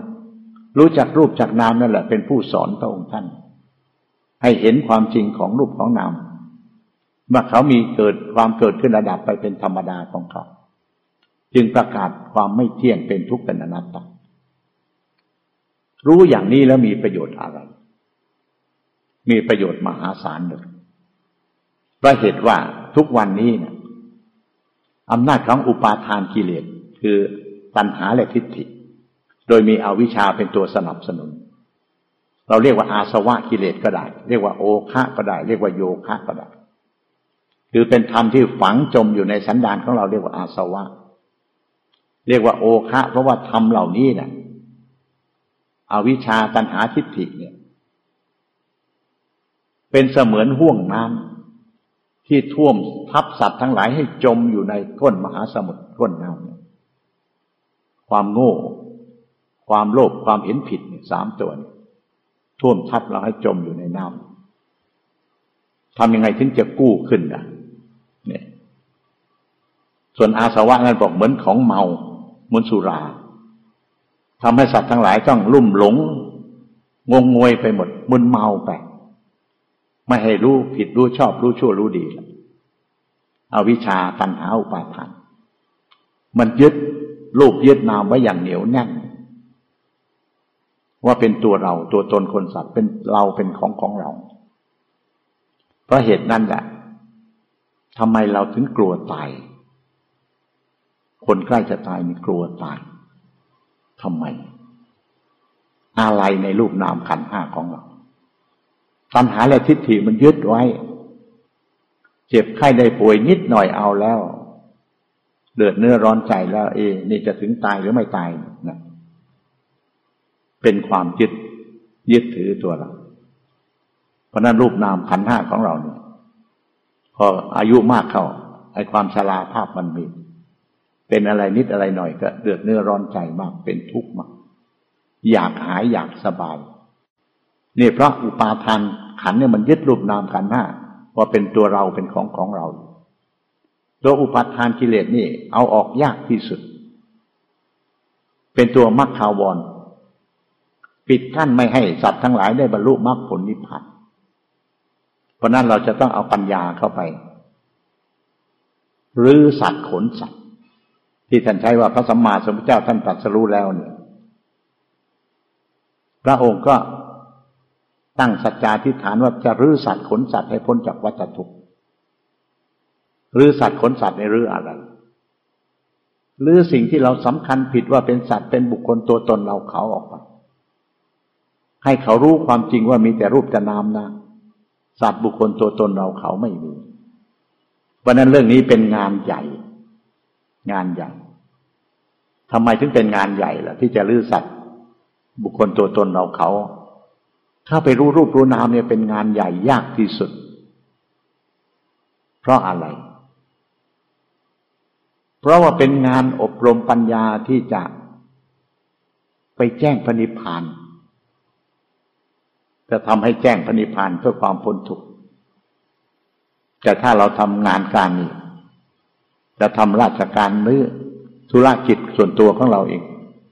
รู้จักรูปจากนามนั่นแหละเป็นผู้สอนพระองค์ท่าน ให้เห็นความจริงของรูปของนาม ว่าเขามีเกิดความเกิดขึ้นระดับไปเป็นธรรมดาของเขา จึงประกาศความไม่เที่ยงเป็นทุกข์เป็นอนัตตารู้อย่างนี้แล้วมีประโยชน์อะไร มีประโยชน์มหาศาลเลยเพราะเหตุว่าทุกวันนี้เนี่ยอำนาจของอุปาทานกิเลสคือปัญหาและทิฏฐิ โดยมีอวิชชาเป็นตัวสนับสนุน เราเรียกว่าอาสวะกิเลสก็ได้ เรียกว่าโอคะก็ได้ เรียกว่าโยคะก็ได้ คือเป็นธรรมที่ฝังจมอยู่ในสันดานของเราเรียกว่าอาสวะ เรียกว่าโอคะ เพราะว่าธรรมเหล่านี้เนี่ยอวิชชาตัณหาทิฏฐิเนี่ย เป็นเสมือนห่วงน้ำที่ท่วมทับสัตว์ทั้งหลายให้จมอยู่ในก้นมหาสมุทรก้นน้ำความโง่ ความโลภความเห็นผิดสามตัวท่วมทับเราให้จมอยู่ในน้ำทำยังไงถึงจะกู้ขึ้นอะ เนี่ย ส่วนอาสวะนั้นบอกเหมือนของเมาเหมือนสุราทำให้สัตว์ทั้งหลายต้องลุ่มหลง งงงวยไปหมดมึนเมาไป ไม่ให้รู้ผิดรู้ชอบรู้ชั่วรู้ดีเอาวิชาตัณหาอุปาทานมันยึดรูปยึดนามไว้อย่างเหนียวแน่น ว่าเป็นตัวเราตัวตนคนสัตว์เป็นเราเป็นของของเรา เพราะเหตุนั้นแหละ ทำไมเราถึงกลัวตาย คนใกล้จะตายมีกลัวตายทำไม อะไรในรูปนามขันห้าของเรา ตัณหาและทิฏฐิมันยึดไว้ เจ็บไข้ได้ป่วยนิดหน่อยเอาแล้วเดือดเนื้อร้อนใจแล้ว เอ นี่จะถึงตายหรือไม่ตายนะเป็นความยึดยึดถือตัวเรา เพราะนั้นรูปนามขันห้าของเราเนี่ย พออายุมากเข้าไอ้ความชราภาพมันมี เป็นอะไรนิดอะไรหน่อยก็เดือดเนื้อร้อนใจมากเป็นทุกข์มาก อยากหายอยากสบายนี่เพราะอุปาทานขันเนี่ยมันยึดรูปนามขันห้าว่าเป็นตัวเราเป็นของของเรา ตัวอุปาทานกิเลสนี่ เอาออกยากที่สุด เป็นตัวมรรคาวร ปิดกั้นไม่ให้สัตว์ทั้งหลายได้บรรลุมรรคผลนิพพาน เพราะนั้นเราจะต้องเอาปัญญาเข้าไปรื้อสัตว์ขนสัตว์ที่ท่านใช้ว่าพระสัมมาสัมพุทธเจ้าท่านตรัสรู้แล้วเนี่ยพระองค์ก็ตั้งสัจจาทิฏฐานว่าจะรื้อสัตว์ขนสัตว์ให้พ้นจากวัฏทุกข์รื้อสัตว์ขนสัตว์ในรื้ออะไรหรือสิ่งที่เราสำคัญผิดว่าเป็นสัตว์เป็นบุคคลตัวตนเราเขาออกไปให้เขารู้ความจริงว่ามีแต่รูปแต่นามนะ สัตว์บุคคลตัวตนเราเขาไม่มี เพราะนั้นเรื่องนี้เป็นงานใหญ่ งานใหญ่ทำไมถึงเป็นงานใหญ่ล่ะ ที่จะรื้อสัตว์ บุคคลตัวตนเราเขา ถ้าไปรู้รูปรู้นามเนี่ยเป็นงานใหญ่ยากที่สุด เพราะอะไร เพราะว่าเป็นงานอบรมปัญญาที่จะไปแจ้งพระนิพพาน จะทำให้แจ้งพระนิพพานเพื่อความพ้นทุกข์แต่ถ้าเราทำงานการนี้จะทำราชการหรือธุรกิจส่วนตัวของเราเอง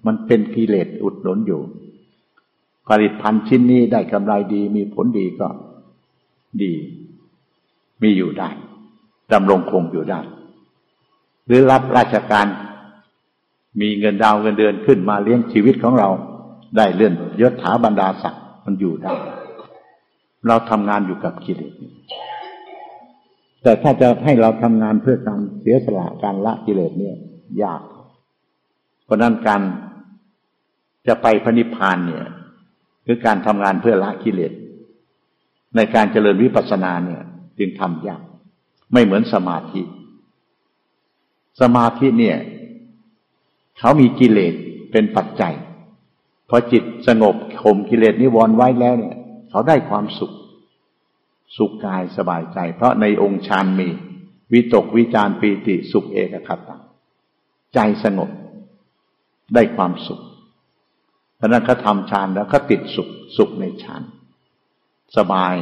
มันเป็นกิเลสอุดหนุนอยู่ ผลิตภัณฑ์ชิ้นนี้ได้กำไรดีมีผลดีก็ดี มีอยู่ได้ดำรงคงอยู่ได้ หรือรับราชการ มีเงินดาวเงินเดือนขึ้นมาเลี้ยงชีวิตของเรา ได้เลื่อนยศถาบรรดาศักดิ์ มันอยู่ได้ เราทำงานอยู่กับกิเลสแต่ถ้าจะให้เราทำงานเพื่อการเสียสละการละกิเลสเนี่ย ยาก เพราะนั้นการจะไปพระนิพพานเนี่ยคือการทำงานเพื่อละกิเลสในการเจริญวิปัสสนาเนี่ย จึงทำยาก ไม่เหมือนสมาธิ สมาธิเนี่ย เขามีกิเลสเป็นปัจจัย พอจิตสงบข่มกิเลสนิวรณ์ไว้แล้วเนี่ย เขาได้ความสุข สุขกายสบายใจ เพราะในองค์ฌานมี วิตกวิจารปีติสุขเอกขัตตาใจสงบ ได้ความสุขเพราะนั้นเขาทำฌานแล้วเขาติดสุขสุขในฌานสบาย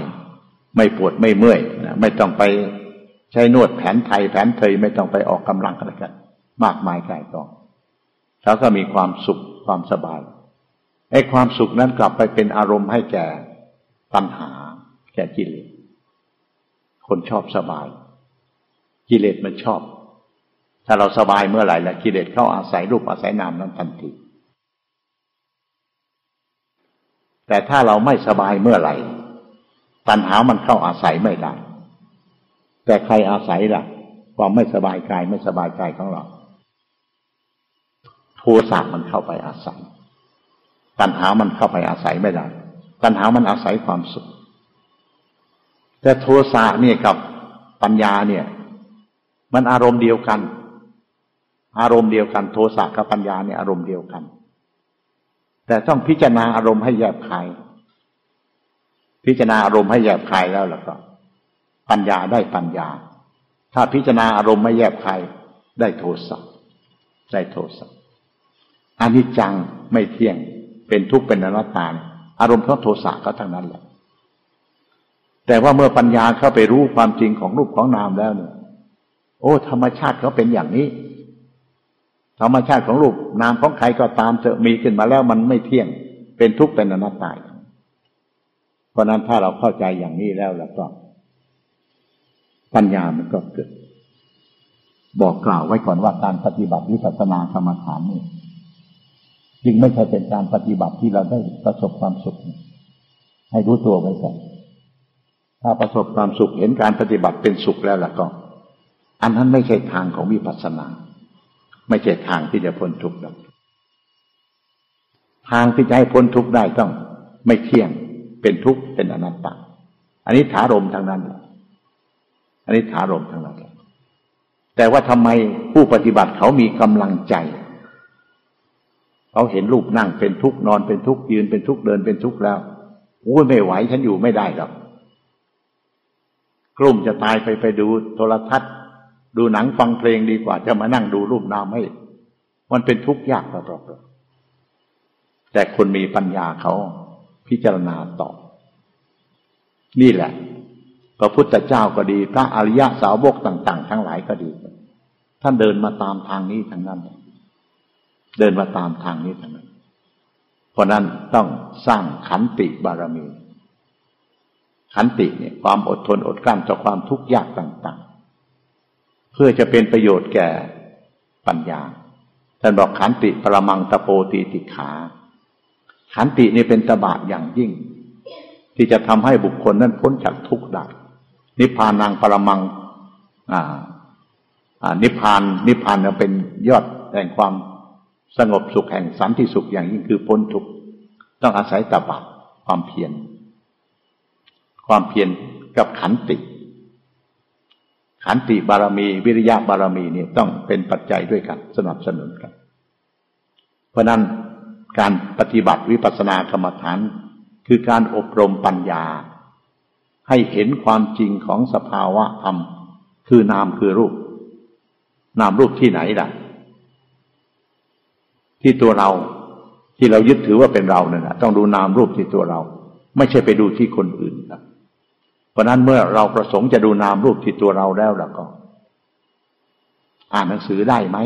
ไม่ปวดไม่เมื่อยนะไม่ต้องไปใช้นวดแผนไทยแผนเทยไม่ต้องไปออกกำลังอะไรกัน มากมายกายกองเขาก็มีความสุขความสบาย ไอ้ความสุขนั้นกลับไปเป็นอารมณ์ให้แก่ปัญหา แก่กิเลส คนชอบสบาย กิเลสมันชอบ ถ้าเราสบายเมื่อไหร่แล้วกิเลสเข้าอาศัยรูปอาศัยนามนั้นทันที แต่ถ้าเราไม่สบายเมื่อไหร่ปัญหามันเข้าอาศัยไม่ได้ แต่ใครอาศัยล่ะ ความไม่สบายกายไม่สบายใจของเรา โทสะมันเข้าไปอาศัย ปัญหามันเข้าไปอาศัยไม่ได้ปัญหามันอาศัยความสุข แต่โทสะเนี่ยกับปัญญาเนี่ย มันอารมณ์เดียวกัน อารมณ์เดียวกัน โทสะกับปัญญาเนี่ยอารมณ์เดียวกัน แต่ต้องพิจารณาอารมณ์ให้แยบคายพิจารณาอารมณ์ให้แยบคายแล้วแล้วก็ปัญญาได้ปัญญา ถ้าพิจารณาอารมณ์ไม่แยบคายได้โทสะได้โทสะอนิจจังไม่เที่ยง เป็นทุกข์เป็นอนัตตาอารมณ์เพราะโทสะก็ทั้งนั้นแหละแต่ว่าเมื่อปัญญาเข้าไปรู้ความจริงของรูปของนามแล้วเนี่ย โอ้ ธรรมชาติเขาเป็นอย่างนี้ ธรรมชาติของรูปนามของใครก็ตามเถอะมีขึ้นมาแล้วมันไม่เที่ยง เป็นทุกข์เป็นอนัตตาเพราะนั้นถ้าเราเข้าใจอย่างนี้แล้วแล้วก็ปัญญามันก็เกิด บอกกล่าวไว้ก่อนว่าการปฏิบัติวิปัสสนากรรมฐานนี่ จึงไม่ใช่เป็นการปฏิบัติที่เราได้ประสบความสุข ให้รู้ตัวไว้ก่อนถ้าประสบความสุขเห็นการปฏิบัติเป็นสุขแล้วล่ะก็ อันนั้นไม่ใช่ทางของวิปัสสนา ไม่ใช่ทางที่จะพ้นทุกข์หรอกทางที่จะให้พ้นทุกข์ได้ต้อง ไม่เที่ยงเป็นทุกข์เป็นอนัตตาอันนี้ถารมทางนั้นอันนี้ถารมทางนั้นแต่ว่าทำไมผู้ปฏิบัติเขามีกำลังใจ เขาเห็นรูปนั่งเป็นทุกข์นอนเป็นทุกข์ยืนเป็นทุกข์เดินเป็นทุกข์แล้วโอ้ยไม่ไหวฉันอยู่ไม่ได้หรอกกลุ่มจะตายไปไปดูโทรทัศน์ ดูหนังฟังเพลงดีกว่า จะมานั่งดูรูปนามให้ มันเป็นทุกข์ยากเปล่าแต่คนมีปัญญาเขาพิจารณาต่อ นี่แหละ พระพุทธเจ้าก็ดี พระอริยะสาวกต่าง ๆ ทั้งหลายก็ดี ท่านเดินมาตามทางนี้ทั้งนั้น เดินมาตามทางนี้ทั้งนั้นเพราะนั้นต้องสร้างขันติบารมี ขันติเนี่ยความอดทนอดกลั้นต่อความทุกข์ยากต่าง ๆ เพื่อจะเป็นประโยชน์แก่ปัญญาท่านบอกขันติปรมังตะโปตีติขา ขันตินี่เป็นตบะอย่างยิ่ง ที่จะทำให้บุคคลนั้นพ้นจากทุกข์ได้นิพพานังปรมังอ่าอ่านิพพานนิพพานเป็นยอดแห่งความ สงบสุขแห่งสันติสุขอย่างยิ่งคือพ้นทุกข์ต้องอาศัยตบะความเพียรความเพียรกับขันติ ขันติบารมี วิริยะบารมีนี่ต้องเป็นปัจจัยด้วยกัน สนับสนุนกัน เพราะนั้นการปฏิบัติวิปัสสนากรรมฐาน คือการอบรมปัญญา ให้เห็นความจริงของสภาวะธรรม คือนามคือรูป นามรูปที่ไหนล่ะ ที่ตัวเรา ที่เรายึดถือว่าเป็นเราเนี่ยนะต้องดูนามรูปที่ตัวเรา ไม่ใช่ไปดูที่คนอื่นครับ เพราะนั้นเมื่อเราประสงค์จะดูนามรูปที่ตัวเราแล้วแล้วก็ อ่านหนังสือได้ไหม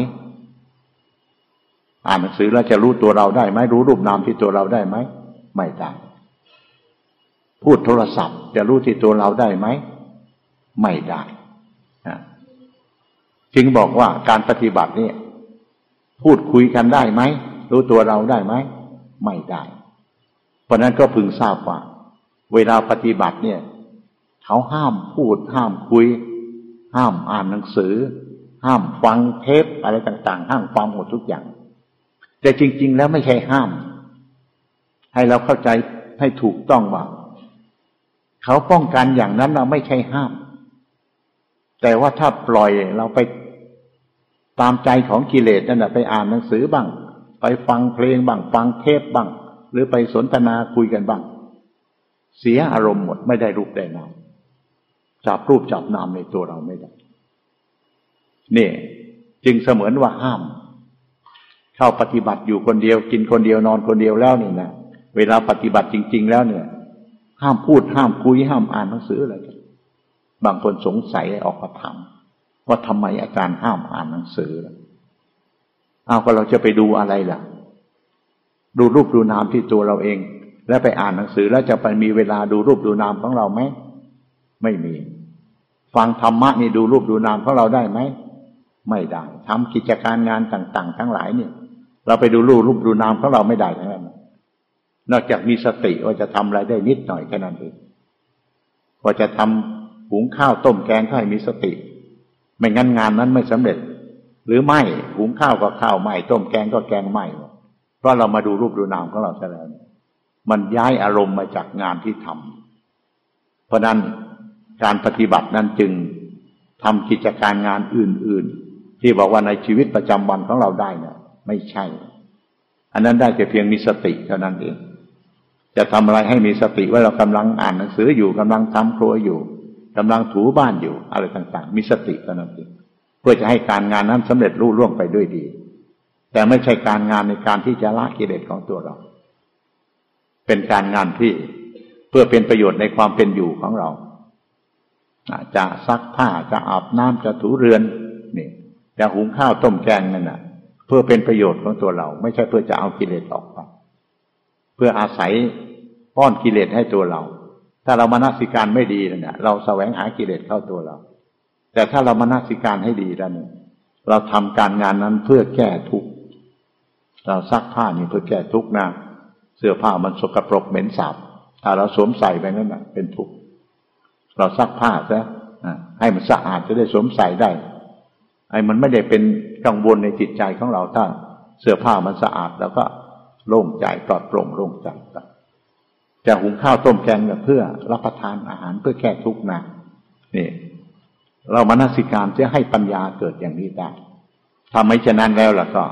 อ่านหนังสือแล้วจะรู้ตัวเราได้ไหมรู้รูปนามที่ตัวเราได้ไหมไม่ได้พูดโทรศัพท์ จะรู้ที่ตัวเราได้ไหมไม่ได้จึงบอกว่าการปฏิบัติเนี่ย พูดคุยกันได้ไหมรู้ตัวเราได้ไหมไม่ได้ เพราะนั้นก็พึงทราบว่า เวลาปฏิบัติเนี่ย เขาห้ามพูดห้ามคุย ห้ามอ่านหนังสือ ห้ามฟังเทปอะไรต่าง ๆ ห้ามฟังหมดทุกอย่าง แต่จริง ๆ แล้วไม่ใช่ห้าม ให้เราเข้าใจให้ถูกต้องว่าเขาป้องกันอย่างนั้นเราไม่ใช่ห้าม แต่ว่าถ้าปล่อยเราไป ตามใจของกิเลสนั่นแหะไปอ่านหนังสือบ้าง ไปฟังเพลงบ้างฟังเทปบ้าง หรือไปสนทนาคุยกันบ้าง เสียอารมณ์หมดไม่ได้รูปได้นามจับรูปจับนามในตัวเราไม่ได้นี่จึงเสมือนว่าห้าม เข้าปฏิบัติอยู่คนเดียว กินคนเดียวนอนคนเดียวแล้วนี่นะเวลาปฏิบัติจริง ๆ แล้วเนี่ย ห้ามพูดห้ามคุยห้ามอ่านหนังสืออะไรบางคนสงสัยออกมาถาม ว่าทำไมอาจารย์ห้ามอ่านหนังสือเอาก็เราจะไปดูอะไรล่ะ ดูรูปดูนามที่ตัวเราเอง แล้วไปอ่านหนังสือแล้วจะไปมีเวลาดูรูปดูนามของเราไหมไม่มี ฟังธรรมะนี่ดูรูปดูนามของเราได้ไหมไม่ได้ทำกิจการงานต่าง ๆ ทั้งหลายเนี่ยเราไปดูรูปรูปดูนามของเราไม่ได้ทั้งนั้นนอกจากมีสติว่าจะทำอะไรได้นิดหน่อยแค่นั้นเองว่าจะทำหุงข้าวต้มแกงก็ให้มีสติ ไม่งั้นงานนั้นไม่สำเร็จ หรือไม่หุงข้าวก็ข้าวไหมต้มแกงก็แกงไหมเพราะเรามาดูรูปดูนามของเราซะแล้วมันย้ายอารมณ์มาจากงานที่ทำเพราะนั้นการปฏิบัตินั้นจึงทำกิจการงานอื่น ๆ ที่บอกว่าในชีวิตประจำวันของเราได้เนี่ยไม่ใช่ อันนั้นได้แต่เพียงมีสติเท่านั้นเองจะทำอะไรให้มีสติว่าเรากำลังอ่านหนังสืออยู่กำลังทำครัวอยู่ กำลังถูบ้านอยู่อะไรต่าง ๆ มีสติเท่านั้นเองเพื่อจะให้การงานนั้นสำเร็จรุ่ล่วงไปด้วยดี แต่ไม่ใช่การงานในการที่จะละกิเลสของตัวเรา เป็นการงานที่เพื่อเป็นประโยชน์ในความเป็นอยู่ของเราจะซักผ้าจะอาบน้ำจะถูเรือนนี่จะหุงข้าวต้มแกงนั่นน่ะ เพื่อเป็นประโยชน์ของตัวเรา ไม่ใช่เพื่อจะเอากิเลสออกไปเพื่ออาศัยป้อนกิเลสให้ตัวเรา ถ้าเรามานาสิการไม่ดีเนี่ยเราแสวงหากิเลสเข้าตัวเรา แต่ถ้าเรามานาสิการให้ดีแล้วเนี่ยเราทำการงานนั้นเพื่อแก้ทุกข์เราซักผ้านี่เพื่อแก้ทุกข์นะเสื้อผ้ามันสกปรกเหม็นสาบถ้าเราสวมใส่ไปนั่นแหะเป็นทุกข์เราซักผ้าซะให้มันสะอาดจะได้สวมใส่ได้ไอ้มันไม่ได้เป็นกังวลในจิตใจของเราถ้าเสื้อผ้ามันสะอาด แล้วก็โล่งใจปลอดโปร่งโล่งใจ จะหุงข้าวต้มแกงเพื่อรับประทานอาหารเพื่อแก้ทุกข์นะนี่เรามานาสิการจะให้ปัญญาเกิดอย่างนี้ได้ถ้าไม่ฉะนั้นแล้วล่ะก็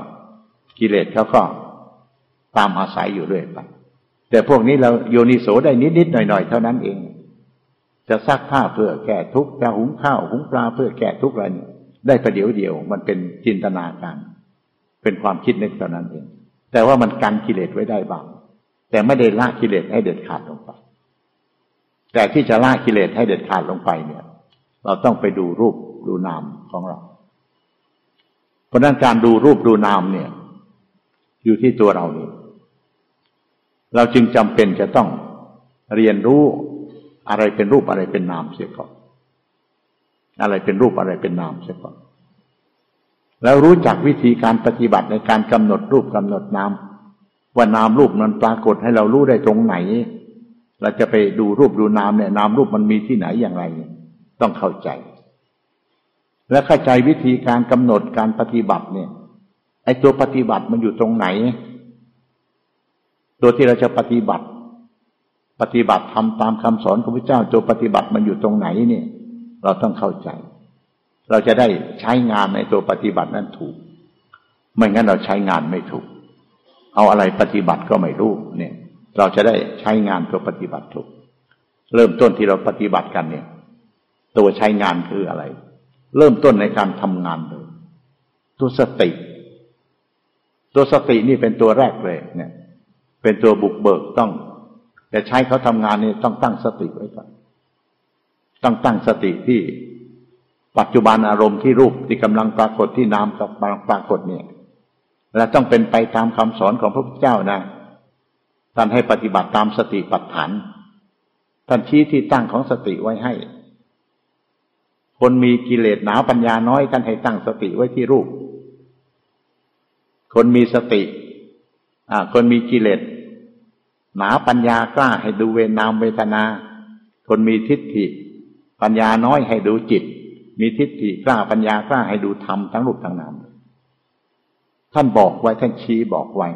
กิเลสเขาก็ตามอาศัยอยู่เรื่อยไป แต่พวกนี้เราโยนิโสได้นิดๆหน่อยๆเท่านั้นเอง จะซักผ้าเพื่อแก้ทุกข์จะหุงข้าวหุงปลาเพื่อแก้ทุกข์อะไรได้ประเดี๋ยวเดียว มันเป็นจินตนาการ เป็นความคิดนึกเท่านั้นเอง แต่ว่ามันกันกิเลสไว้ได้บ้าง แต่ไม่ได้ละกิเลสให้เด็ดขาดลงไป แต่ที่จะละกิเลสให้เด็ดขาดลงไปเนี่ย เราต้องไปดูรูปดูนามของเรา เพราะนั้นการดูรูปดูนามเนี่ย อยู่ที่ตัวเรานี่เราจึงจำเป็นจะต้องเรียนรู้อะไรเป็นรูปอะไรเป็นนามเสียก่อน อะไรเป็นรูปอะไรเป็นนามเสียก่อน แล้วรู้จักวิธีการปฏิบัติในการกำหนดรูปกำหนดนาม ว่านามรูปมันปรากฏให้เรารู้ได้ตรงไหน เราจะไปดูรูปดูนามเนี่ย นามรูปมันมีที่ไหนอย่างไร ต้องเข้าใจ และเข้าใจวิธีการกำหนดการปฏิบัติเนี่ย ไอ้ตัวปฏิบัติมันอยู่ตรงไหน ตัวที่เราจะปฏิบัติ ปฏิบัติทำตามคำสอนของพระเจ้าตัวปฏิบัติมันอยู่ตรงไหนเนี่ย เราต้องเข้าใจ เราจะได้ใช้งานในตัวปฏิบัตินั้นถูก ไม่งั้นเราใช้งานไม่ถูก เอาอะไรปฏิบัติก็ไม่รู้เนี่ย เราจะได้ใช้งานตัวปฏิบัติถูก เริ่มต้นที่เราปฏิบัติกันเนี่ย ตัวใช้งานคืออะไร เริ่มต้นในการทำงานเลยตัวสติ ตัวสตินี่เป็นตัวแรกเลยเนี่ย เป็นตัวบุกเบิกต้องจะใช้เขาทำงานนี่ต้องตั้งสติไว้ก่อนต้องตั้งสติที่ปัจจุบันอารมณ์ที่รูปที่กำลังปรากฏที่นามกับปรากฏเนี่ย และต้องเป็นไปตามคำสอนของพระพุทธเจ้านะท่านให้ปฏิบัติตามสติปัฏฐานท่านชี้ที่ตั้งของสติไว้ให้ คนมีกิเลสหนาปัญญาน้อยท่านให้ตั้งสติไว้ที่รูป คนมีสติ อ่า คนมีกิเลสหนาปัญญากล้าให้ดูเวนามเวทนา คนมีทิฏฐิ ปัญญาน้อยให้ดูจิต มีทิฏฐิกล้าปัญญากล้าให้ดูธรรมทั้งรูปทั้งนาม ท่านบอกไว้ท่านชี้บอกไว้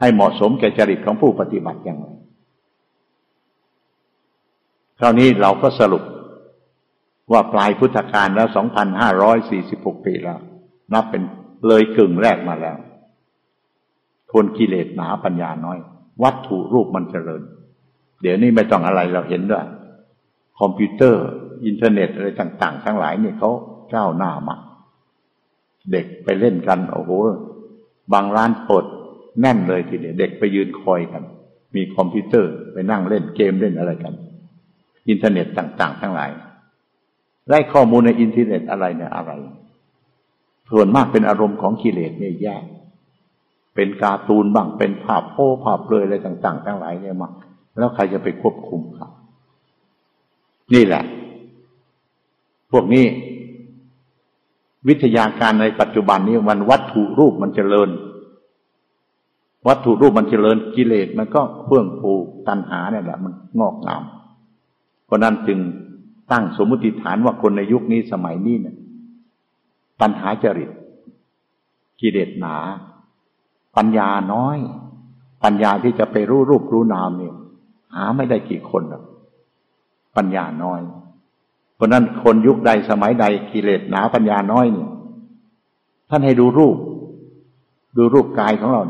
ให้เหมาะสมแก่จริตของผู้ปฏิบัติอย่างไรคราวนี้เราก็สรุปว่าปลายพุทธกาลแล้ว 2,546 ปีแล้ว นับเป็นเลยกึ่งแรกมาแล้ว คนกิเลสหนาปัญญาน้อย วัตถุรูปมันเจริญ เดี๋ยวนี้ไม่ต้องอะไรเราเห็นด้วย คอมพิวเตอร์ อินเทอร์เน็ตอะไรต่าง ๆ ทั้งหลายเนี่ยเขาก้าวหน้ามากเด็กไปเล่นกัน โอ้โห บางร้านเปิดแน่นเลยทีเดียวเด็กไปยืนคอยกัน มีคอมพิวเตอร์ไปนั่งเล่นเกมเล่นอะไรกัน อินเทอร์เน็ตต่าง ๆ ทั้งหลายได้ข้อมูลในอินเทอร์เน็ตอะไรเนี่ยอะไร ส่วนมากเป็นอารมณ์ของกิเลสเนี่ยแย่เป็นการ์ตูนบ้างเป็นภาพโป๊ภาพเปลือยอะไรต่าง ๆ ทั้งหลายเนี่ยมาแล้วใครจะไปควบคุมครับนี่แหละ พวกนี้ วิทยาการในปัจจุบันนี้มันวัตถุรูปมันเจริญ วัตถุรูปมันเจริญกิเลสมันก็เพื่องผูกตัณหาเนี่ยแหละมันงอกงาม เพราะนั้นจึงตั้งสมมติฐานว่าคนในยุคนี้สมัยนี้เนี่ยตัณหาจริต กิเลสหนา ปัญญาน้อย ปัญญาที่จะไปรู้รูปรู้นามเนี่ยหาไม่ได้กี่คนหรอกปัญญาน้อย เพราะนั้นคนยุคใดสมัยใดกิเลสหนาปัญญาน้อยเนี่ยท่านให้ดูรูป ดูรูปกายของเรา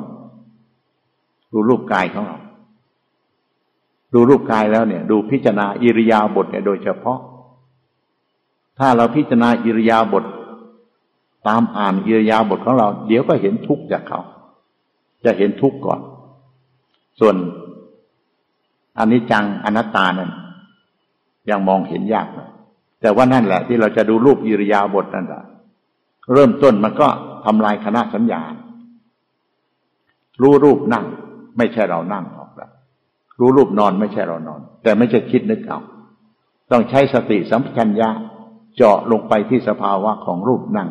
ดูรูปกายของเรา ดูรูปกายแล้วเนี่ย ดูพิจารณาอิริยาบถเนี่ยโดยเฉพาะ ถ้าเราพิจารณาอิริยาบถตามอ่านอิริยาบถของเรา เดี๋ยวก็เห็นทุกข์จากเขา จะเห็นทุกข์ก่อน ส่วนอันนี้จังอนัตตานั้นยังมองเห็นยากนะ แต่ว่านั่นแหละ ที่เราจะดูรูปอิริยาบถนั่นแหละเริ่มต้นมันก็ทำลายคณะสัญญา รู้รูปนั่ง ไม่ใช่เรานั่งออกแล้วรู้รูปนอนไม่ใช่เรานอน แต่ไม่ใช่คิดนึกเอาต้องใช้สติสัมปชัญญะเจาะลงไปที่สภาวะของรูปนั่ง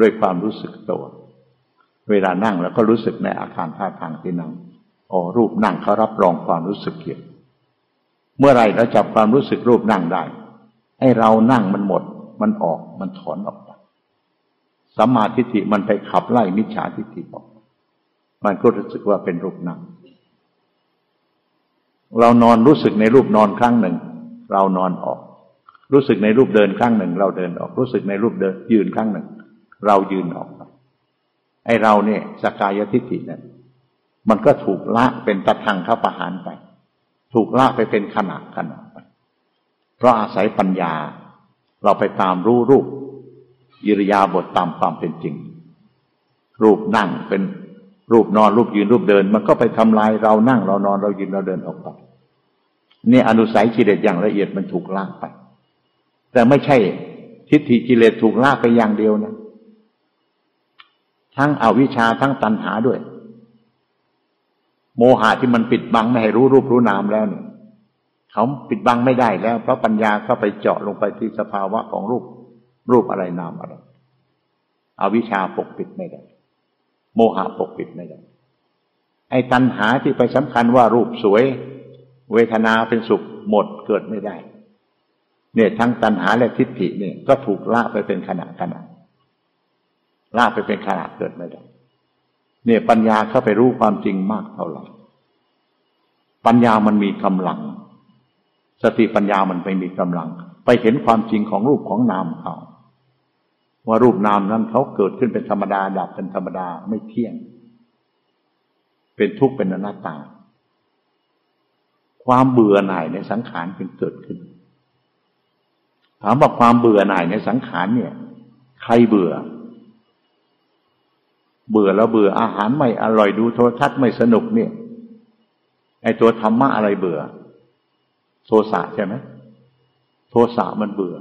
ด้วยความรู้สึกตัว เวลานั่งแล้วก็รู้สึกในอาการท่าทางที่นั่งอ๋อรูปนั่งเขารับรองความรู้สึกเกี่ยวเมื่อไรเราจับความรู้สึกรูปนั่งได้ ให้เรานั่งมันหมด มันออกมันถอนออกไปสัมมาทิฏฐิมันไปขับไล่มิจฉาทิฏฐิออก มันก็รู้สึกว่าเป็นรูปนั่ง เรานอนรู้สึกในรูปนอนครั้งหนึ่ง เรานอนออก รู้สึกในรูปเดินครั้งหนึ่ง เราเดินออก รู้สึกในรูปเดินยืนครั้งหนึ่ง เรายืนออก ไอเราเนี่ยสกายทิฏฐินั่นมันก็ถูกละเป็นตะทางข้าประหารไป ถูกละไปเป็นขนาดขนาด เพราะอาศัยปัญญา เราไปตามรู้รูปอิริยาบถตามความเป็นจริง รูปนั่งเป็นรูปนอนรูปยืนรูปเดิน มันก็ไปทำลายเรานั่งเรานอนเรายืนเราเดินออกไปนี่อนุสัยกิเลสอย่างละเอียดมันถูกลากไป แต่ไม่ใช่ทิฏฐิกิเลสถูกลากไปอย่างเดียวนะทั้งอวิชชาทั้งตัณหาด้วย โมหะที่มันปิดบังไม่ให้รู้รูปรู้นามแล้วเนี่ย เขาปิดบังไม่ได้แล้ว เพราะปัญญาเข้าไปเจาะลงไปที่สภาวะของรูป รูปอะไรนามอะไรอวิชชาปกปิดไม่ได้ โมหะปกปิดไม่ได้ ไอ้ตัณหาที่ไปสำคัญว่ารูปสวย เวทนาเป็นสุขหมดเกิดไม่ได้ เนี่ยทั้งตัณหาและทิฏฐิเนี่ยก็ถูกละไปเป็นขณะขณะละไปเป็นขณะเกิดไม่ได้ เนี่ยปัญญาเข้าไปรู้ความจริงมากเท่าไหร่ ปัญญามันมีกำลัง สติปัญญามันไปมีกำลัง ไปเห็นความจริงของรูปของนามเขาว่ารูปนามนั้นเขาเกิดขึ้นเป็นธรรมดาดับเป็นธรรมดาไม่เที่ยง เป็นทุกข์เป็นอนัตตา ความเบื่อหน่ายในสังขารเป็นเกิดขึ้น ถามว่าความเบื่อหน่ายในสังขารเนี่ย ใครเบื่อ เบื่อแล้วเบื่ออาหารไม่อร่อยดูโทรทัศน์ไม่สนุกเนี่ยไอตัวธรรมะอะไรเบื่อ โทสะใช่ไหมโทสะมันเบื่อ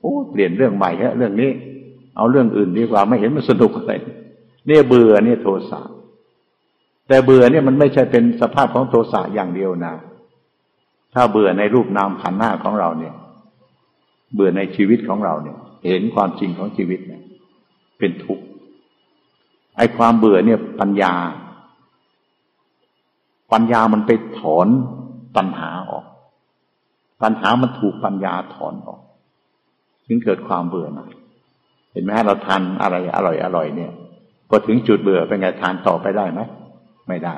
โอ้เปลี่ยนเรื่องใหม่ฮะเรื่องนี้ เอาเรื่องอื่นดีกว่าไม่เห็นมันสนุกอะไรเนี่ยเบื่อเนี่ยโทสะแต่เบื่อเนี่ยมันไม่ใช่เป็นสภาพของโทสะอย่างเดียวนะถ้าเบื่อในรูปนามขันหน้าของเราเนี่ย เบื่อในชีวิตของเราเนี่ย เห็นความจริงของชีวิตเนี่ยเป็นทุกข์ไอ้ความเบื่อเนี่ยปัญญา ปัญญามันไปถอนตัณหาออก ตัณหามันถูกปัญญาถอนออก ถึงเกิดความเบื่อหน่ายเห็นไหมเราทานอะไรอร่อยอร่อยเนี่ย พอถึงจุดเบื่อเป็นไงทานต่อไปได้ไหมไม่ได้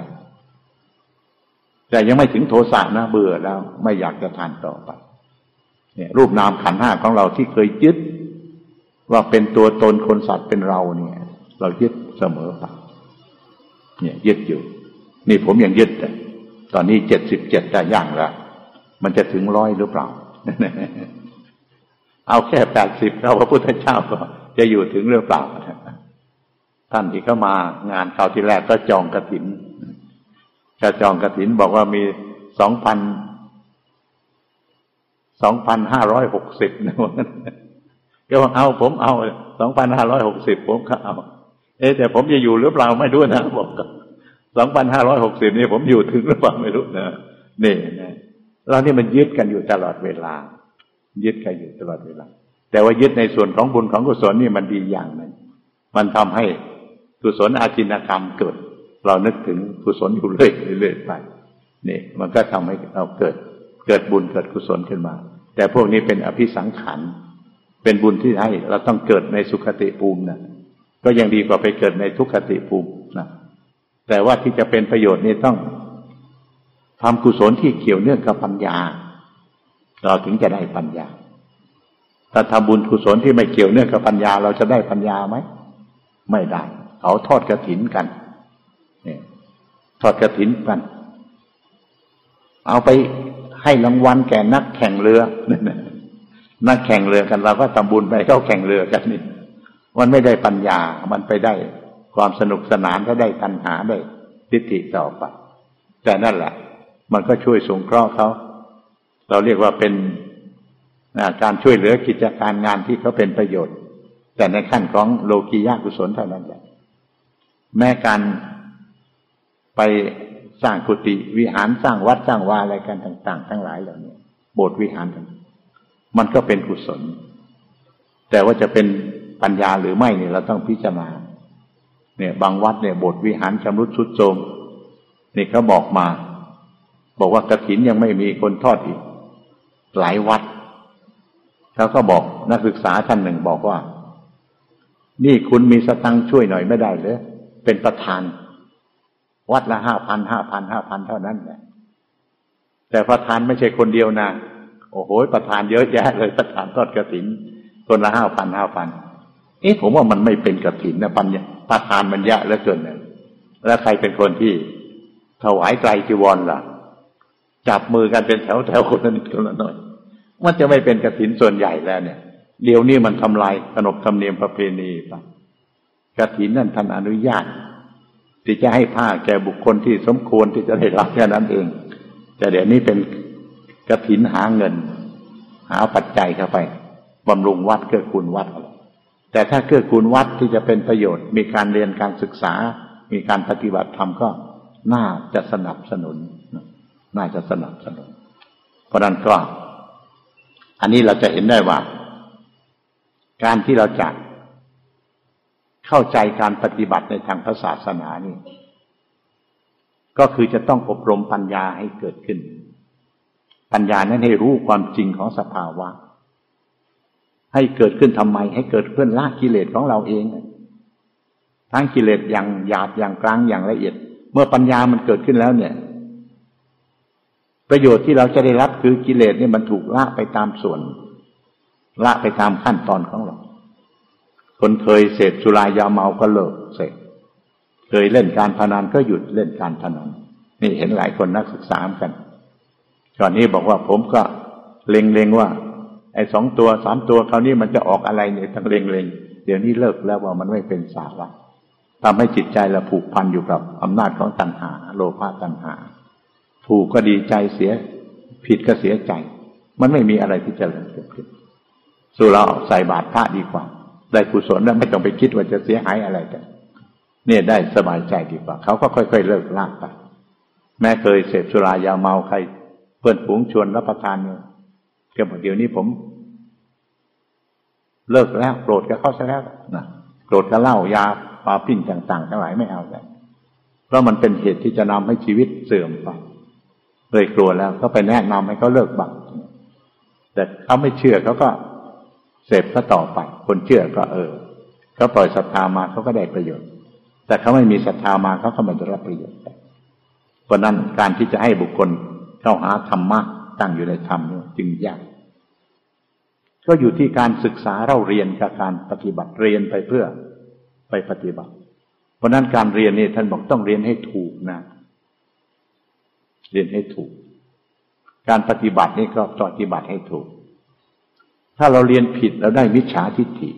แต่ยังไม่ถึงโทสะนะเบื่อแล้วไม่อยากจะทานต่อไป เนี่ย รูปนามขันห้าของเราที่เคยยึด ว่าเป็นตัวตนคนสัตว์เป็นเราเนี่ย เรายึดเสมอไปเนี่ยยึดอยู่ นี่ผมยังยึดแต่ตอนนี้เจ็ดสิบเจ็ดได้ย่างและ มันจะถึงร้อยหรือเปล่า เอาแค่แปดสิบเราพระพุทธเจ้าก็จะอยู่ถึงหรือเปล่า ท่านที่เข้ามางานคราวที่แรกก็จองกระถินจะจองกระถินบอกว่ามีสองพันสองพันห้าร้อยหกสิบนะก็เอาผมเอาสองพันห้าร้อยหกสิบผมก็เอา เอ๊แต่ผมจะอยู่หรือเปล่าไม่รู้นะบอกสองพันห้าร้อยหกสิบนี่ผมอยู่ถึงหรือเปล่าไม่รู้นะนี่นะ เรานี่มันยึดกันอยู่ตลอดเวลา ยึดกันอยู่ตลอดเวลา แต่ว่ายึดในส่วนของบุญของกุศลนี่มันดีอย่างหนึ่งมันทำให้กุศลอาจินกรรมเกิด เรานึกถึงกุศลอยู่เรื่อยเรื่อยไปนี่มันก็ทำให้เราเกิด เกิดบุญเกิดกุศลขึ้นมา แต่พวกนี้เป็นอภิสังขารเป็นบุญที่ให้เราต้องเกิดในสุขติภูมินะก็ยังดีกว่าไปเกิดในทุกขติภูมินะแต่ว่าที่จะเป็นประโยชน์นี่ต้อง ทำกุศลที่เกี่ยวเนื่องกับปัญญา เราถึงจะได้ปัญญา ถ้าทำบุญกุศลที่ไม่เกี่ยวเนื่องกับปัญญา เราจะได้ปัญญาไหม ไม่ได้ เขาทอดกระถินกันเนี่ยทอดกระถินกัน เอาไปให้รางวัลแก่นักแข่งเรือ นักแข่งเรือกันเราก็ทำบุญไปเข้าแข่งเรือกันนี่ มันไม่ได้ปัญญา มันไปได้ความสนุกสนานถ้าได้ตัณหาได้ทิฏฐิต่อไป แต่นั่นแหละ มันก็ช่วยสงเคราะห์เขาเราเรียกว่าเป็นการช่วยเหลือกิจการงานที่เขาเป็นประโยชน์ แต่ในขั้นของโลกียากุศลเท่านั้นแหละแม้การไปสร้างกุฏิวิหารสร้างวัดสร้างวาอะไรกันต่าง ๆ ทั้งหลายเหล่านี้โบสถ์วิหารมันก็เป็นกุศล แต่ว่าจะเป็นปัญญาหรือไม่เนี่ยเราต้องพิจารณาเนี่ย บางวัดเนี่ยโบสถ์วิหารชำรุดชุดโทรมนี่เขาบอกมา บอกว่ากระถินยังไม่มีคนทอดอีก หลายวัดเขาก็บอกนักศึกษาท่านหนึ่งบอกว่า นี่คุณมีสตังช่วยหน่อยไม่ได้เลยเป็นประธาน วัดละห้าพันห้าพันห้าพันเท่านั้นแหละแต่ประธานไม่ใช่คนเดียวนะโอ้โหประธานเยอะแยะเลยประธานทอดกระถินคนละห้าพันห้าพันเอ๊ะผมว่ามันไม่เป็นกระถินนะปัญญาประธานมันยะเหลือเกินเลยแล้วใครเป็นคนที่ถวายไตรจีวรล่ะ จับมือกันเป็นแถวแถวคนละนิดคนละหน่อย มันจะไม่เป็นกระถินส่วนใหญ่แล้วเนี่ย เดี๋ยวนี้มันทำลายขนบธรรมเนียมประเพณีไปกระถินนั่นท่านอนุญาต ที่จะให้ผ้าแก่บุคคลที่สมควรที่จะได้รับแค่นั้นเอง แต่เดี๋ยวนี้เป็นกระถินหาเงิน หาปัจจัยเข้าไปบำรุงวัดเกื้อกูลวัด แต่ถ้าเกื้อกูลวัดที่จะเป็นประโยชน์ มีการเรียนการศึกษา มีการปฏิบัติธรรมก็น่าจะสนับสนุน น่าจะสนับสนุน เพราะนั้นก็ อันนี้เราจะเห็นได้ว่า การที่เราจะเข้าใจการปฏิบัติในทางพระศาสนานี่ก็คือจะต้องอบรมปัญญาให้เกิดขึ้น ปัญญานั้นให้รู้ความจริงของสภาวะ ให้เกิดขึ้นทำไม ให้เกิดเพื่อละกิเลสของเราเอง ทั้งกิเลสอย่างหยาบอย่างกลางอย่างละเอียด เมื่อปัญญามันเกิดขึ้นแล้วเนี่ย ประโยชน์ที่เราจะได้รับคือกิเลสเนี่ยมันถูกละไปตามส่วน ละไปตามขั้นตอนของเรา คนเคยเสพสุรายาเมาก็เลิกเสพเคยเล่นการพนันก็หยุดเล่นการพนันนี่เห็นหลายคนนักศึกษากันก่อนนี้บอกว่าผมก็เล็งๆว่า ไอ้สองตัวสามตัวคราวนี้มันจะออกอะไรเนี่ยทั้งเล็งๆเดี๋ยวนี้เลิกแล้วว่ามันไม่เป็นสาระทำให้จิตใจเราผูกพันอยู่กับอำนาจของตัณหา โลภะตัณหา ถูกก็ดีใจเสีย ผิดก็เสียใจ มันไม่มีอะไรที่จะเกิดขึ้นสู่เราใส่บาตรพระดีกว่า ได้กุศลแล้วไม่ต้องไปคิดว่าจะเสียหายอะไรกันเนี่ยได้สบายใจดีกว่า เขาก็ค่อยๆเลิกลากไปแม้เคยเสพสุรายาเมาใคร เพื่อนฝูงชวนรับประทานเนี่ยก็บอกเดี๋ยวนี้ผม เลิกแล้วโกรธกับเขาซะแล้วนะโกรธกับเหล้ายาปาปิ้งต่างๆทั้งหลายไม่เอาแล้วเพราะมันเป็นเหตุที่จะนำให้ชีวิตเสื่อมไป เลยกลัวแล้วก็ไปแนะนำให้เขาเลิกบังแต่เขาไม่เชื่อเขาก็เสพก็ต่อไป คนเชื่อก็เออเขาปล่อยศรัทธามาเขาก็ได้ประโยชน์ แต่เขาไม่มีศรัทธามาเขาก็ไม่ได้รับประโยชน์เพราะนั้นการที่จะให้บุคคลเข้าหาธรรมะตั้งอยู่ในธรรมนี่จึงยาก ก็อยู่ที่การศึกษาเราเรียนกับการปฏิบัติเรียนไปเพื่อไปปฏิบัติ เพราะนั้นการเรียนนี่ท่านบอกต้องเรียนให้ถูกนะ เรียนให้ถูก การปฏิบัตินี่ก็ปฏิบัติให้ถูก ถ้าเราเรียนผิดเราได้มิจฉาทิฏฐิ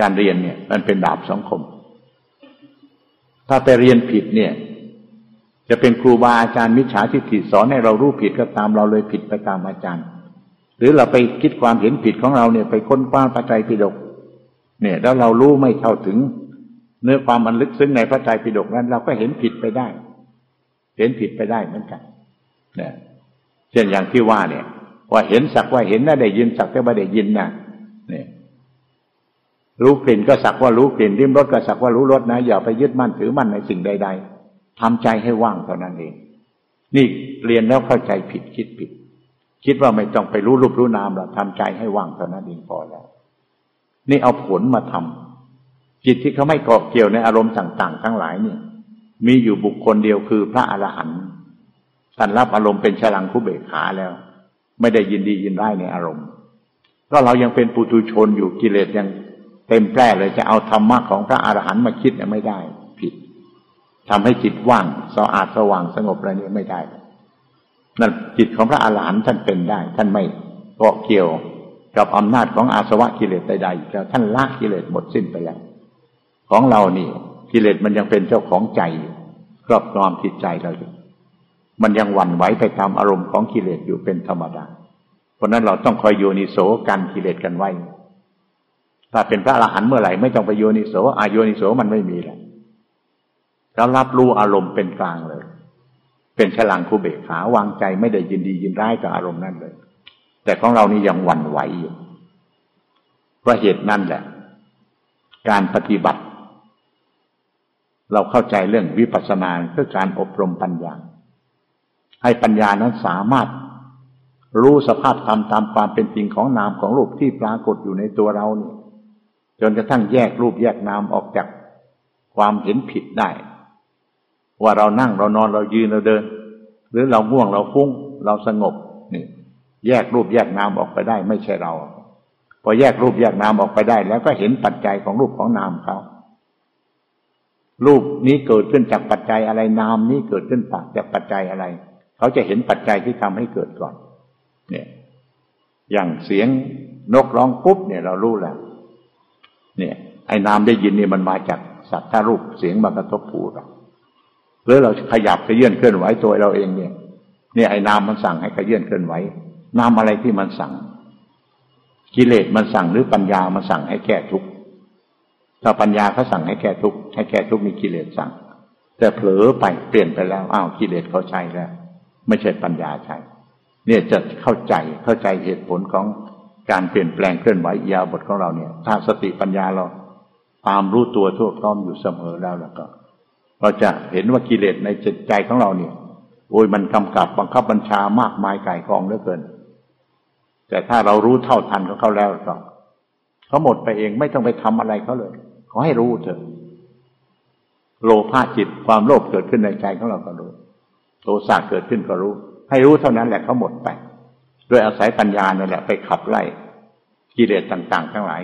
การเรียนเนี่ยมันเป็นดาบสองคม ถ้าไปเรียนผิดเนี่ย จะเป็นครูบาอาจารย์มิจฉาทิฏฐิสอนให้เรารู้ผิดก็ตามเราเลยผิดไปตามอาจารย์ หรือเราไปคิดความเห็นผิดของเราเนี่ย ไปค้นคว้าพระไตรปิฎกเนี่ย แล้วเรารู้ไม่เข้าถึง เนื้อความมันลึกซึ้งในพระไตรปิฎกนั้น เราก็เห็นผิดไปได้ เห็นผิดไปได้เหมือนกันเนี่ยเช่นอย่างที่ว่าเนี่ย ว่าเห็นสักว่าเห็นนะได้ยินสักแต่ไม่ได้ยินนะเนี่ย รู้กลิ่นก็สักว่ารู้กลิ่นริมรสก็สักว่ารู้รสนะอย่าไปยึดมั่นถือมั่นในสิ่งใด ๆทำใจให้ว่างเท่านั้นเอง นี่เรียนแล้วเข้าใจผิดคิดผิด คิดว่าไม่ต้องไปรู้รูปรู้นามหรอกทำใจให้ว่างเท่านั้นเองพอแล้ว นี่เอาผลมาทำจิตที่เขาไม่เกาะเกี่ยวในอารมณ์ต่าง ๆ ทั้งหลายเนี่ย มีอยู่บุคคลเดียวคือพระอรหันต์ท่านรับอารมณ์เป็นฉลังคุเบกขาแล้ว ไม่ได้ยินดียินร้ายในอารมณ์ก็เรายังเป็นปุถุชนอยู่กิเลสยังเต็มแปร่เลยจะเอาธรรมะของพระอรหันต์มาคิดเนี่ยไม่ได้ ผิดทำให้จิตว่างสะอาดสว่างสงบอะไรนี้ไม่ได้นั่นจิตของพระอรหันต์ท่านเป็นได้ ท่านไม่เกาะเกี่ยวกับอำนาจของอาสวะกิเลสใดๆแล้วท่านละกิเลสหมดสิ้นไปแล้ว ของเรานี่ กิเลสมันยังเป็นเจ้าของใจครอบงำจิตใจเราอยู่มันยังหวั่นไหวไปตามอารมณ์ของกิเลสอยู่เป็นธรรมดา เพราะนั้นเราต้องคอยโยนิโสกันกิเลสกันไว้ ถ้าเป็นพระอรหันต์เมื่อไหร่ไม่ต้องไปโยนิโสอาโยนิโสมันไม่มีแล้วเรารับรู้อารมณ์เป็นกลางเลย เป็นฉลังคูเบกขาวางใจไม่ได้ยินดียินร้ายกับอารมณ์นั้นเลย แต่ของเรานี่ยังหวั่นไหวอยู่เพราะเหตุนั่นแหละ การปฏิบัติ เราเข้าใจเรื่องวิปัสสนาคือการอบรมปัญญา ให้ปัญญานั้นสามารถรู้สภาพธรรมตามความเป็นจริงของนามของรูปที่ปรากฏอยู่ในตัวเราเนี่ยจนกระทั่งแยกรูปแยกนามออกจากความเห็นผิดได้ ว่าเรานั่งเรานอนเรายืนเราเดิน หรือเราง่วงเราฟุ้ง เราสงบนี่แยกรูปแยกนามออกไปได้ไม่ใช่เรา พอแยกรูปแยกนามออกไปได้ แล้วก็เห็นปัจจัยของรูปของนามเขา รูปนี้เกิดขึ้นจากปัจจัยอะไรนามนี้เกิดขึ้นจากปัจจัยอะไร เขาจะเห็นปัจจัยที่ทำให้เกิดก่อน เนี่ย อย่างเสียงนกร้องปุ๊บเนี่ยเรารู้แล้ว เนี่ย ไอ้นามได้ยินเนี่ยมันมาจากสัตว์ถ้ารูปเสียงมากระทบผูเราหรือเราขยับขยื่นเคลื่อนไหวตัวเราเองเนี่ย เนี่ยไอ้นามมันสั่งให้ขยื่นเคลื่อนไหวนามอะไรที่มันสั่ง กิเลสมันสั่งหรือปัญญามันสั่งให้แก้ทุกข์ ถ้าปัญญาเขาสั่งให้แก้ทุกข์ให้แก้ทุกข์มีกิเลสสั่ง แต่เผลอไปเปลี่ยนไปแล้วอ้าวกิเลสเขาใช้แล้ว ไม่ใช่ปัญญาใช้เนี่ยจะเข้าใจเข้าใจเหตุผลของการเปลี่ยนแปลงเคลื่อนไหวยาบทของเราเนี่ย ถ้าสติปัญญาเราตามรู้ตัวทั่วพร้อมอยู่เสมอแล้วแล้วก็ เราจะเห็นว่ากิเลสในจิตใจของเราเนี่ยโอ้ยมันกำกับบังคับบัญชามากมายไก่กองเหลือเกิน แต่ถ้าเรารู้เท่าทันเขาเขาแล้วก็เขาหมดไปเองไม่ต้องไปทำอะไรเขาเลย ขอให้รู้เถอะโลภะจิตความโลภเกิดขึ้นในใจของเราก็รู้โทสะเกิดขึ้นก็รู้ ให้รู้เท่านั้นแหละเขาหมดไปด้วยอาศัยปัญญาเนั่นแหละไปขับไล่กิเลสต่าง ๆ ทั้งหลาย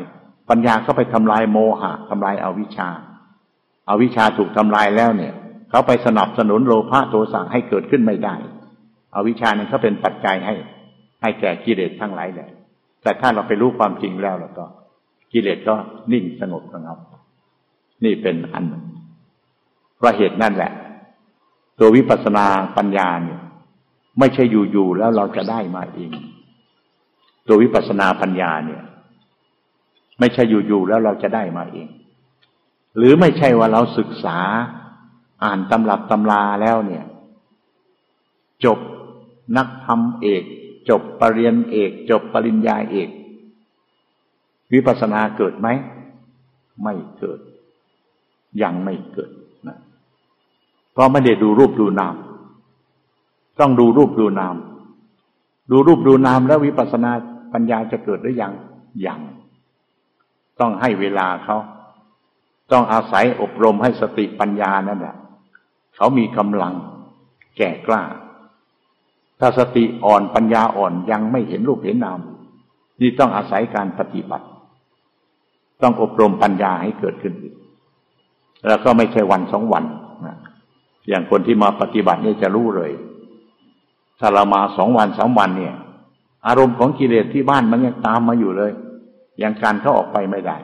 ปัญญาก็ไปทำลายโมหะทำลายอาวิชชาอาวิชชาถูกทำลายแล้วเนี่ย เขาไปสนับสนุนโลภะโทสะให้เกิดขึ้นไม่ได้อวิชชานั้นเขาเป็นปัจจัยให้ ให้แก่กิเลสทั้งหลายแหละแต่ถ้าเราไปรู้ความจริงแล้วแล้วก็ กิเลสก็นิ่งสงบระงับ นี่เป็นอันเพราะเหตุนั่นแหละ ตัววิปัสสนาปัญญาเนี่ย ไม่ใช่อยู่ๆแล้วเราจะได้มาเอง ตัววิปัสสนาปัญญาเนี่ย ไม่ใช่อยู่ๆแล้วเราจะได้มาเอง หรือไม่ใช่ว่าเราศึกษาอ่านตำรับตำราแล้วเนี่ย จบนักธรรมเอก จบปรริญญาเอก จบปริญญาเอก วิปัสสนาเกิดไหม ไม่เกิด ยังไม่เกิดนะเพราะไม่ได้ดูรูปดูนาม ต้องดูรูปดูนาม ดูรูปดูนามแล้ววิปัสสนาปัญญาจะเกิดหรือยังยังต้องให้เวลาเขาต้องอาศัยอบรมให้สติปัญญานั่นแหละเขามีกำลังแก่กล้า ถ้าสติอ่อนปัญญาอ่อนยังไม่เห็นรูปเห็นนามนี่ต้องอาศัยการปฏิบัติ ต้องอบรมปัญญาให้เกิดขึ้น แล้วก็ไม่ใช่วันสองวันอย่างคนที่มาปฏิบัติเนี่ยจะรู้เลยถ้าเรามาสองวันสามวันเนี่ย อารมณ์ของกิเลสที่บ้านมันยังตามมาอยู่เลย ยังการเขาออกไปไม่ได้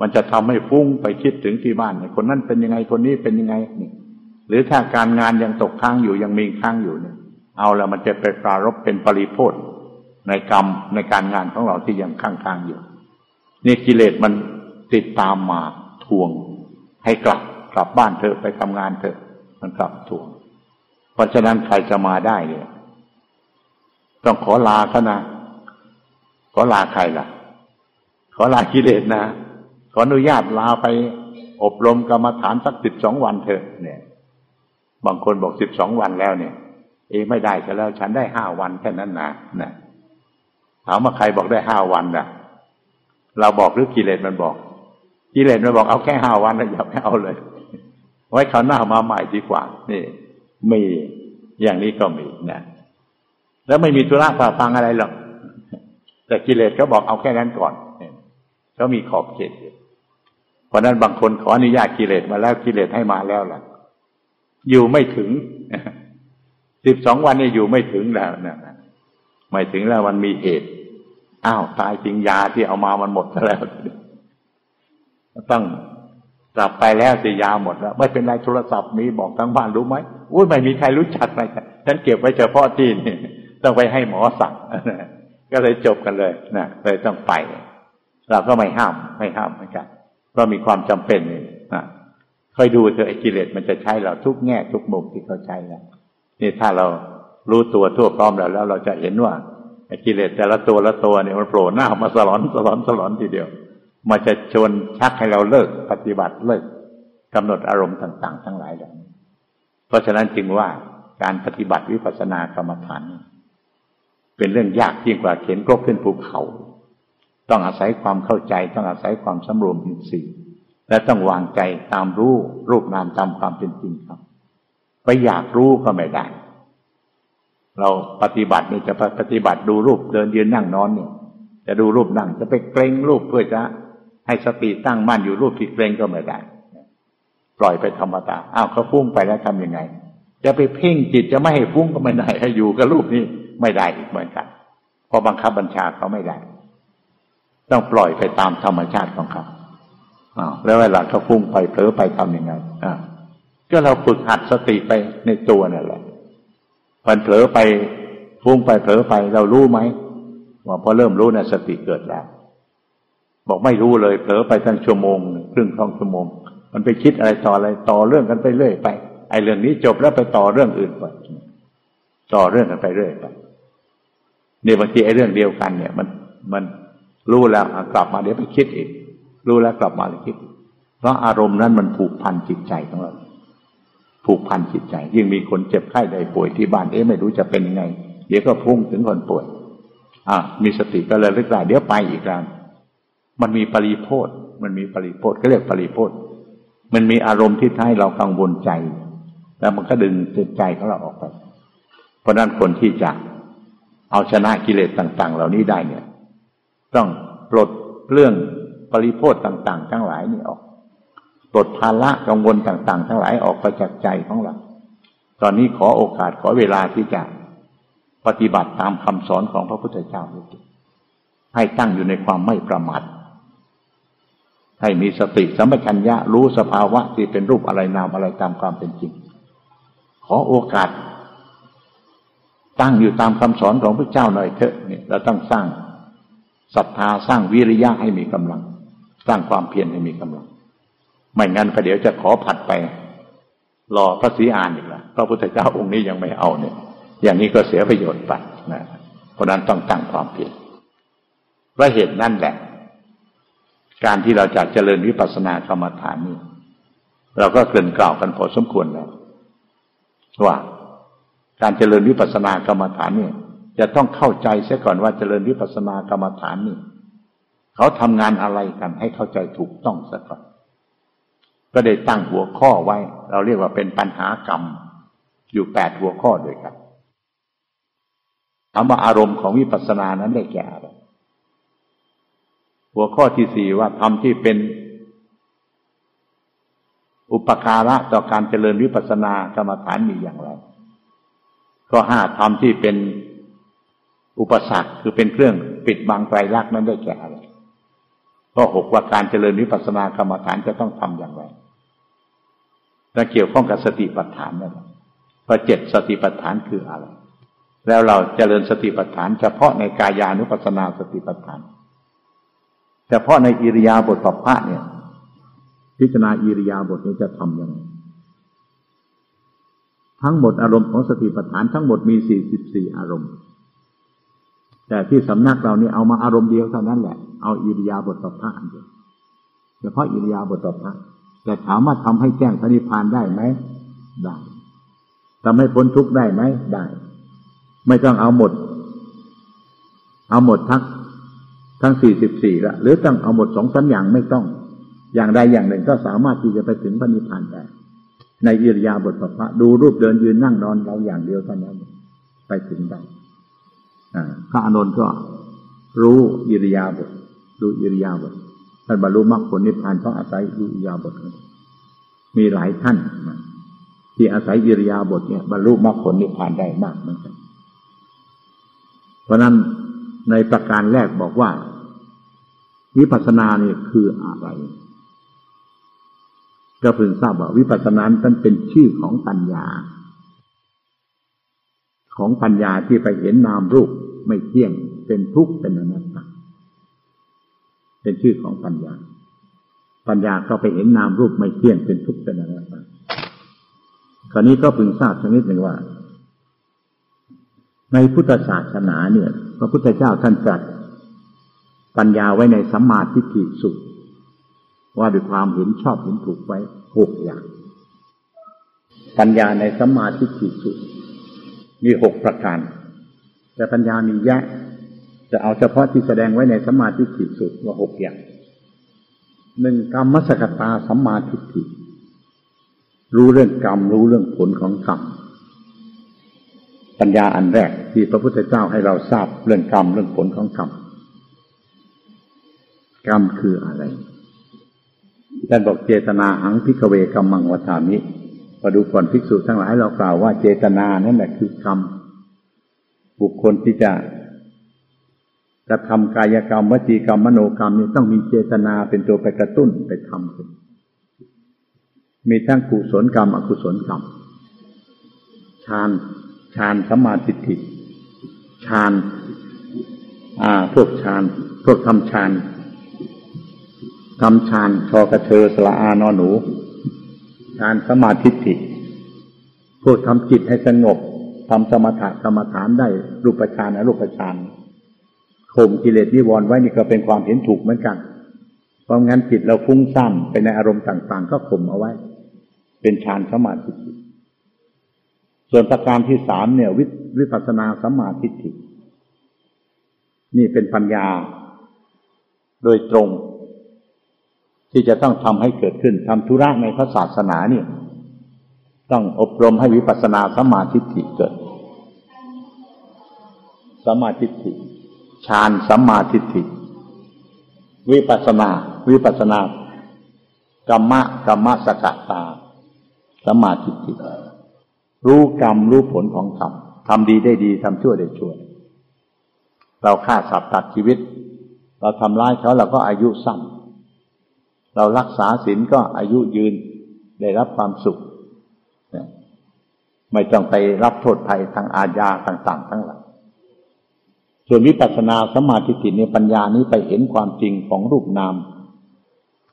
มันจะทำให้ฟุ้งไปคิดถึงที่บ้านคนนั้นเป็นยังไงคนนี้เป็นยังไงนี่หรือถ้าการงานยังตกค้างอยู่ยังมีค้างอยู่เนี่ย เอาแล้วมันจะไปปรารบเป็นปริโพธในกรรมในการงานของเราที่ยังค้างๆอยู่นี่กิเลสมันติดตามมาทวง ให้กลับกลับบ้านเถอะไปทำงานเถอะมันกลับทวง เพราะฉะนั้นใครจะมาได้เนี่ยต้องขอลาเขานะขอลาใครล่ะ ขอลากิเลสนะขออนุญาตลาไปอบรมกรรมฐานสักสิบสองวันเถอะเนี่ย บางคนบอกสิบสองวันแล้วเนี่ย เอไม่ได้ก็แล้ว ฉันได้ห้าวันแค่นั้นนะนะถามว่าใครบอกได้ห้าวันนะเราบอกหรือกิเลสมันบอก กิเลสมันบอกเอาแค่ห้าวันแล้วอย่าไปเอาเลย ไว้เขาวหน้ามาใหม่ดีกว่า นี่ มีอย่างนี้ก็มีนะแล้วไม่มีธุระผ่าฟังอะไรหรอกแต่กิเลสเขาบอกเอาแค่นั้นก่อนเขามีขอบเขตเพราะนั้นบางคนขออนุญาตกิเลสมาแล้วกิเลสให้มาแล้วล่ะ อยู่ไม่ถึงสิบสองวันนี่อยู่ไม่ถึงแล้วนะไม่ถึงแล้วมันมีเหตุอ้าวตายจริงยาที่เอามามันหมดแล้ว ต้องกลับไปแล้วสิยาหมดแล้ว ไม่เป็นไรโทรศัพท์มีบอกทั้งบ้านรู้ไหมอุ้ยไม่มีใครรู้จักเลยฉันเก็บไว้เฉพาะที่นี่ต้องไปให้หมอสั่งก็เลยจบกันเลยนะเลยต้องไป เราก็ไม่ห้ามไม่ห้ามเหมือนกันเพราะมีความจำเป็นนะคอยดูเถอะไอ้กิเลสมันจะใช้เราทุกแง่ทุกมุมที่เขาใช้แล้วนี่ถ้าเรารู้ตัวทั่วพร้อมแล้วแล้วเราจะเห็นว่าไอ้กิเลสแต่ละตัวละตัวเนี่ยมันโผล่หน้ามาสลอนสลอนสลอนทีเดียว มันจะชวนชักให้เราเลิกปฏิบัติเลิกกำหนดอารมณ์ต่าง ๆ ทั้งหลายเหล่านี้เพราะฉะนั้นจึงว่าการปฏิบัติวิปัสสนากรรมฐาน เป็นเรื่องยากยิ่งกว่าเข็นกรกขึ้นภูเขา ต้องอาศัยความเข้าใจ ต้องอาศัยความสำรวมอินทรีย์และต้องวางใจตามรู้รูปนามตามความเป็นจริงครับไปอยากรู้ก็ไม่ได้ เราปฏิบัตินี่จะปฏิบัติดูรูปเดินยืนนั่งนอนเนี่ยจะดูรูปนั่งจะไปเกรงรูปเพื่อจะ ให้สติตั้งมั่นอยู่รูปที่เกรงก็ไม่ได้ปล่อยไปธรรมดาอ้าวเขาฟุ้งไปแล้วทำยังไง จะไปเพ่งจิตจะไม่ให้ฟุ้งก็ไม่ได้ให้อยู่กับรูปนี้ไม่ได้อีกเหมือนกันเพราะบังคับบัญชาเขาไม่ได้ ต้องปล่อยไปตามธรรมชาติของเขาอ้าวแล้วเวลาเขาฟุ้งไปเผลอไปทำยังไงอ่าก็เราฝึกหัดสติไปในตัวนั่นแหละมันเผลอไปฟุ้งไปเผลอไปเรารู้ไหมว่าพอเริ่มรู้น่ะสติเกิดแล้ว บอกไม่รู้เลยเผลอไปตั้งชั่วโมงครึ่งสองชั่วโมง มันไปคิดอะไรต่ออะไรต่อเรื่องกันไปเรื่อยไปไอ้เรื่องนี้จบแล้วไปต่อเรื่องอื่นไปต่อเรื่องกันไปเรื่อยไปเนี่ยบางทีไอ้เรื่องเดียวกันเนี่ย มันมันรู้แล้วกลับมาเดี๋ยวไปคิดอีกรู้แล้วกลับมาเลยคิดเพราะอารมณ์นั้นมันผูกพันจิตใจของเราผูกพันจิตใจ ยิ่งมีคนเจ็บไข้ได้ป่วยที่บ้านเอ๊ะไม่รู้จะเป็นยังไง เดี๋ยวก็พุ่งถึงคนป่วย อ่ามีสติก็เลยเลึกได้เดี๋ยวไปอีกแล้ว มันมีปริโพธมันมีปริโพธก็เรียกปริโพธมันมีอารมณ์ที่ท้ายเรากังวลใจ แล้วมันก็ดึงจิตใจของเราออกไป เพราะนั้นคนที่จะเอาชนะกิเลสต่าง ๆ เหล่านี้ได้เนี่ย ต้องปลดเรื่องปริโพธต่าง ๆ ทั้งหลายนี่ออกปลดภาระกังวลต่าง ๆ ทั้งหลายออกไปจากใจของเรา ตอนนี้ขอโอกาสขอเวลาที่จะปฏิบัติตามคำสอนของพระพุทธเจ้าให้ตั้งอยู่ในความไม่ประมาท ให้มีสติสัมปชัญญะรู้สภาวะที่เป็นรูปอะไรนามอะไรตามความเป็นจริง ขอโอกาส ตั้งอยู่ตามคำสอนของพระเจ้าหน่อยเถอะเนี่ยเราต้องสร้างศรัทธาสร้างวิริยะให้มีกำลัง สร้างความเพียรให้มีกำลัง ไม่งั้นก็เดี๋ยวจะขอผัดไปรอพระศรีอานอีกละพระพุทธเจ้าองค์นี้ยังไม่เอาเนี่ย อย่างนี้ก็เสียประโยชน์ไปนะเพราะนั้นต้องตั้งความเพียรเพราะเหตุนั่นแหละ การที่เราจะเจริญวิปัสสนากรรมฐานนี้เราก็เกริ่นกล่าวกันพอสมควรแล้วว่าการเจริญวิปัสสนากรรมฐานนี่จะต้องเข้าใจเสียก่อนว่าเจริญวิปัสสนากรรมฐานนี่เขาทำงานอะไรกันให้เข้าใจถูกต้องซะก่อนก็ได้ตั้งหัวข้อไว้ เราเรียกว่าเป็นปัญหากรรม อยู่แปดหัวข้อด้วยกันถามว่าอารมณ์ของวิปัสสนานั้นได้แก่อะไร หัวข้อที่สี่ว่าทำที่เป็น อุปการะต่อการเจริญวิปัสสนากรรมฐานมีอย่างไรข้อห้าทำที่เป็นอุปสรรคคือเป็นเครื่องปิดบังไตรลักษณ์นั้นได้แก่อะไรข้อหกว่าการเจริญวิปัสสนากรรมฐานจะต้องทำอย่างไรและเกี่ยวข้องกับสติปัฏฐานนั่นแหละพอเจ็ดสติปัฏฐานคืออะไร แล้วเราเจริญสติปัฏฐาน เฉพาะในกายานุปัสสนาสติปัฏฐาน เฉพาะในอิริยาบถปัปพะเนี่ย พิจารณาอิริยาบถนี้จะทำยังไงทั้งหมดอารมณ์ของสติปัฏฐานทั้งหมดมีสี่สิบสี่อารมณ์ แต่ที่สำนักเราเนี่ยเอามาอารมณ์เดียวเท่านั้นแหละ เอาอิริยาบถปัปพะเดียวเฉพาะอิริยาบถปัปพะแต่ถามว่าทำให้แจ้งพระนิพพานได้ไหมได้ทำให้พ้นทุกข์ได้ไหมได้ ไม่ต้องเอาหมด เอาหมดทั้ง ทั้งสี่สิบสี่ละหรือต้องเอาหมดสองสาอย่างไม่ต้อง อย่างใดอย่างหนึ่งก็สามารถที่จะไปถึงพระนิพพานได้ ในอิริยาบถพระดูรูปเดินยืนนั่งนอนเราอย่างเดียวเท่านั้นไปถึงได้พระอานนท์ก็รู้อิริยาบถรู้อิริยาบถท่านบรรลุมรรคผลนิพพานต้องอาศัยอิริยาบถมีหลายท่านที่อาศัยอิริยาบถเนี่ยบรรลุมรรคผลนิพพานได้มากเหมือนกันเพราะนั้นในประการแรกบอกว่า วิปัสสนาเนี่ยคืออะไร ก็เพึงทราบว่าวิปัสสนานั้นเป็นชื่อของปัญญา ของปัญญาที่ไปเห็นนามรูปไม่เที่ยงเป็นทุกข์เป็นอนัตตาเป็นชื่อของปัญญา ปัญญาก็ไปเห็นนามรูปไม่เที่ยงเป็นทุกข์เป็นอนัตตาคราวนี้ก็พึงทราบชนิดหนึ่งว่า ในพุทธศาสนาเนี่ย พระพุทธเจ้าท่านตรัส ปัญญาไว้ในสัมมาทิฏฐิสุขว่าด้วยความเห็นชอบเห็นถูกไว้หกอย่าง ปัญญาในสัมมาทิฏฐิสุขมีหกประการ แต่ปัญญามีแยะ จะเอาเฉพาะที่แสดงไว้ในสัมมาทิฏฐิสุดว่าหกอย่างหนึ่งกรรมสกตาสัมมาทิฏฐิรู้เรื่องกรรมรู้เรื่องผลของกรรมปัญญาอันแรกที่พระพุทธเจ้าให้เราทราบเรื่องกรรมเรื่องผลของกรรม กรรมคืออะไรท่านบอกเจตนาหังพิกเวกรรมังวัฏามิมาดูก่อนภิกษุทั้งหลายเรากล่าวว่าเจตนานั่นแหละคือกรรม บุคคลที่จะจะทำกายกรรมวจีกรรมมโนกรรมนี่ต้องมีเจตนาเป็นตัวไปกระตุ้นไปทำมีทั้งกุศลกรรม อกุศลกรรมฌานฌานสมาธิิฌาน อ่า พวกฌาน พวกทำฌาน ทำฌานชอกระเชอสละอานอนหนูฌานสมาธิิพวกทำจิตให้สงบทำสมถะกรรมฐานได้รูปฌานอรูปฌานข่มกิเลสนิวรณ์ไว้นี่ก็เป็นความเห็นถูกเหมือนกัน เพราะงั้นจิตเราฟุ้งซ่านไปในอารมณ์ต่าง ๆ ก็ข่มเอาไว้ เป็นฌานสมาธิส่วนประการที่สามเนี่ยวิวปัสสนาสมาธินี่เป็นปัญญา โดยตรง ที่จะต้องทำให้เกิดขึ้นทำธุระในพระศาสนาเนี่ย ต้องอบรมให้วิปัสนาสมาธิิเกิดสมาธิิฌานสัมมาทิฏฐิวิปัสนา วิปัสนากรรมะกรรมะสกัตาสัมมาทิฏฐิรู้กรรมรู้ผลของกรรมทำดีได้ดีทำชั่วได้ชั่วเราฆ่าสัตว์ตัดชีวิต เราทำร้ายเขาเราก็อายุสั้น เรารักษาศีลก็อายุยืนได้รับความสุข ไม่ต้องไปรับโทษภัยทางอาญาต่างๆ ทั้งหลายส่วนวิปัสสนาสมาธิิในปัญญานี้ไปเห็นความจริงของรูปนาม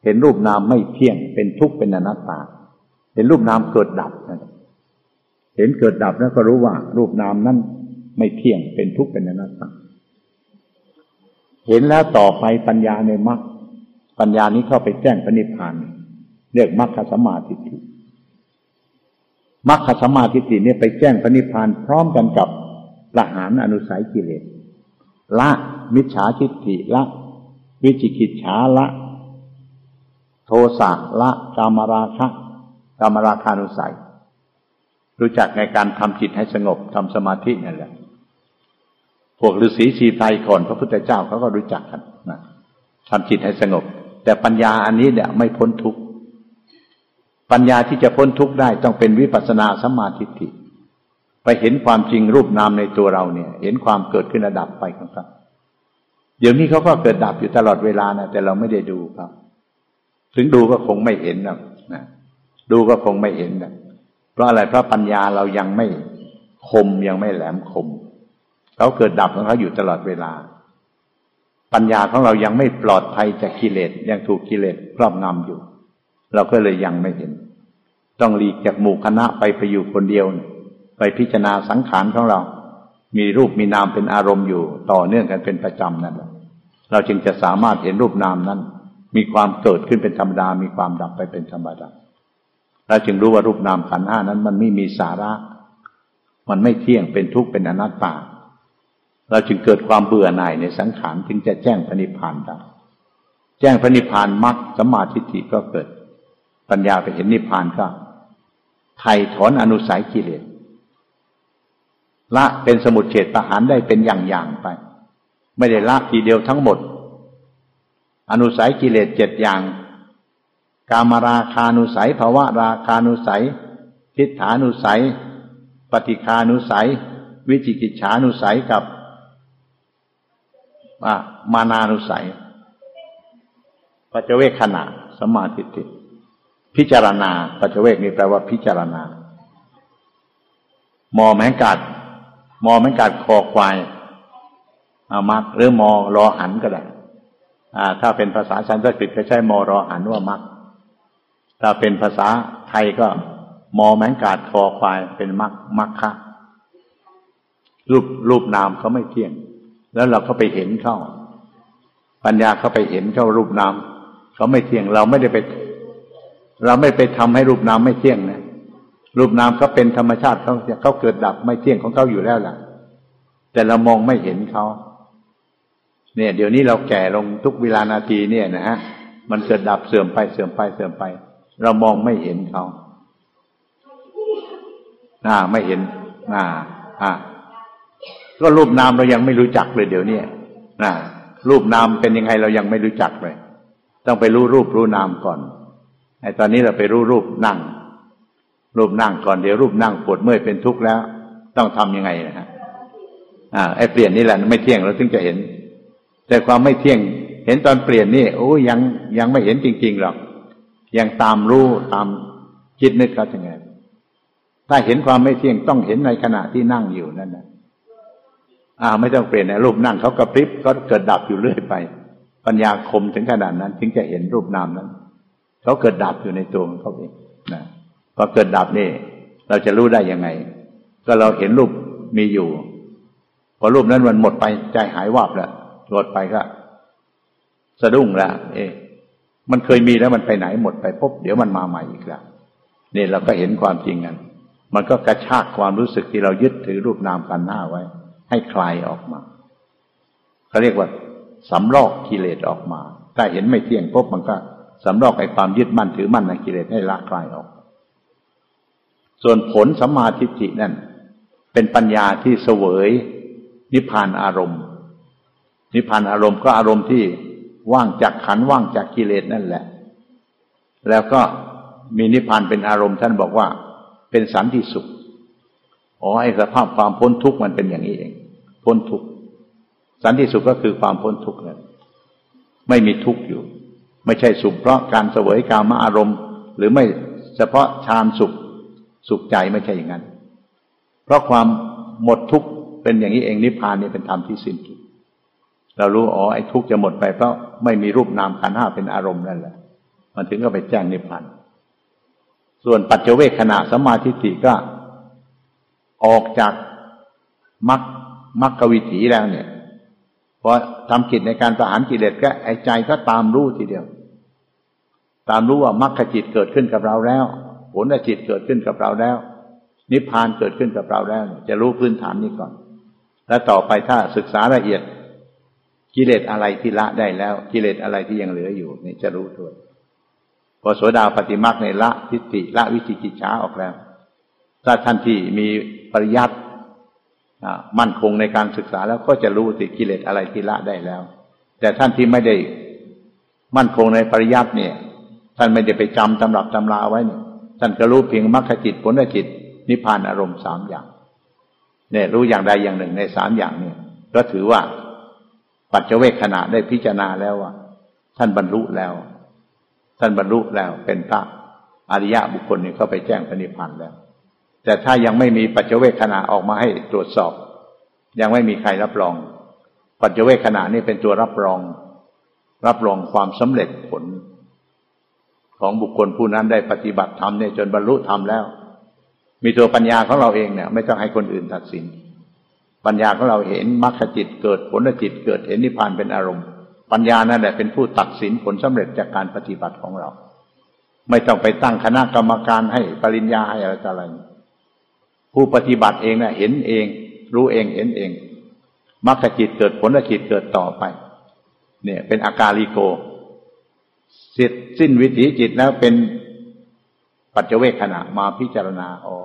เห็นรูปนามไม่เที่ยงเป็นทุกข์เป็นอนัตตา เห็นรูปนามเกิดดับเห็นเกิดดับแล้วก็รู้ว่า รูปนามนั้นไม่เที่ยงเป็นทุกข์เป็นอนัตตา เห็นแล้วต่อไปปัญญาในมรรค ปัญญานี้เข้าไปแจ้งพระนิพพานเรียกมรรคสมาธิิมรรคสมาธิิเนี่ยไปแจ้งพระนิพพานพร้อมกันกับละหานอนุสัยกิเลสละมิจฉาทิฏฐิละ วิจิกิจฉาละ โทสะละกามราคะกามราคานุสัย รู้จักในการทำจิตให้สงบทำสมาธินั่นแหละพวกฤาษีชีไตรก่อนพระพุทธเจ้าเขาก็รู้จักกันนะทำจิตให้สงบ แต่ปัญญาอันนี้เนี่ยไม่พ้นทุกข์ปัญญาที่จะพ้นทุกข์ได้ต้องเป็นวิปัสสนาสมาธิิไปเห็นความจริงรูปนามในตัวเราเนี่ย เห็นความเกิดขึ้นระดับไปครับเดี๋ยวนี้เขาก็เกิดดับอยู่ตลอดเวลานะแต่เราไม่ได้ดูครับ ถึงดูก็คงไม่เห็นนะนะดูก็คงไม่เห็นนะเพราะอะไรเพราะปัญญาเรายังไม่คมยังไม่แหลมคมเขาเกิดดับของเขาอยู่ตลอดเวลา ปัญญาของเรายังไม่ปลอดภัยจากกิเลสยังถูกกิเลสครอบงำอยู่ เราก็เลยยังไม่เห็น ต้องหลีกจากหมู่คณะไปไปอยู่คนเดียว ไปพิจารณาสังขารของเรา มีรูปมีนามเป็นอารมณ์อยู่ ต่อเนื่องกันเป็นประจำนั่นแหละเราจึงจะสามารถเห็นรูปนามนั้น มีความเกิดขึ้นเป็นธรรมดา มีความดับไปเป็นธรรมดาเราจึงรู้ว่ารูปนามขันห้านั้น มันไม่มีสาระ มันไม่เที่ยงเป็นทุกข์เป็นอนัตตา เราจึงเกิดความเบื่อหน่ายในสังขารจึงจะแจ้งพระนิพพานได้แจ้งพระนิพพานมรรคสมาธิฐิก็เกิด ปัญญาไปเห็นนิพพานก็ไถ่ถอนอนุสัยกิเลสละเป็นสมุดเฉดประหารได้เป็นอย่างๆไป ไม่ได้ละทีเดียวทั้งหมด อนุสัยกิเลสเจ็ดอย่าง กามราคานุสัยภาวะราคานุสัยทิฏฐานุสัย ปฏิคานุสัย วิจิกิจฉานุสัยกับ มานานุสัยปัจเวกขณะสมาธิิพิจารณาปัจเวกนี่แปลว่าพิจารณามอแมงกัดมอแมันกัดคอควายอามักหรือมอรอหันก็ได้อ่า ถ้าเป็นภาษาสันสกฤตก็ใช้มอรอหันว่ามักถ้าเป็นภาษาไทยก็ มอแมงกาดคอควายเป็นมักมักคะรูปรูปนามเขาไม่เที่ยง แล้วเราก็ไปเห็นเข้า ปัญญาเขาไปเห็นเข้ารูปนามเขาไม่เที่ยงเราไม่ได้ไป เราไม่ไปทำให้รูปนามไม่เที่ยงนะรูปนามเขาเป็นธรรมชาติเขาเขาเกิดดับไม่เที่ยงของเขาอยู่แล้วล่ะ แต่เรามองไม่เห็นเขาเนี่ย เดี๋ยวนี้เราแก่ลงทุกเวลานาทีเนี่ยนะฮะมันเกิดดับเสื่อมไปเสื่อมไปเสื่อมไป เรามองไม่เห็นเขาอ่าไม่เห็นอ่าอ่า ก็รูปนามเรายังไม่รู้จักเลยเดี๋ยวนี้นะรูปนามเป็นยังไงเรายังไม่รู้จักเลย ต้องไปรู้รูปรู้นามก่อนไอ้ตอนนี้เราไปรู้รูปนั่ง รูปนั่งก่อนเดี๋ยวรูปนั่งปวดเมื่อยเป็นทุกข์แล้ว ต้องทํำยังไงนะฮะอ่าไอ้เปลี่ยนนี่แหละไม่เที่ยงเราถึงจะเห็น แต่ความไม่เที่ยง เห็นตอนเปลี่ยนนี่โอ้ยังยังไม่เห็นจริงๆหรอกยังตามรู้ตามคิดนึกเขาจะไงถ้าเห็นความไม่เที่ยงต้องเห็นในขณะที่นั่งอยู่นั่นนะ อ่าไม่ต้องเปลี่ยนนะรูปนั่งเขากระพริบก็เกิดดับอยู่เรื่อยไป ปัญญาคมถึงขนาดนั้น ถึงจะเห็นรูปนามนั้นเขาเกิดดับอยู่ในตัวของเขาเองนะพอเกิดดับนี่ เราจะรู้ได้ยังไง ก็เราเห็นรูปมีอยู่ พอรูปนั้นมันหมดไปใจหายวับแล้วหมดไปก็ สะดุ้งล้วเอ๊มันเคยมีแล้วมันไปไหนหมดไปปุ๊บเดี๋ยวมันมาใหม่อีกแล้วนี่เราก็เห็นความจริงกันมันก็กระชากความรู้สึกที่เรายึดถือรูปนามกันหน้าไว้ ให้คลายออกมาเขาเรียกว่าสำลอกกิเลสออกมา ถ้าเห็นไม่เที่ยงปุ๊บมันก็สำลอกไอ้ความยึดมั่นถือมั่นในกิเลสให้ละคลายออก ส่วนผลสัมมาทิฏฐินั่น เป็นปัญญาที่เสวย นิพพานอารมณ์ นิพพานอารมณ์ก็อารมณ์ที่ว่างจากขันว่างจากกิเลสนั่นแหละ แล้วก็มีนิพพานเป็นอารมณ์ท่านบอกว่า เป็นสันติสุขอ๋อไอ้สภาพความพ้นทุกข์มันเป็นอย่างนี้เอง พ้นทุกข์สันติสุขก็คือความพ้นทุกข์เลยไม่มีทุกข์อยู่ ไม่ใช่สุขเพราะการเสวยกามอารมณ์ หรือไม่เฉพาะฌานสุข สุขใจไม่ใช่อย่างนั้น เพราะความหมดทุกข์เป็นอย่างนี้เองนิพพานนี่เป็นธรรมที่สิ้นทุกข์เรารู้อ๋อไอ้ทุกข์จะหมดไปเพราะไม่มีรูปนามขันห้าเป็นอารมณ์นั่นแหละ มันถึงก็ไปแจ้งนิพพานส่วนปัจเจเวคขณะสมาธิิก็ออกจากมัก มักกวิถีแล้วเนี่ยพอทำกิจในการประหารกิเลสก็ไอ้ใจก็ตามรู้ทีเดียว ตามรู้ว่ามรรคจิตเกิดขึ้นกับเราแล้ว ผลจิตเกิดขึ้นกับเราแล้ว นิพพานเกิดขึ้นกับเราแล้ว จะรู้พื้นฐานนี้ก่อน แล้วต่อไปถ้าศึกษาละเอียดกิเลสอะไรที่ละได้แล้ว กิเลสอะไรที่ยังเหลืออยู่นี่จะรู้ด้วยพอโสดาปฏิมาในละทิฏฐิละวิจิกิจฉาออกแล้วถ้าท่านที่มีปริยัติ มั่นคงในการศึกษาแล้วก็จะรู้สิกิเลสอะไรที่ละได้แล้ว แต่ท่านที่ไม่ได้มั่นคงในปริยัติเนี่ย ท่านไม่ได้ไปจำตำรับตำราไว้เนี่ยท่านก็รู้เพียงมรรคจิตผลจิต นิพพานอารมณ์สามอย่างเนี่ยรู้อย่างใดอย่างหนึ่งในสามอย่างเนี่ยก็ถือว่าปัจเจเวคขณะได้พิจารณาแล้วว่าท่านบรรลุแล้ว ท่านบรรลุแล้วเป็นพระอริยะบุคคลนี่ก็ไปแจ้งพระนิพพานแล้ว แต่ถ้ายังไม่มีปัจเจเวคขณะออกมาให้ตรวจสอบ ยังไม่มีใครรับรอง ปัจเจเวคขณะนี่เป็นตัวรับรอง รับรองความสำเร็จผล ของบุคคลผู้นั้นได้ปฏิบัติธรรมเนี่ยจนบรรลุธรรมแล้ว มีตัวปัญญาของเราเองเนี่ย ไม่ต้องให้คนอื่นตัดสิน ปัญญาของเราเห็นมรรคจิตเกิดผลจิตเกิดเห็นนิพพานเป็นอารมณ์ ปัญญานั่นแหละเป็นผู้ตัดสินผลสำเร็จจากการปฏิบัติของเรา ไม่ต้องไปตั้งคณะกรรมการให้ปริญญาให้อะไรต่ออะไร ผู้ปฏิบัติเองนะเห็นเอง รู้เองเห็นเองมรรคจิตเกิดผลจิตเกิดต่อไป เนี่ย เป็นอาการลิโกเสร็จสิ้นวิถีจิตแล้วเป็นปัจเจเวคขณะมาพิจารณาอ๋อ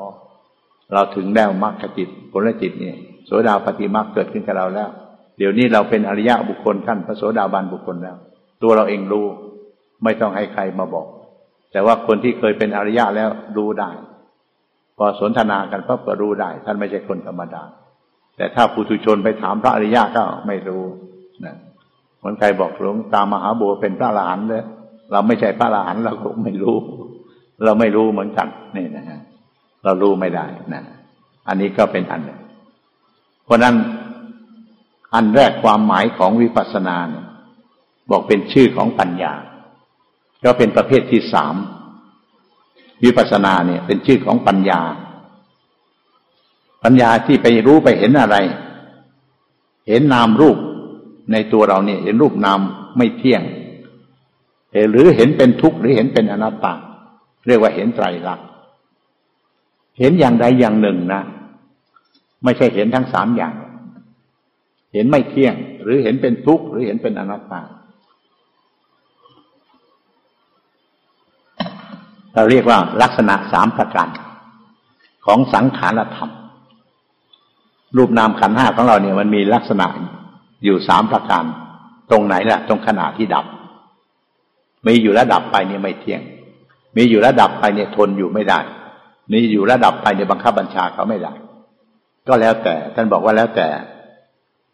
เราถึงแล้วมรรคจิตผลจิตเนี่ยโสดาปฏิมรรคเกิดขึ้นกับเราแล้ว เดี๋ยวนี้เราเป็นอริยะบุคคลขั้นพระโสดาบันบุคคลแล้ว ตัวเราเองรู้ ไม่ต้องให้ใครมาบอก แต่ว่าคนที่เคยเป็นอริยะแล้วรู้ได้ พอสนทนากันก็ก็รู้ได้ ท่านไม่ใช่คนธรรมดา แต่ถ้าปุถุชนไปถามพระอริยะก็ไม่รู้นะคนใครบอกหลวงตามหาบัวเป็นพระอรหันเลยเราไม่ใช่พระอรหันเราก็ไม่รู้ เราไม่รู้เหมือนกันนี่นะฮะเรารู้ไม่ได้นะอันนี้ก็เป็นอันหนึ่งเพราะนั้นอันแรกความหมายของวิปัสสนาเนี่ยบอกเป็นชื่อของปัญญา ก็เป็นประเภทที่สาม วิปัสสนาเนี่ยเป็นชื่อของปัญญา ปัญญาที่ไปรู้ไปเห็นอะไร เห็นนามรูปในตัวเราเนี่ย เห็นรูปนามไม่เที่ยง หรือเห็นเป็นทุกข์หรือเห็นเป็นอนัตตา เรียกว่าเห็นไตรลักษณ์เห็นอย่างใดอย่างหนึ่งนะไม่ใช่เห็นทั้งสามอย่าง เห็นไม่เที่ยง หรือเห็นเป็นทุกข์หรือเห็นเป็นอนัตตา เราเรียกว่าลักษณะสามประการ ของสังขารธรรม รูปนามขันห้าของเราเนี่ยมันมีลักษณะอยู่สามประการ ตรงไหนล่ะ ตรงขณะที่ดับ มีอยู่แล้วดับไปเนี่ยไม่เที่ยง มีอยู่ระดับไปเนี่ยทนอยู่ไม่ได้ มีอยู่ระดับไปเนี่ยบังคับบัญชาเขาไม่ได้ ก็แล้วแต่ท่านบอกว่าแล้วแต่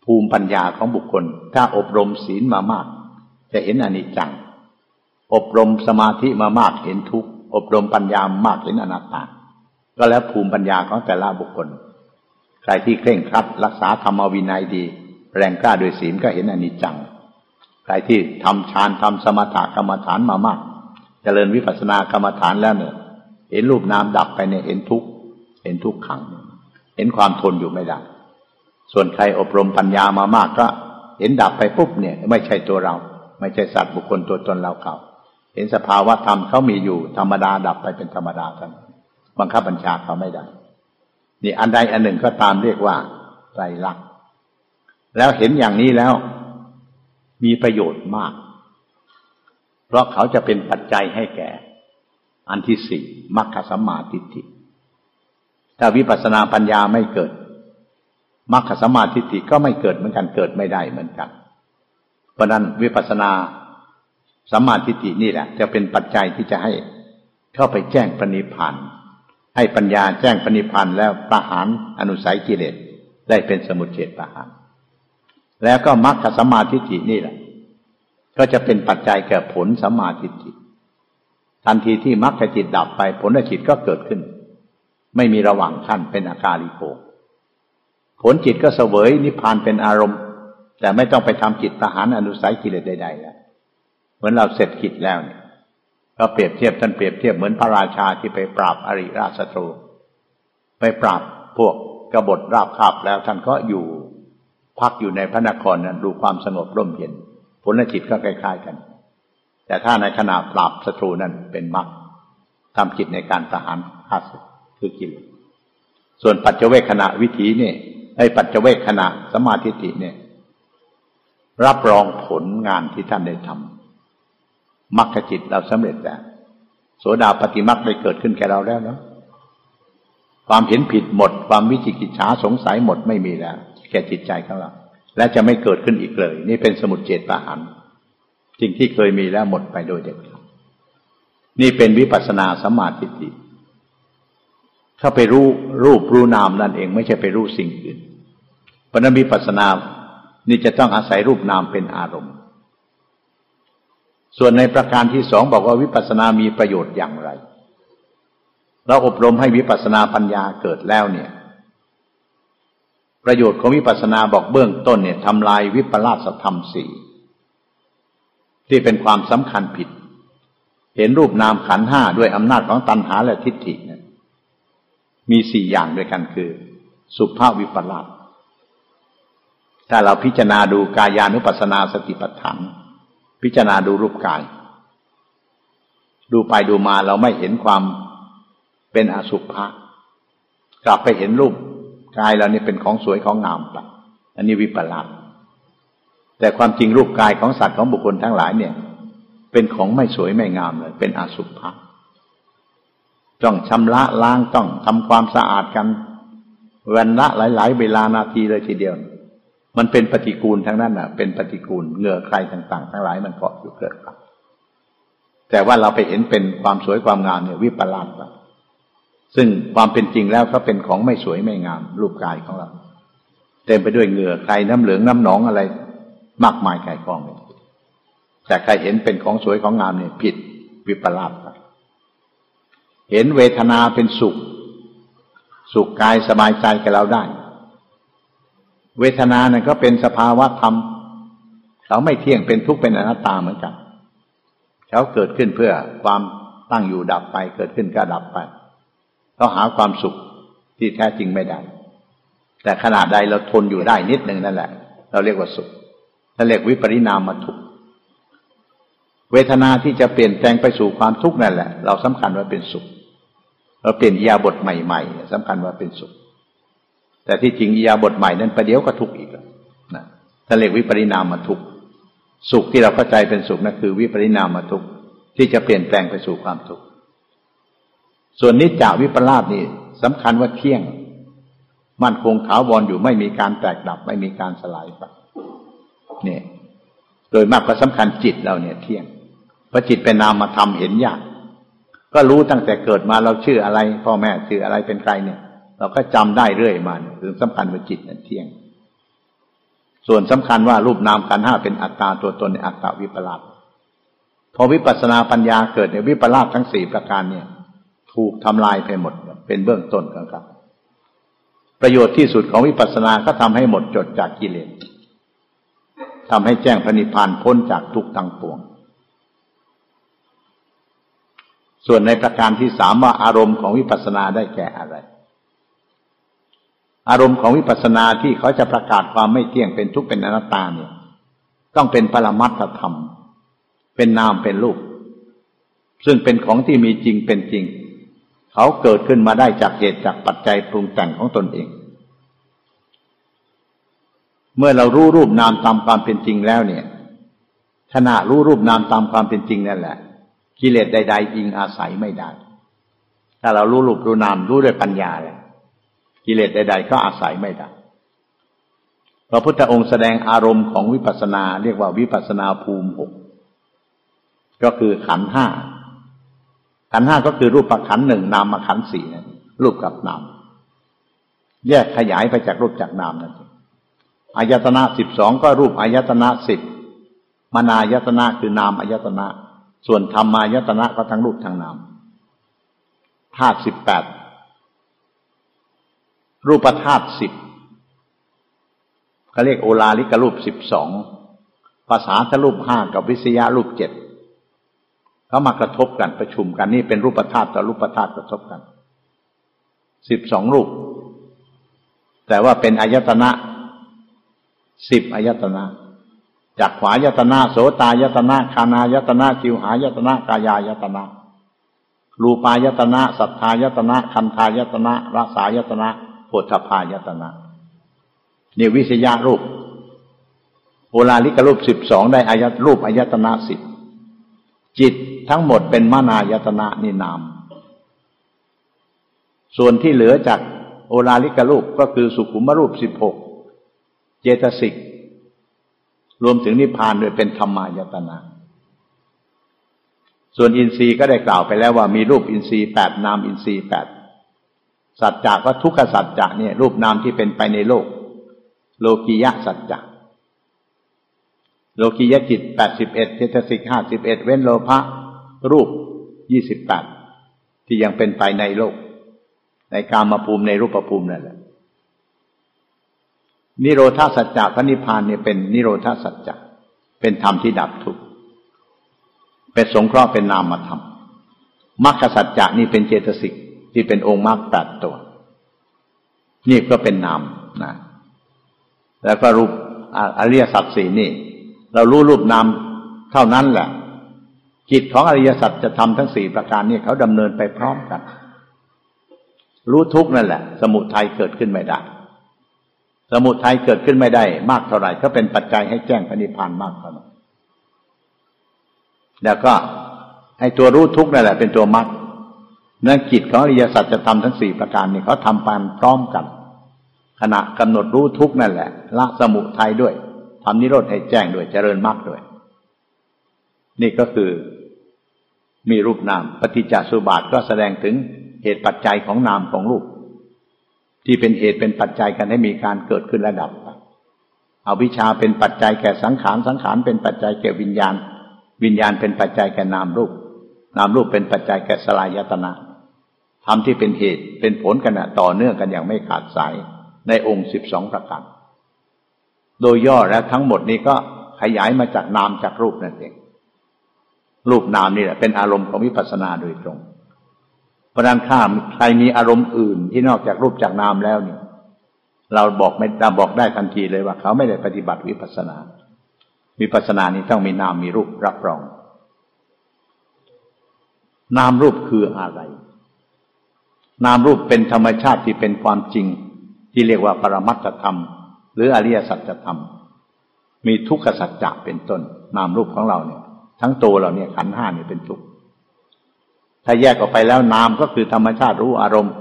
ภูมิปัญญาของบุคคล ถ้าอบรมศีลมามาก จะเห็นอนิจจัง อบรมสมาธิมามากเห็นทุกข์ อบรมปัญญามากเห็นอนัตตา ก็แล้วภูมิปัญญาของแต่ละบุคคล ใครที่เคร่งครัด รักษาธรรมวินัยดี แรงกล้าโดยศีลก็เห็นอนิจจัง ใครที่ทำฌานทำสมถกรรมฐานมามากเจริญวิปัสสนากรรมฐานแล้วเนี่ย เห็นรูปนามดับไปเนี่ยเห็นทุกข์เห็นทุกขัง เห็นความทนอยู่ไม่ได้ ส่วนใครอบรมปัญญามามากก็ เห็นดับไปปุ๊บเนี่ย ไม่ใช่ตัวเรา ไม่ใช่สัตว์บุคคลตัวตนเราเขา เห็นสภาวะธรรมเขามีอยู่ธรรมดาดับไปเป็นธรรมดากันบังคับบัญชาเขาไม่ได้ นี่อันใดอันหนึ่งก็ตามเรียกว่าไตรลักษณ์แล้วเห็นอย่างนี้แล้วมีประโยชน์มาก เพราะเขาจะเป็นปัจจัยให้แก่ อันที่สี่มรรคสัมมาทิฏฐิถ้าวิปัสสนาปัญญาไม่เกิดมรรคสัมมาทิฏฐิก็ไม่เกิดเหมือนกันเกิดไม่ได้เหมือนกัน เพราะนั้นวิปัสสนา สัมมาทิฏฐินี่แหละ จะเป็นปัจจัยที่จะให้เข้าไปแจ้งปณิพันธ์ให้ปัญญาแจ้งปณิพันธ์แล้วประหารอนุสัยกิเลสได้เป็นสมุทเฉดประหาร แล้วก็มรรคสัมมาทิฏฐินี่แหละ ก็จะเป็นปัจจัยแก่ผลสัมมาทิฏฐิทันทีที่มรรคจิตดับไปผลจิตก็เกิดขึ้น ไม่มีระหว่างขั้นเป็นอาการิโกผลจิตก็เสวยนิพพานเป็นอารมณ์ แต่ไม่ต้องไปทำจิตประหารอนุสัยกิเลสใดๆแล้ว เหมือนเราเสร็จกิจแล้วเนี่ยก็เปรียบเทียบท่านเปรียบเทียบเหมือนพระราชาที่ไปปราบอริราชศัตรู ไปปราบพวกกบฏราบคาบแล้วท่านก็อยู่พักอยู่ในพระนครนั้นดูความสงบร่มเย็นผลจิตก็คล้ายๆกัน แต่ถ้าในขณะปราบศัตรูนั้นเป็นมรรคทำจิตในการทหารฆ่าศึกคือกิเลสส่วนปัจเจเวคขณะวิถีเนี่ยไอ้ปัจเจเวคขณะสมาธิิเนี่ย รับรองผลงานที่ท่านได้ทำ มรรคจิตเราสำเร็จแล้วโสดาปฏิมรรคได้เกิดขึ้นแก่เราแล้วเนาะความเห็นผิดหมด ความวิจิกิจฉาสงสัยหมดไม่มีแล้ว แก่จิตใจของเราและจะไม่เกิดขึ้นอีกเลย นี่เป็นสมุดเจตปะหันสิ่งที่เคยมีแล้วหมดไปโดยเด็ดขาดนี่เป็นวิปัสสนาสมาธิิถ้าไปรู้รูปรู้นามนั่นเอง ไม่ใช่ไปรู้สิ่งอื่นเพราะนั้นวิปัสนานี่จะต้องอาศัยรูปนามเป็นอารมณ์ ส่วนในประการที่สองบอกว่าวิปัสสนามีประโยชน์อย่างไร เราอบรมให้วิปัสนาปัญญาเกิดแล้วเนี่ย ประโยชน์ของวิปัสสนาบอกเบื้องต้นเนี่ยทำลายวิปลาสธรรมสี่ที่เป็นความสำคัญผิด เห็นรูปนามขันห้าด้วยอำนาจของตัณหาและทิฏฐิเนี่ยมีสี่อย่างด้วยกันคือ สุภาพวิปลาสถ้าเราพิจารณาดูกายานุปัสสนาสติปัฏฐาน พิจารณาดูรูปกาย ดูไปดูมาเราไม่เห็นความเป็นอสุภะกลับไปเห็นรูปกายเรานี่เป็นของสวยของงามไปอันนี้วิปลาสแต่ความจริงรูปกายของสัตว์ของบุคคลทั้งหลายเนี่ย เป็นของไม่สวยไม่งามเลย เป็นอสุภะต้องชำระล้างต้องทำความสะอาดกันวันละหลาย ๆ เวลานาทีเลยทีเดียว มันเป็นปฏิกูลทั้งนั้นอะ เป็นปฏิกูลเหงื่อใครต่างๆ ทั้งหลายมันเกาะอยู่เกิดครับแต่ว่าเราไปเห็นเป็นความสวยความงามเนี่ยวิปลาสไปซึ่งความเป็นจริงแล้วก็เป็นของไม่สวยไม่งาม รูปกายของเรา เต็มไปด้วยเหงื่อใครน้ำเหลืองน้ำหนองอะไร มากมายไก่กองเลยแต่ใครเห็นเป็นของสวยของงามเนี่ยผิดวิปลาสเห็นเวทนาเป็นสุข สุขกายสบายใจกับเราได้ เวทนาเนี่ยก็เป็นสภาวะธรรมเขาไม่เที่ยงเป็นทุกข์เป็นอนัตตาเหมือนกันเขาเกิดขึ้นเพื่อความตั้งอยู่ดับไป เกิดขึ้นก็ดับไปเราหาความสุขที่แท้จริงไม่ได้ แต่ขนาดใดเราทนอยู่ได้นิดหนึ่งนั่นแหละ เราเรียกว่าสุขถ้าเรียกวิปริณามมาทุกเวทนาที่จะเปลี่ยนแปลงไปสู่ความทุกข์นั่นแหละ เราสำคัญว่าเป็นสุข เราเปลี่ยนยาบทใหม่ ๆสำคัญว่าเป็นสุข แต่ที่จริงยาบทใหม่นั้นประเดี๋ยวก็ทุกข์อีกนะถ้าเรียกวิปริณามาทุกข์สุขที่เราเข้าใจเป็นสุขนั่นคือ วิปริณามาทุกข์ที่จะเปลี่ยนแปลงไปสู่ความทุกข์ส่วนนิจจาวิปลาสนี่สำคัญว่าเที่ยง มั่นคงถาวรออยู่ไม่มีการแตกดับ ไม่มีการสลายไปเนี่ยโดยมากก็สำคัญจิตเราเนี่ยเที่ยงเพราะจิตเป็นนามมาเห็นยากก็รู้ตั้งแต่เกิดมาเราชื่ออะไร พ่อแม่ชื่ออะไรเป็นใครเนี่ย เราก็จำได้เรื่อยมาถึงสำคัญว่าจิตนั้นเที่ยง ส่วนสำคัญว่ารูปนามขันห้าเป็นอัตตาตัวตนในอัตตาวิปลาสพอวิปัสนาปัญญาเกิดในวิปลาสทั้งสี่ประการเนี่ย ถูกทำลายไปหมดเป็นเบื้องต้นครับ ประโยชน์ที่สุดของวิปัสสนาก็ทำให้หมดจดจากกิเลสทำให้แจ้งพระนิพพานพ้นจากทุกตังปวง ส่วนในประการที่สามว่าอารมณ์ของวิปัสสนาได้แก่อะไร อารมณ์ของวิปัสสนาที่เขาจะประกาศความไม่เที่ยงเป็นทุกข์เป็นอนัตตาเนี่ย ต้องเป็นปรมัตถธรรม เป็นนามเป็นรูป ซึ่งเป็นของที่มีจริงเป็นจริง เขาเกิดขึ้นมาได้จากเหตุจากปัจจัยปรุงแต่งของตนเอง เมื่อเรารู้รูปนามตามความเป็นจริงแล้วเนี่ยขณะรู้รูปนามตามความเป็นจริงนั่นแหละ กิเลสใดๆอิงอาศัยไม่ได้ ถ้าเรารู้รูปรู้นามรู้ด้วยปัญญาแล้ว กิเลสใด ๆ ก็อาศัยไม่ได้พระพุทธองค์แสดงอารมณ์ของวิปัสสนา เรียกว่าวิปัสสนาภูมิหกก็คือขันห้าขันห้าก็คือรูปขันหนึ่งนามขันสี่นรูปกับนามแยกขยายไปจากรูปจากนามนั่นเองอายตนะสิบสองก็รูปอายตนะสิบมนายตนะคือนามอายตนะ ส่วนธรรมายตนะก็ทั้งรูปทั้งนามธาตุสิบแปด รูปธาตุสิบเขาเรียกโอลาลิกรูปสิบสองภาษาทรูปห้ากับวิสยารูปเจ็ดเขามากระทบกันประชุมกันนี่เป็นรูปธาตุต่อรูปธาตุกระทบกันสิบสองรูป แต่ว่าเป็นอายตนะสิบอายตนะจากขวายตนะโสตายตนะคานายตนะจิวหายตนะกายายตนะรูปายตนะสัทธายตนะคันธายตนะรสายตนะ ธพายตนะนี่วิสยารูปโอลาลิกรูปสิบสองได้อายตรูปอายตนะสิบจิตทั้งหมดเป็นมานายตนะนินาม ส่วนที่เหลือจากโอลาลิกรูปก็คือสุขุมรูปสิบหกเจตสิก รวมถึงนิพพานด้วยเป็นธรรมายตนะ ส่วนอินทรีย์ก็ได้กล่าวไปแล้วว่ามีรูปอินทรีย์แปดนามอินทรีย์แปด สัจจะก็ทุกขสัจจะเนี่ย รูปนามที่เป็นไปในโลก โลกียะสัจจะโลกียะจิตแปดสิบเอ็ดเจตสิกห้าสิบเอ็ดเว้นโลภะรูปยี่สิบแปดที่ยังเป็นไปในโลก ในกามาภูมิในรูปภูมินั่นแหละนิโรธาสัจจะพระนิพพานเนี่ยเป็นนิโรธาสัจจะเป็นธรรมที่ดับทุกข์เป็นสงเคราะห์เป็นนามธรรมมรรคสัจจะนี่เป็นเจตสิก ที่เป็นองค์มรรคแปดตัว นี่ก็เป็นนามนะแล้วก็รูปอริยสัจสี่นี่ เรารู้รูปนามเท่านั้นแหละ จิตของอริยสัจจะทำทั้งสี่ประการนี่เขาดำเนินไปพร้อมกัน รู้ทุกนั่นแหละ สมุทัยเกิดขึ้นไม่ได้ สมุทัยเกิดขึ้นไม่ได้ มากเท่าไหร่ก็เป็นปัจจัยให้แจ้งพระนิพพานมากเท่านั้นแล้วก็ให้ตัวรู้ทุกนั่นแหละเป็นตัวมรรค นั่นกิจของอริยสัจจะทำทั้งสี่ประการนี่เขาทำปานพร้อมกัน ขณะกำหนดรู้ทุกนั่นแหละ ละสมุทัยด้วยทำนิโรธให้แจ้งด้วยเจริญมรรคด้วย นี่ก็คือมีรูปนาม ปฏิจจสุบาทก็แสดงถึงเหตุปัจจัยของนามของรูป ที่เป็นเหตุเป็นปัจจัยกันให้มีการเกิดขึ้นระดับเอาวิชาเป็นปัจจัยแก่สังขารสังขารเป็นปัจจัยแก่วิญญาณ วิญญาณเป็นปัจจัยแก่นามรูป นามรูปเป็นปัจจัยแก่สลายตนะ ทำที่เป็นเหตุเป็นผลกันต่อเนื่องกันอย่างไม่ขาดสายในองค์สิบสองประการโดยย่อและทั้งหมดนี้ก็ขยายมาจากนามจากรูปนั่นเอง รูปนามนี่แหละเป็นอารมณ์ของวิปัสสนาโดยตรง เพราะนั้นข้าใครมีอารมณ์อื่นที่นอกจากรูปจากนามแล้วเนี่ยเราบอกไม่เราบอกได้ทันทีเลยว่า เขาไม่ได้ปฏิบัติวิปัสสนา วิปัสนานี้ต้องมีนามมีรูปรับรอง นามรูปคืออะไร นามรูปเป็นธรรมชาติที่เป็นความจริง ที่เรียกว่าปรมัตถธรรม หรืออริยสัจธรรม มีทุกขสัจจะเป็นต้น นามรูปของเราเนี่ย ทั้งตัวเราเนี่ยขันห้าเนี่ยเป็นทุกข์ถ้าแยกออกไปแล้วนามก็คือธรรมชาติรู้อารมณ์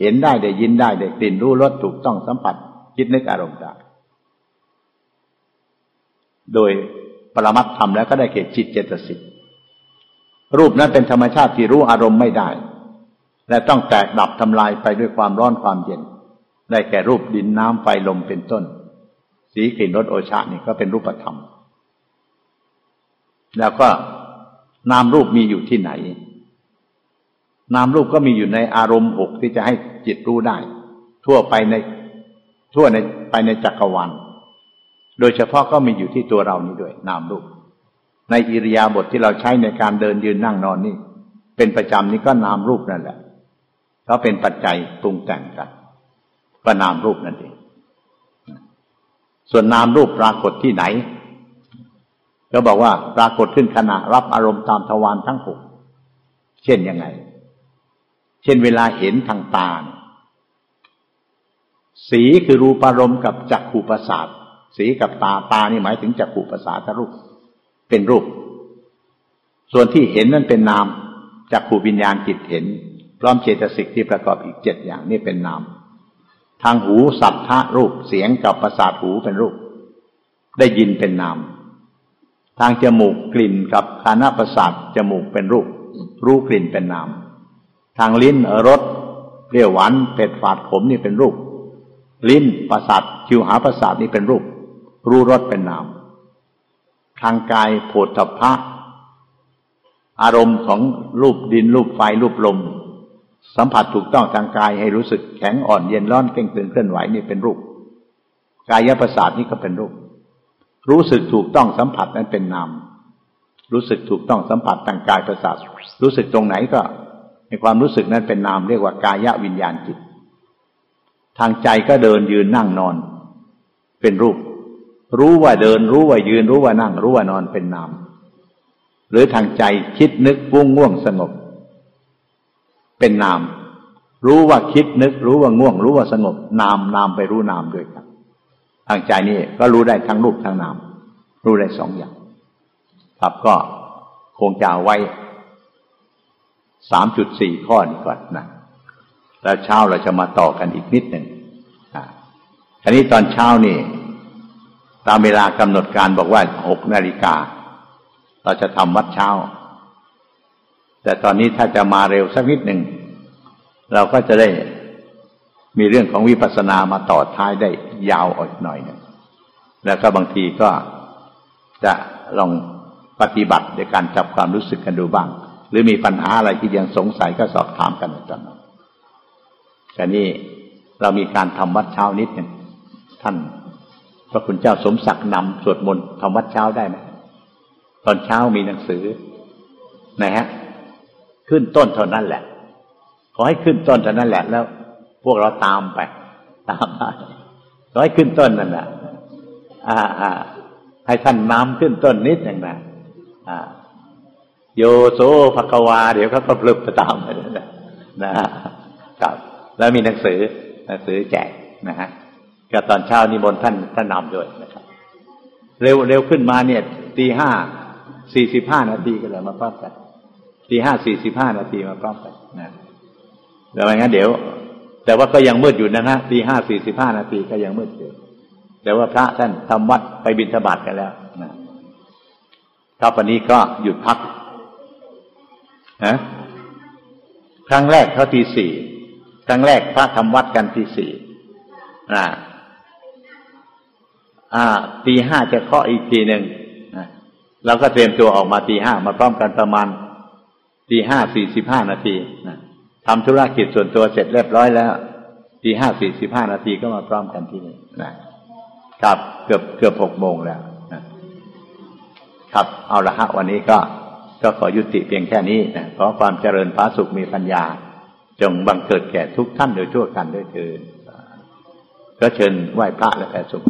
เห็นได้ได้ยินได้ได้กลิ่นรู้รสถูกต้องสัมผัสคิดนึกอารมณ์ได้โดยปรมัตธรรมแล้วก็ได้เกิดจิตเจตสิกรูปนั้นเป็นธรรมชาติที่รู้อารมณ์ไม่ได้ และต้องแตกดับทำลายไปด้วยความร้อนความเย็น ได้แก่รูปดินน้ำไฟลมเป็นต้น สีกลิ่นรสโอชานี่ก็เป็นรูปธรรม แล้วก็นามรูปมีอยู่ที่ไหน นามรูปก็มีอยู่ในอารมณ์หกที่จะให้จิตรู้ได้ ทั่วไปในทั่วในไปในจักรวาลโดยเฉพาะก็มีอยู่ที่ตัวเรานี้ด้วย นามรูป ในอิริยาบถทที่เราใช้ในการเดินยืนนั่งนอนนี่ เป็นประจำนี่ก็นามรูปนั่นแหละ เขาเป็นปัจจัยปรุงแต่งกันก็นามรูปนั่นเอง ส่วนนามรูปปรากฏที่ไหนก็บอกว่าปรากฏขึ้นขณะรับอารมณ์ตามทวารทั้งหกเช่นยังไง เช่นเวลาเห็นทางตา สีคือรูปารมณ์กับจักขู่ประสาท สีกับตาตานี่หมายถึงจักขู่ประสาทรูป เป็นรูป ส่วนที่เห็นนั่นเป็นนามจักขู่วิญญาณจิตเห็น พร้อมเจตสิกที่ประกอบอีกเจ็ดอย่างนี่เป็นนาม ทางหูสัทธะรูปเสียงกับประสาทหูเป็นรูป ได้ยินเป็นนาม ทางจมูกกลิ่นกับคานาประสาทจมูกเป็นรูป รู้กลิ่นเป็นนาม ทางลิ้นรสเปรี้ยวหวานเผ็ดฝาดขมนี่เป็นรูป ลิ้นประสาทคิวหาประสาทนี่เป็นรูป รู้รสเป็นนาม ทางกายโผฏฐพะอารมณ์ของรูปดินรูปไฟรูปลม สัมผัสถูกต้องทางกายให้รู้สึกแข็งอ่อนเย็นร้อนเก่งตื่นเคลื่อนไหวนี่เป็นรูป กายประสาทนี่ก็เป็นรูป รู้สึกถูกต้องสัมผัสนั้นเป็นนาม รู้สึกถูกต้องสัมผัสทางกายประสาท รู้สึกตรงไหนก็ในความรู้สึกนั้นเป็นนามเรียกว่ากายวิญญาณจิต ทางใจก็เดินยืนนั่งนอน เป็นรูป รู้ว่าเดิน รู้ว่ายืน รู้ว่านั่ง รู้ว่านอนเป็นนาม หรือทางใจคิดนึกวุ่งง่วงสงบ เป็นนาม รู้ว่าคิดนึก รู้ว่าง่วง รู้ว่าสงบ นามนามไปรู้นามด้วยกันทางใจนี่ก็รู้ได้ทั้งรูปทั้งนาม รู้ได้สองอย่าง ครับก็คงจะเอาไว้สามจุดสี่ข้อนี้ก่อนนะแล้วเช้าเราจะมาต่อกันอีกนิดหนึ่งอ่าอันนี้ตอนเช้านี่ ตามเวลากำหนดการบอกว่าหกนาฬิกา เราจะทำวัดเช้า แต่ตอนนี้ถ้าจะมาเร็วสักนิดหนึ่ง เราก็จะได้มีเรื่องของวิปัสสนามาต่อท้ายได้ยาวออกหน่อยนึงแล้วก็บางทีก็จะลองปฏิบัติในการจับความรู้สึกกันดูบ้าง หรือมีปัญหาอะไรที่ยังสงสัยก็สอบถามกันตอนนั้นแต่นี่เรามีการทำวัดเช้านิดหนึ่งท่านพระคุณเจ้าสมศักดิ์นำสวดมนต์ทำวัดเช้าได้ไหมตอนเช้ามีหนังสือนะฮะ ขึ้นต้นเท่านั้นแหละ ขอให้ขึ้นต้นเท่านั้นแหละแล้ว พวกเราตามไป ตามไปขอให้ขึ้นต้นนั่นแหละอ่าอ่าให้ท่านน้ำขึ้นต้นนิดหนึ่งนะอ่าโยโซภควา เดี๋ยวเขาก็พลึบไปตามไปนะนะครับ แล้วมีหนังสือหนังสือแจกนะฮะก็ตอนเช้านิมนต์ท่านท่านนำด้วยนะครับ เร็วเร็วขึ้นมาเนี่ยตีห้าสี่สิบห้านาทีก็เลยมาพร้อมกัน ตีห้าสี่สิบห้านาทีมาพร้อมกันนะแล้วไม่งั้นเดี๋ยว แต่ว่าก็ยังมืดอยู่นะฮะตีห้าสี่สิบห้านาทีก็ยังมืดอยู่แต่ว่าพระท่านทำวัดไปบิณฑบาตกันแล้วนะครับวันนี้ก็หยุดพักนะครั้งแรกเขาตีสี่ครั้งแรกพระทำวัดกันตีสี่นะอ่าตีห้าจะเคาะอีกทีหนึ่งเราก็เตรียมตัวออกมาตีห้ามาพร้อมกันประมาณ ตีห้าสี่สิบห้านาทีทำธุรกิจส่วนตัวเสร็จเรียบร้อยแล้วตีห้าสี่สิบห้านาทีก็มาพร้อมกันที่นึงนะครับเกือบเกือบหกโมงแล้วนะครับเอาละฮะวันนี้ก็ก็ขอยุติเพียงแค่นี้นะขอความเจริญพาสุขมีปัญญา จงบังเกิดแก่ทุกท่านโดยทั่วกันด้วยเถิดก็เชิญไหว้พระและแผ่สุข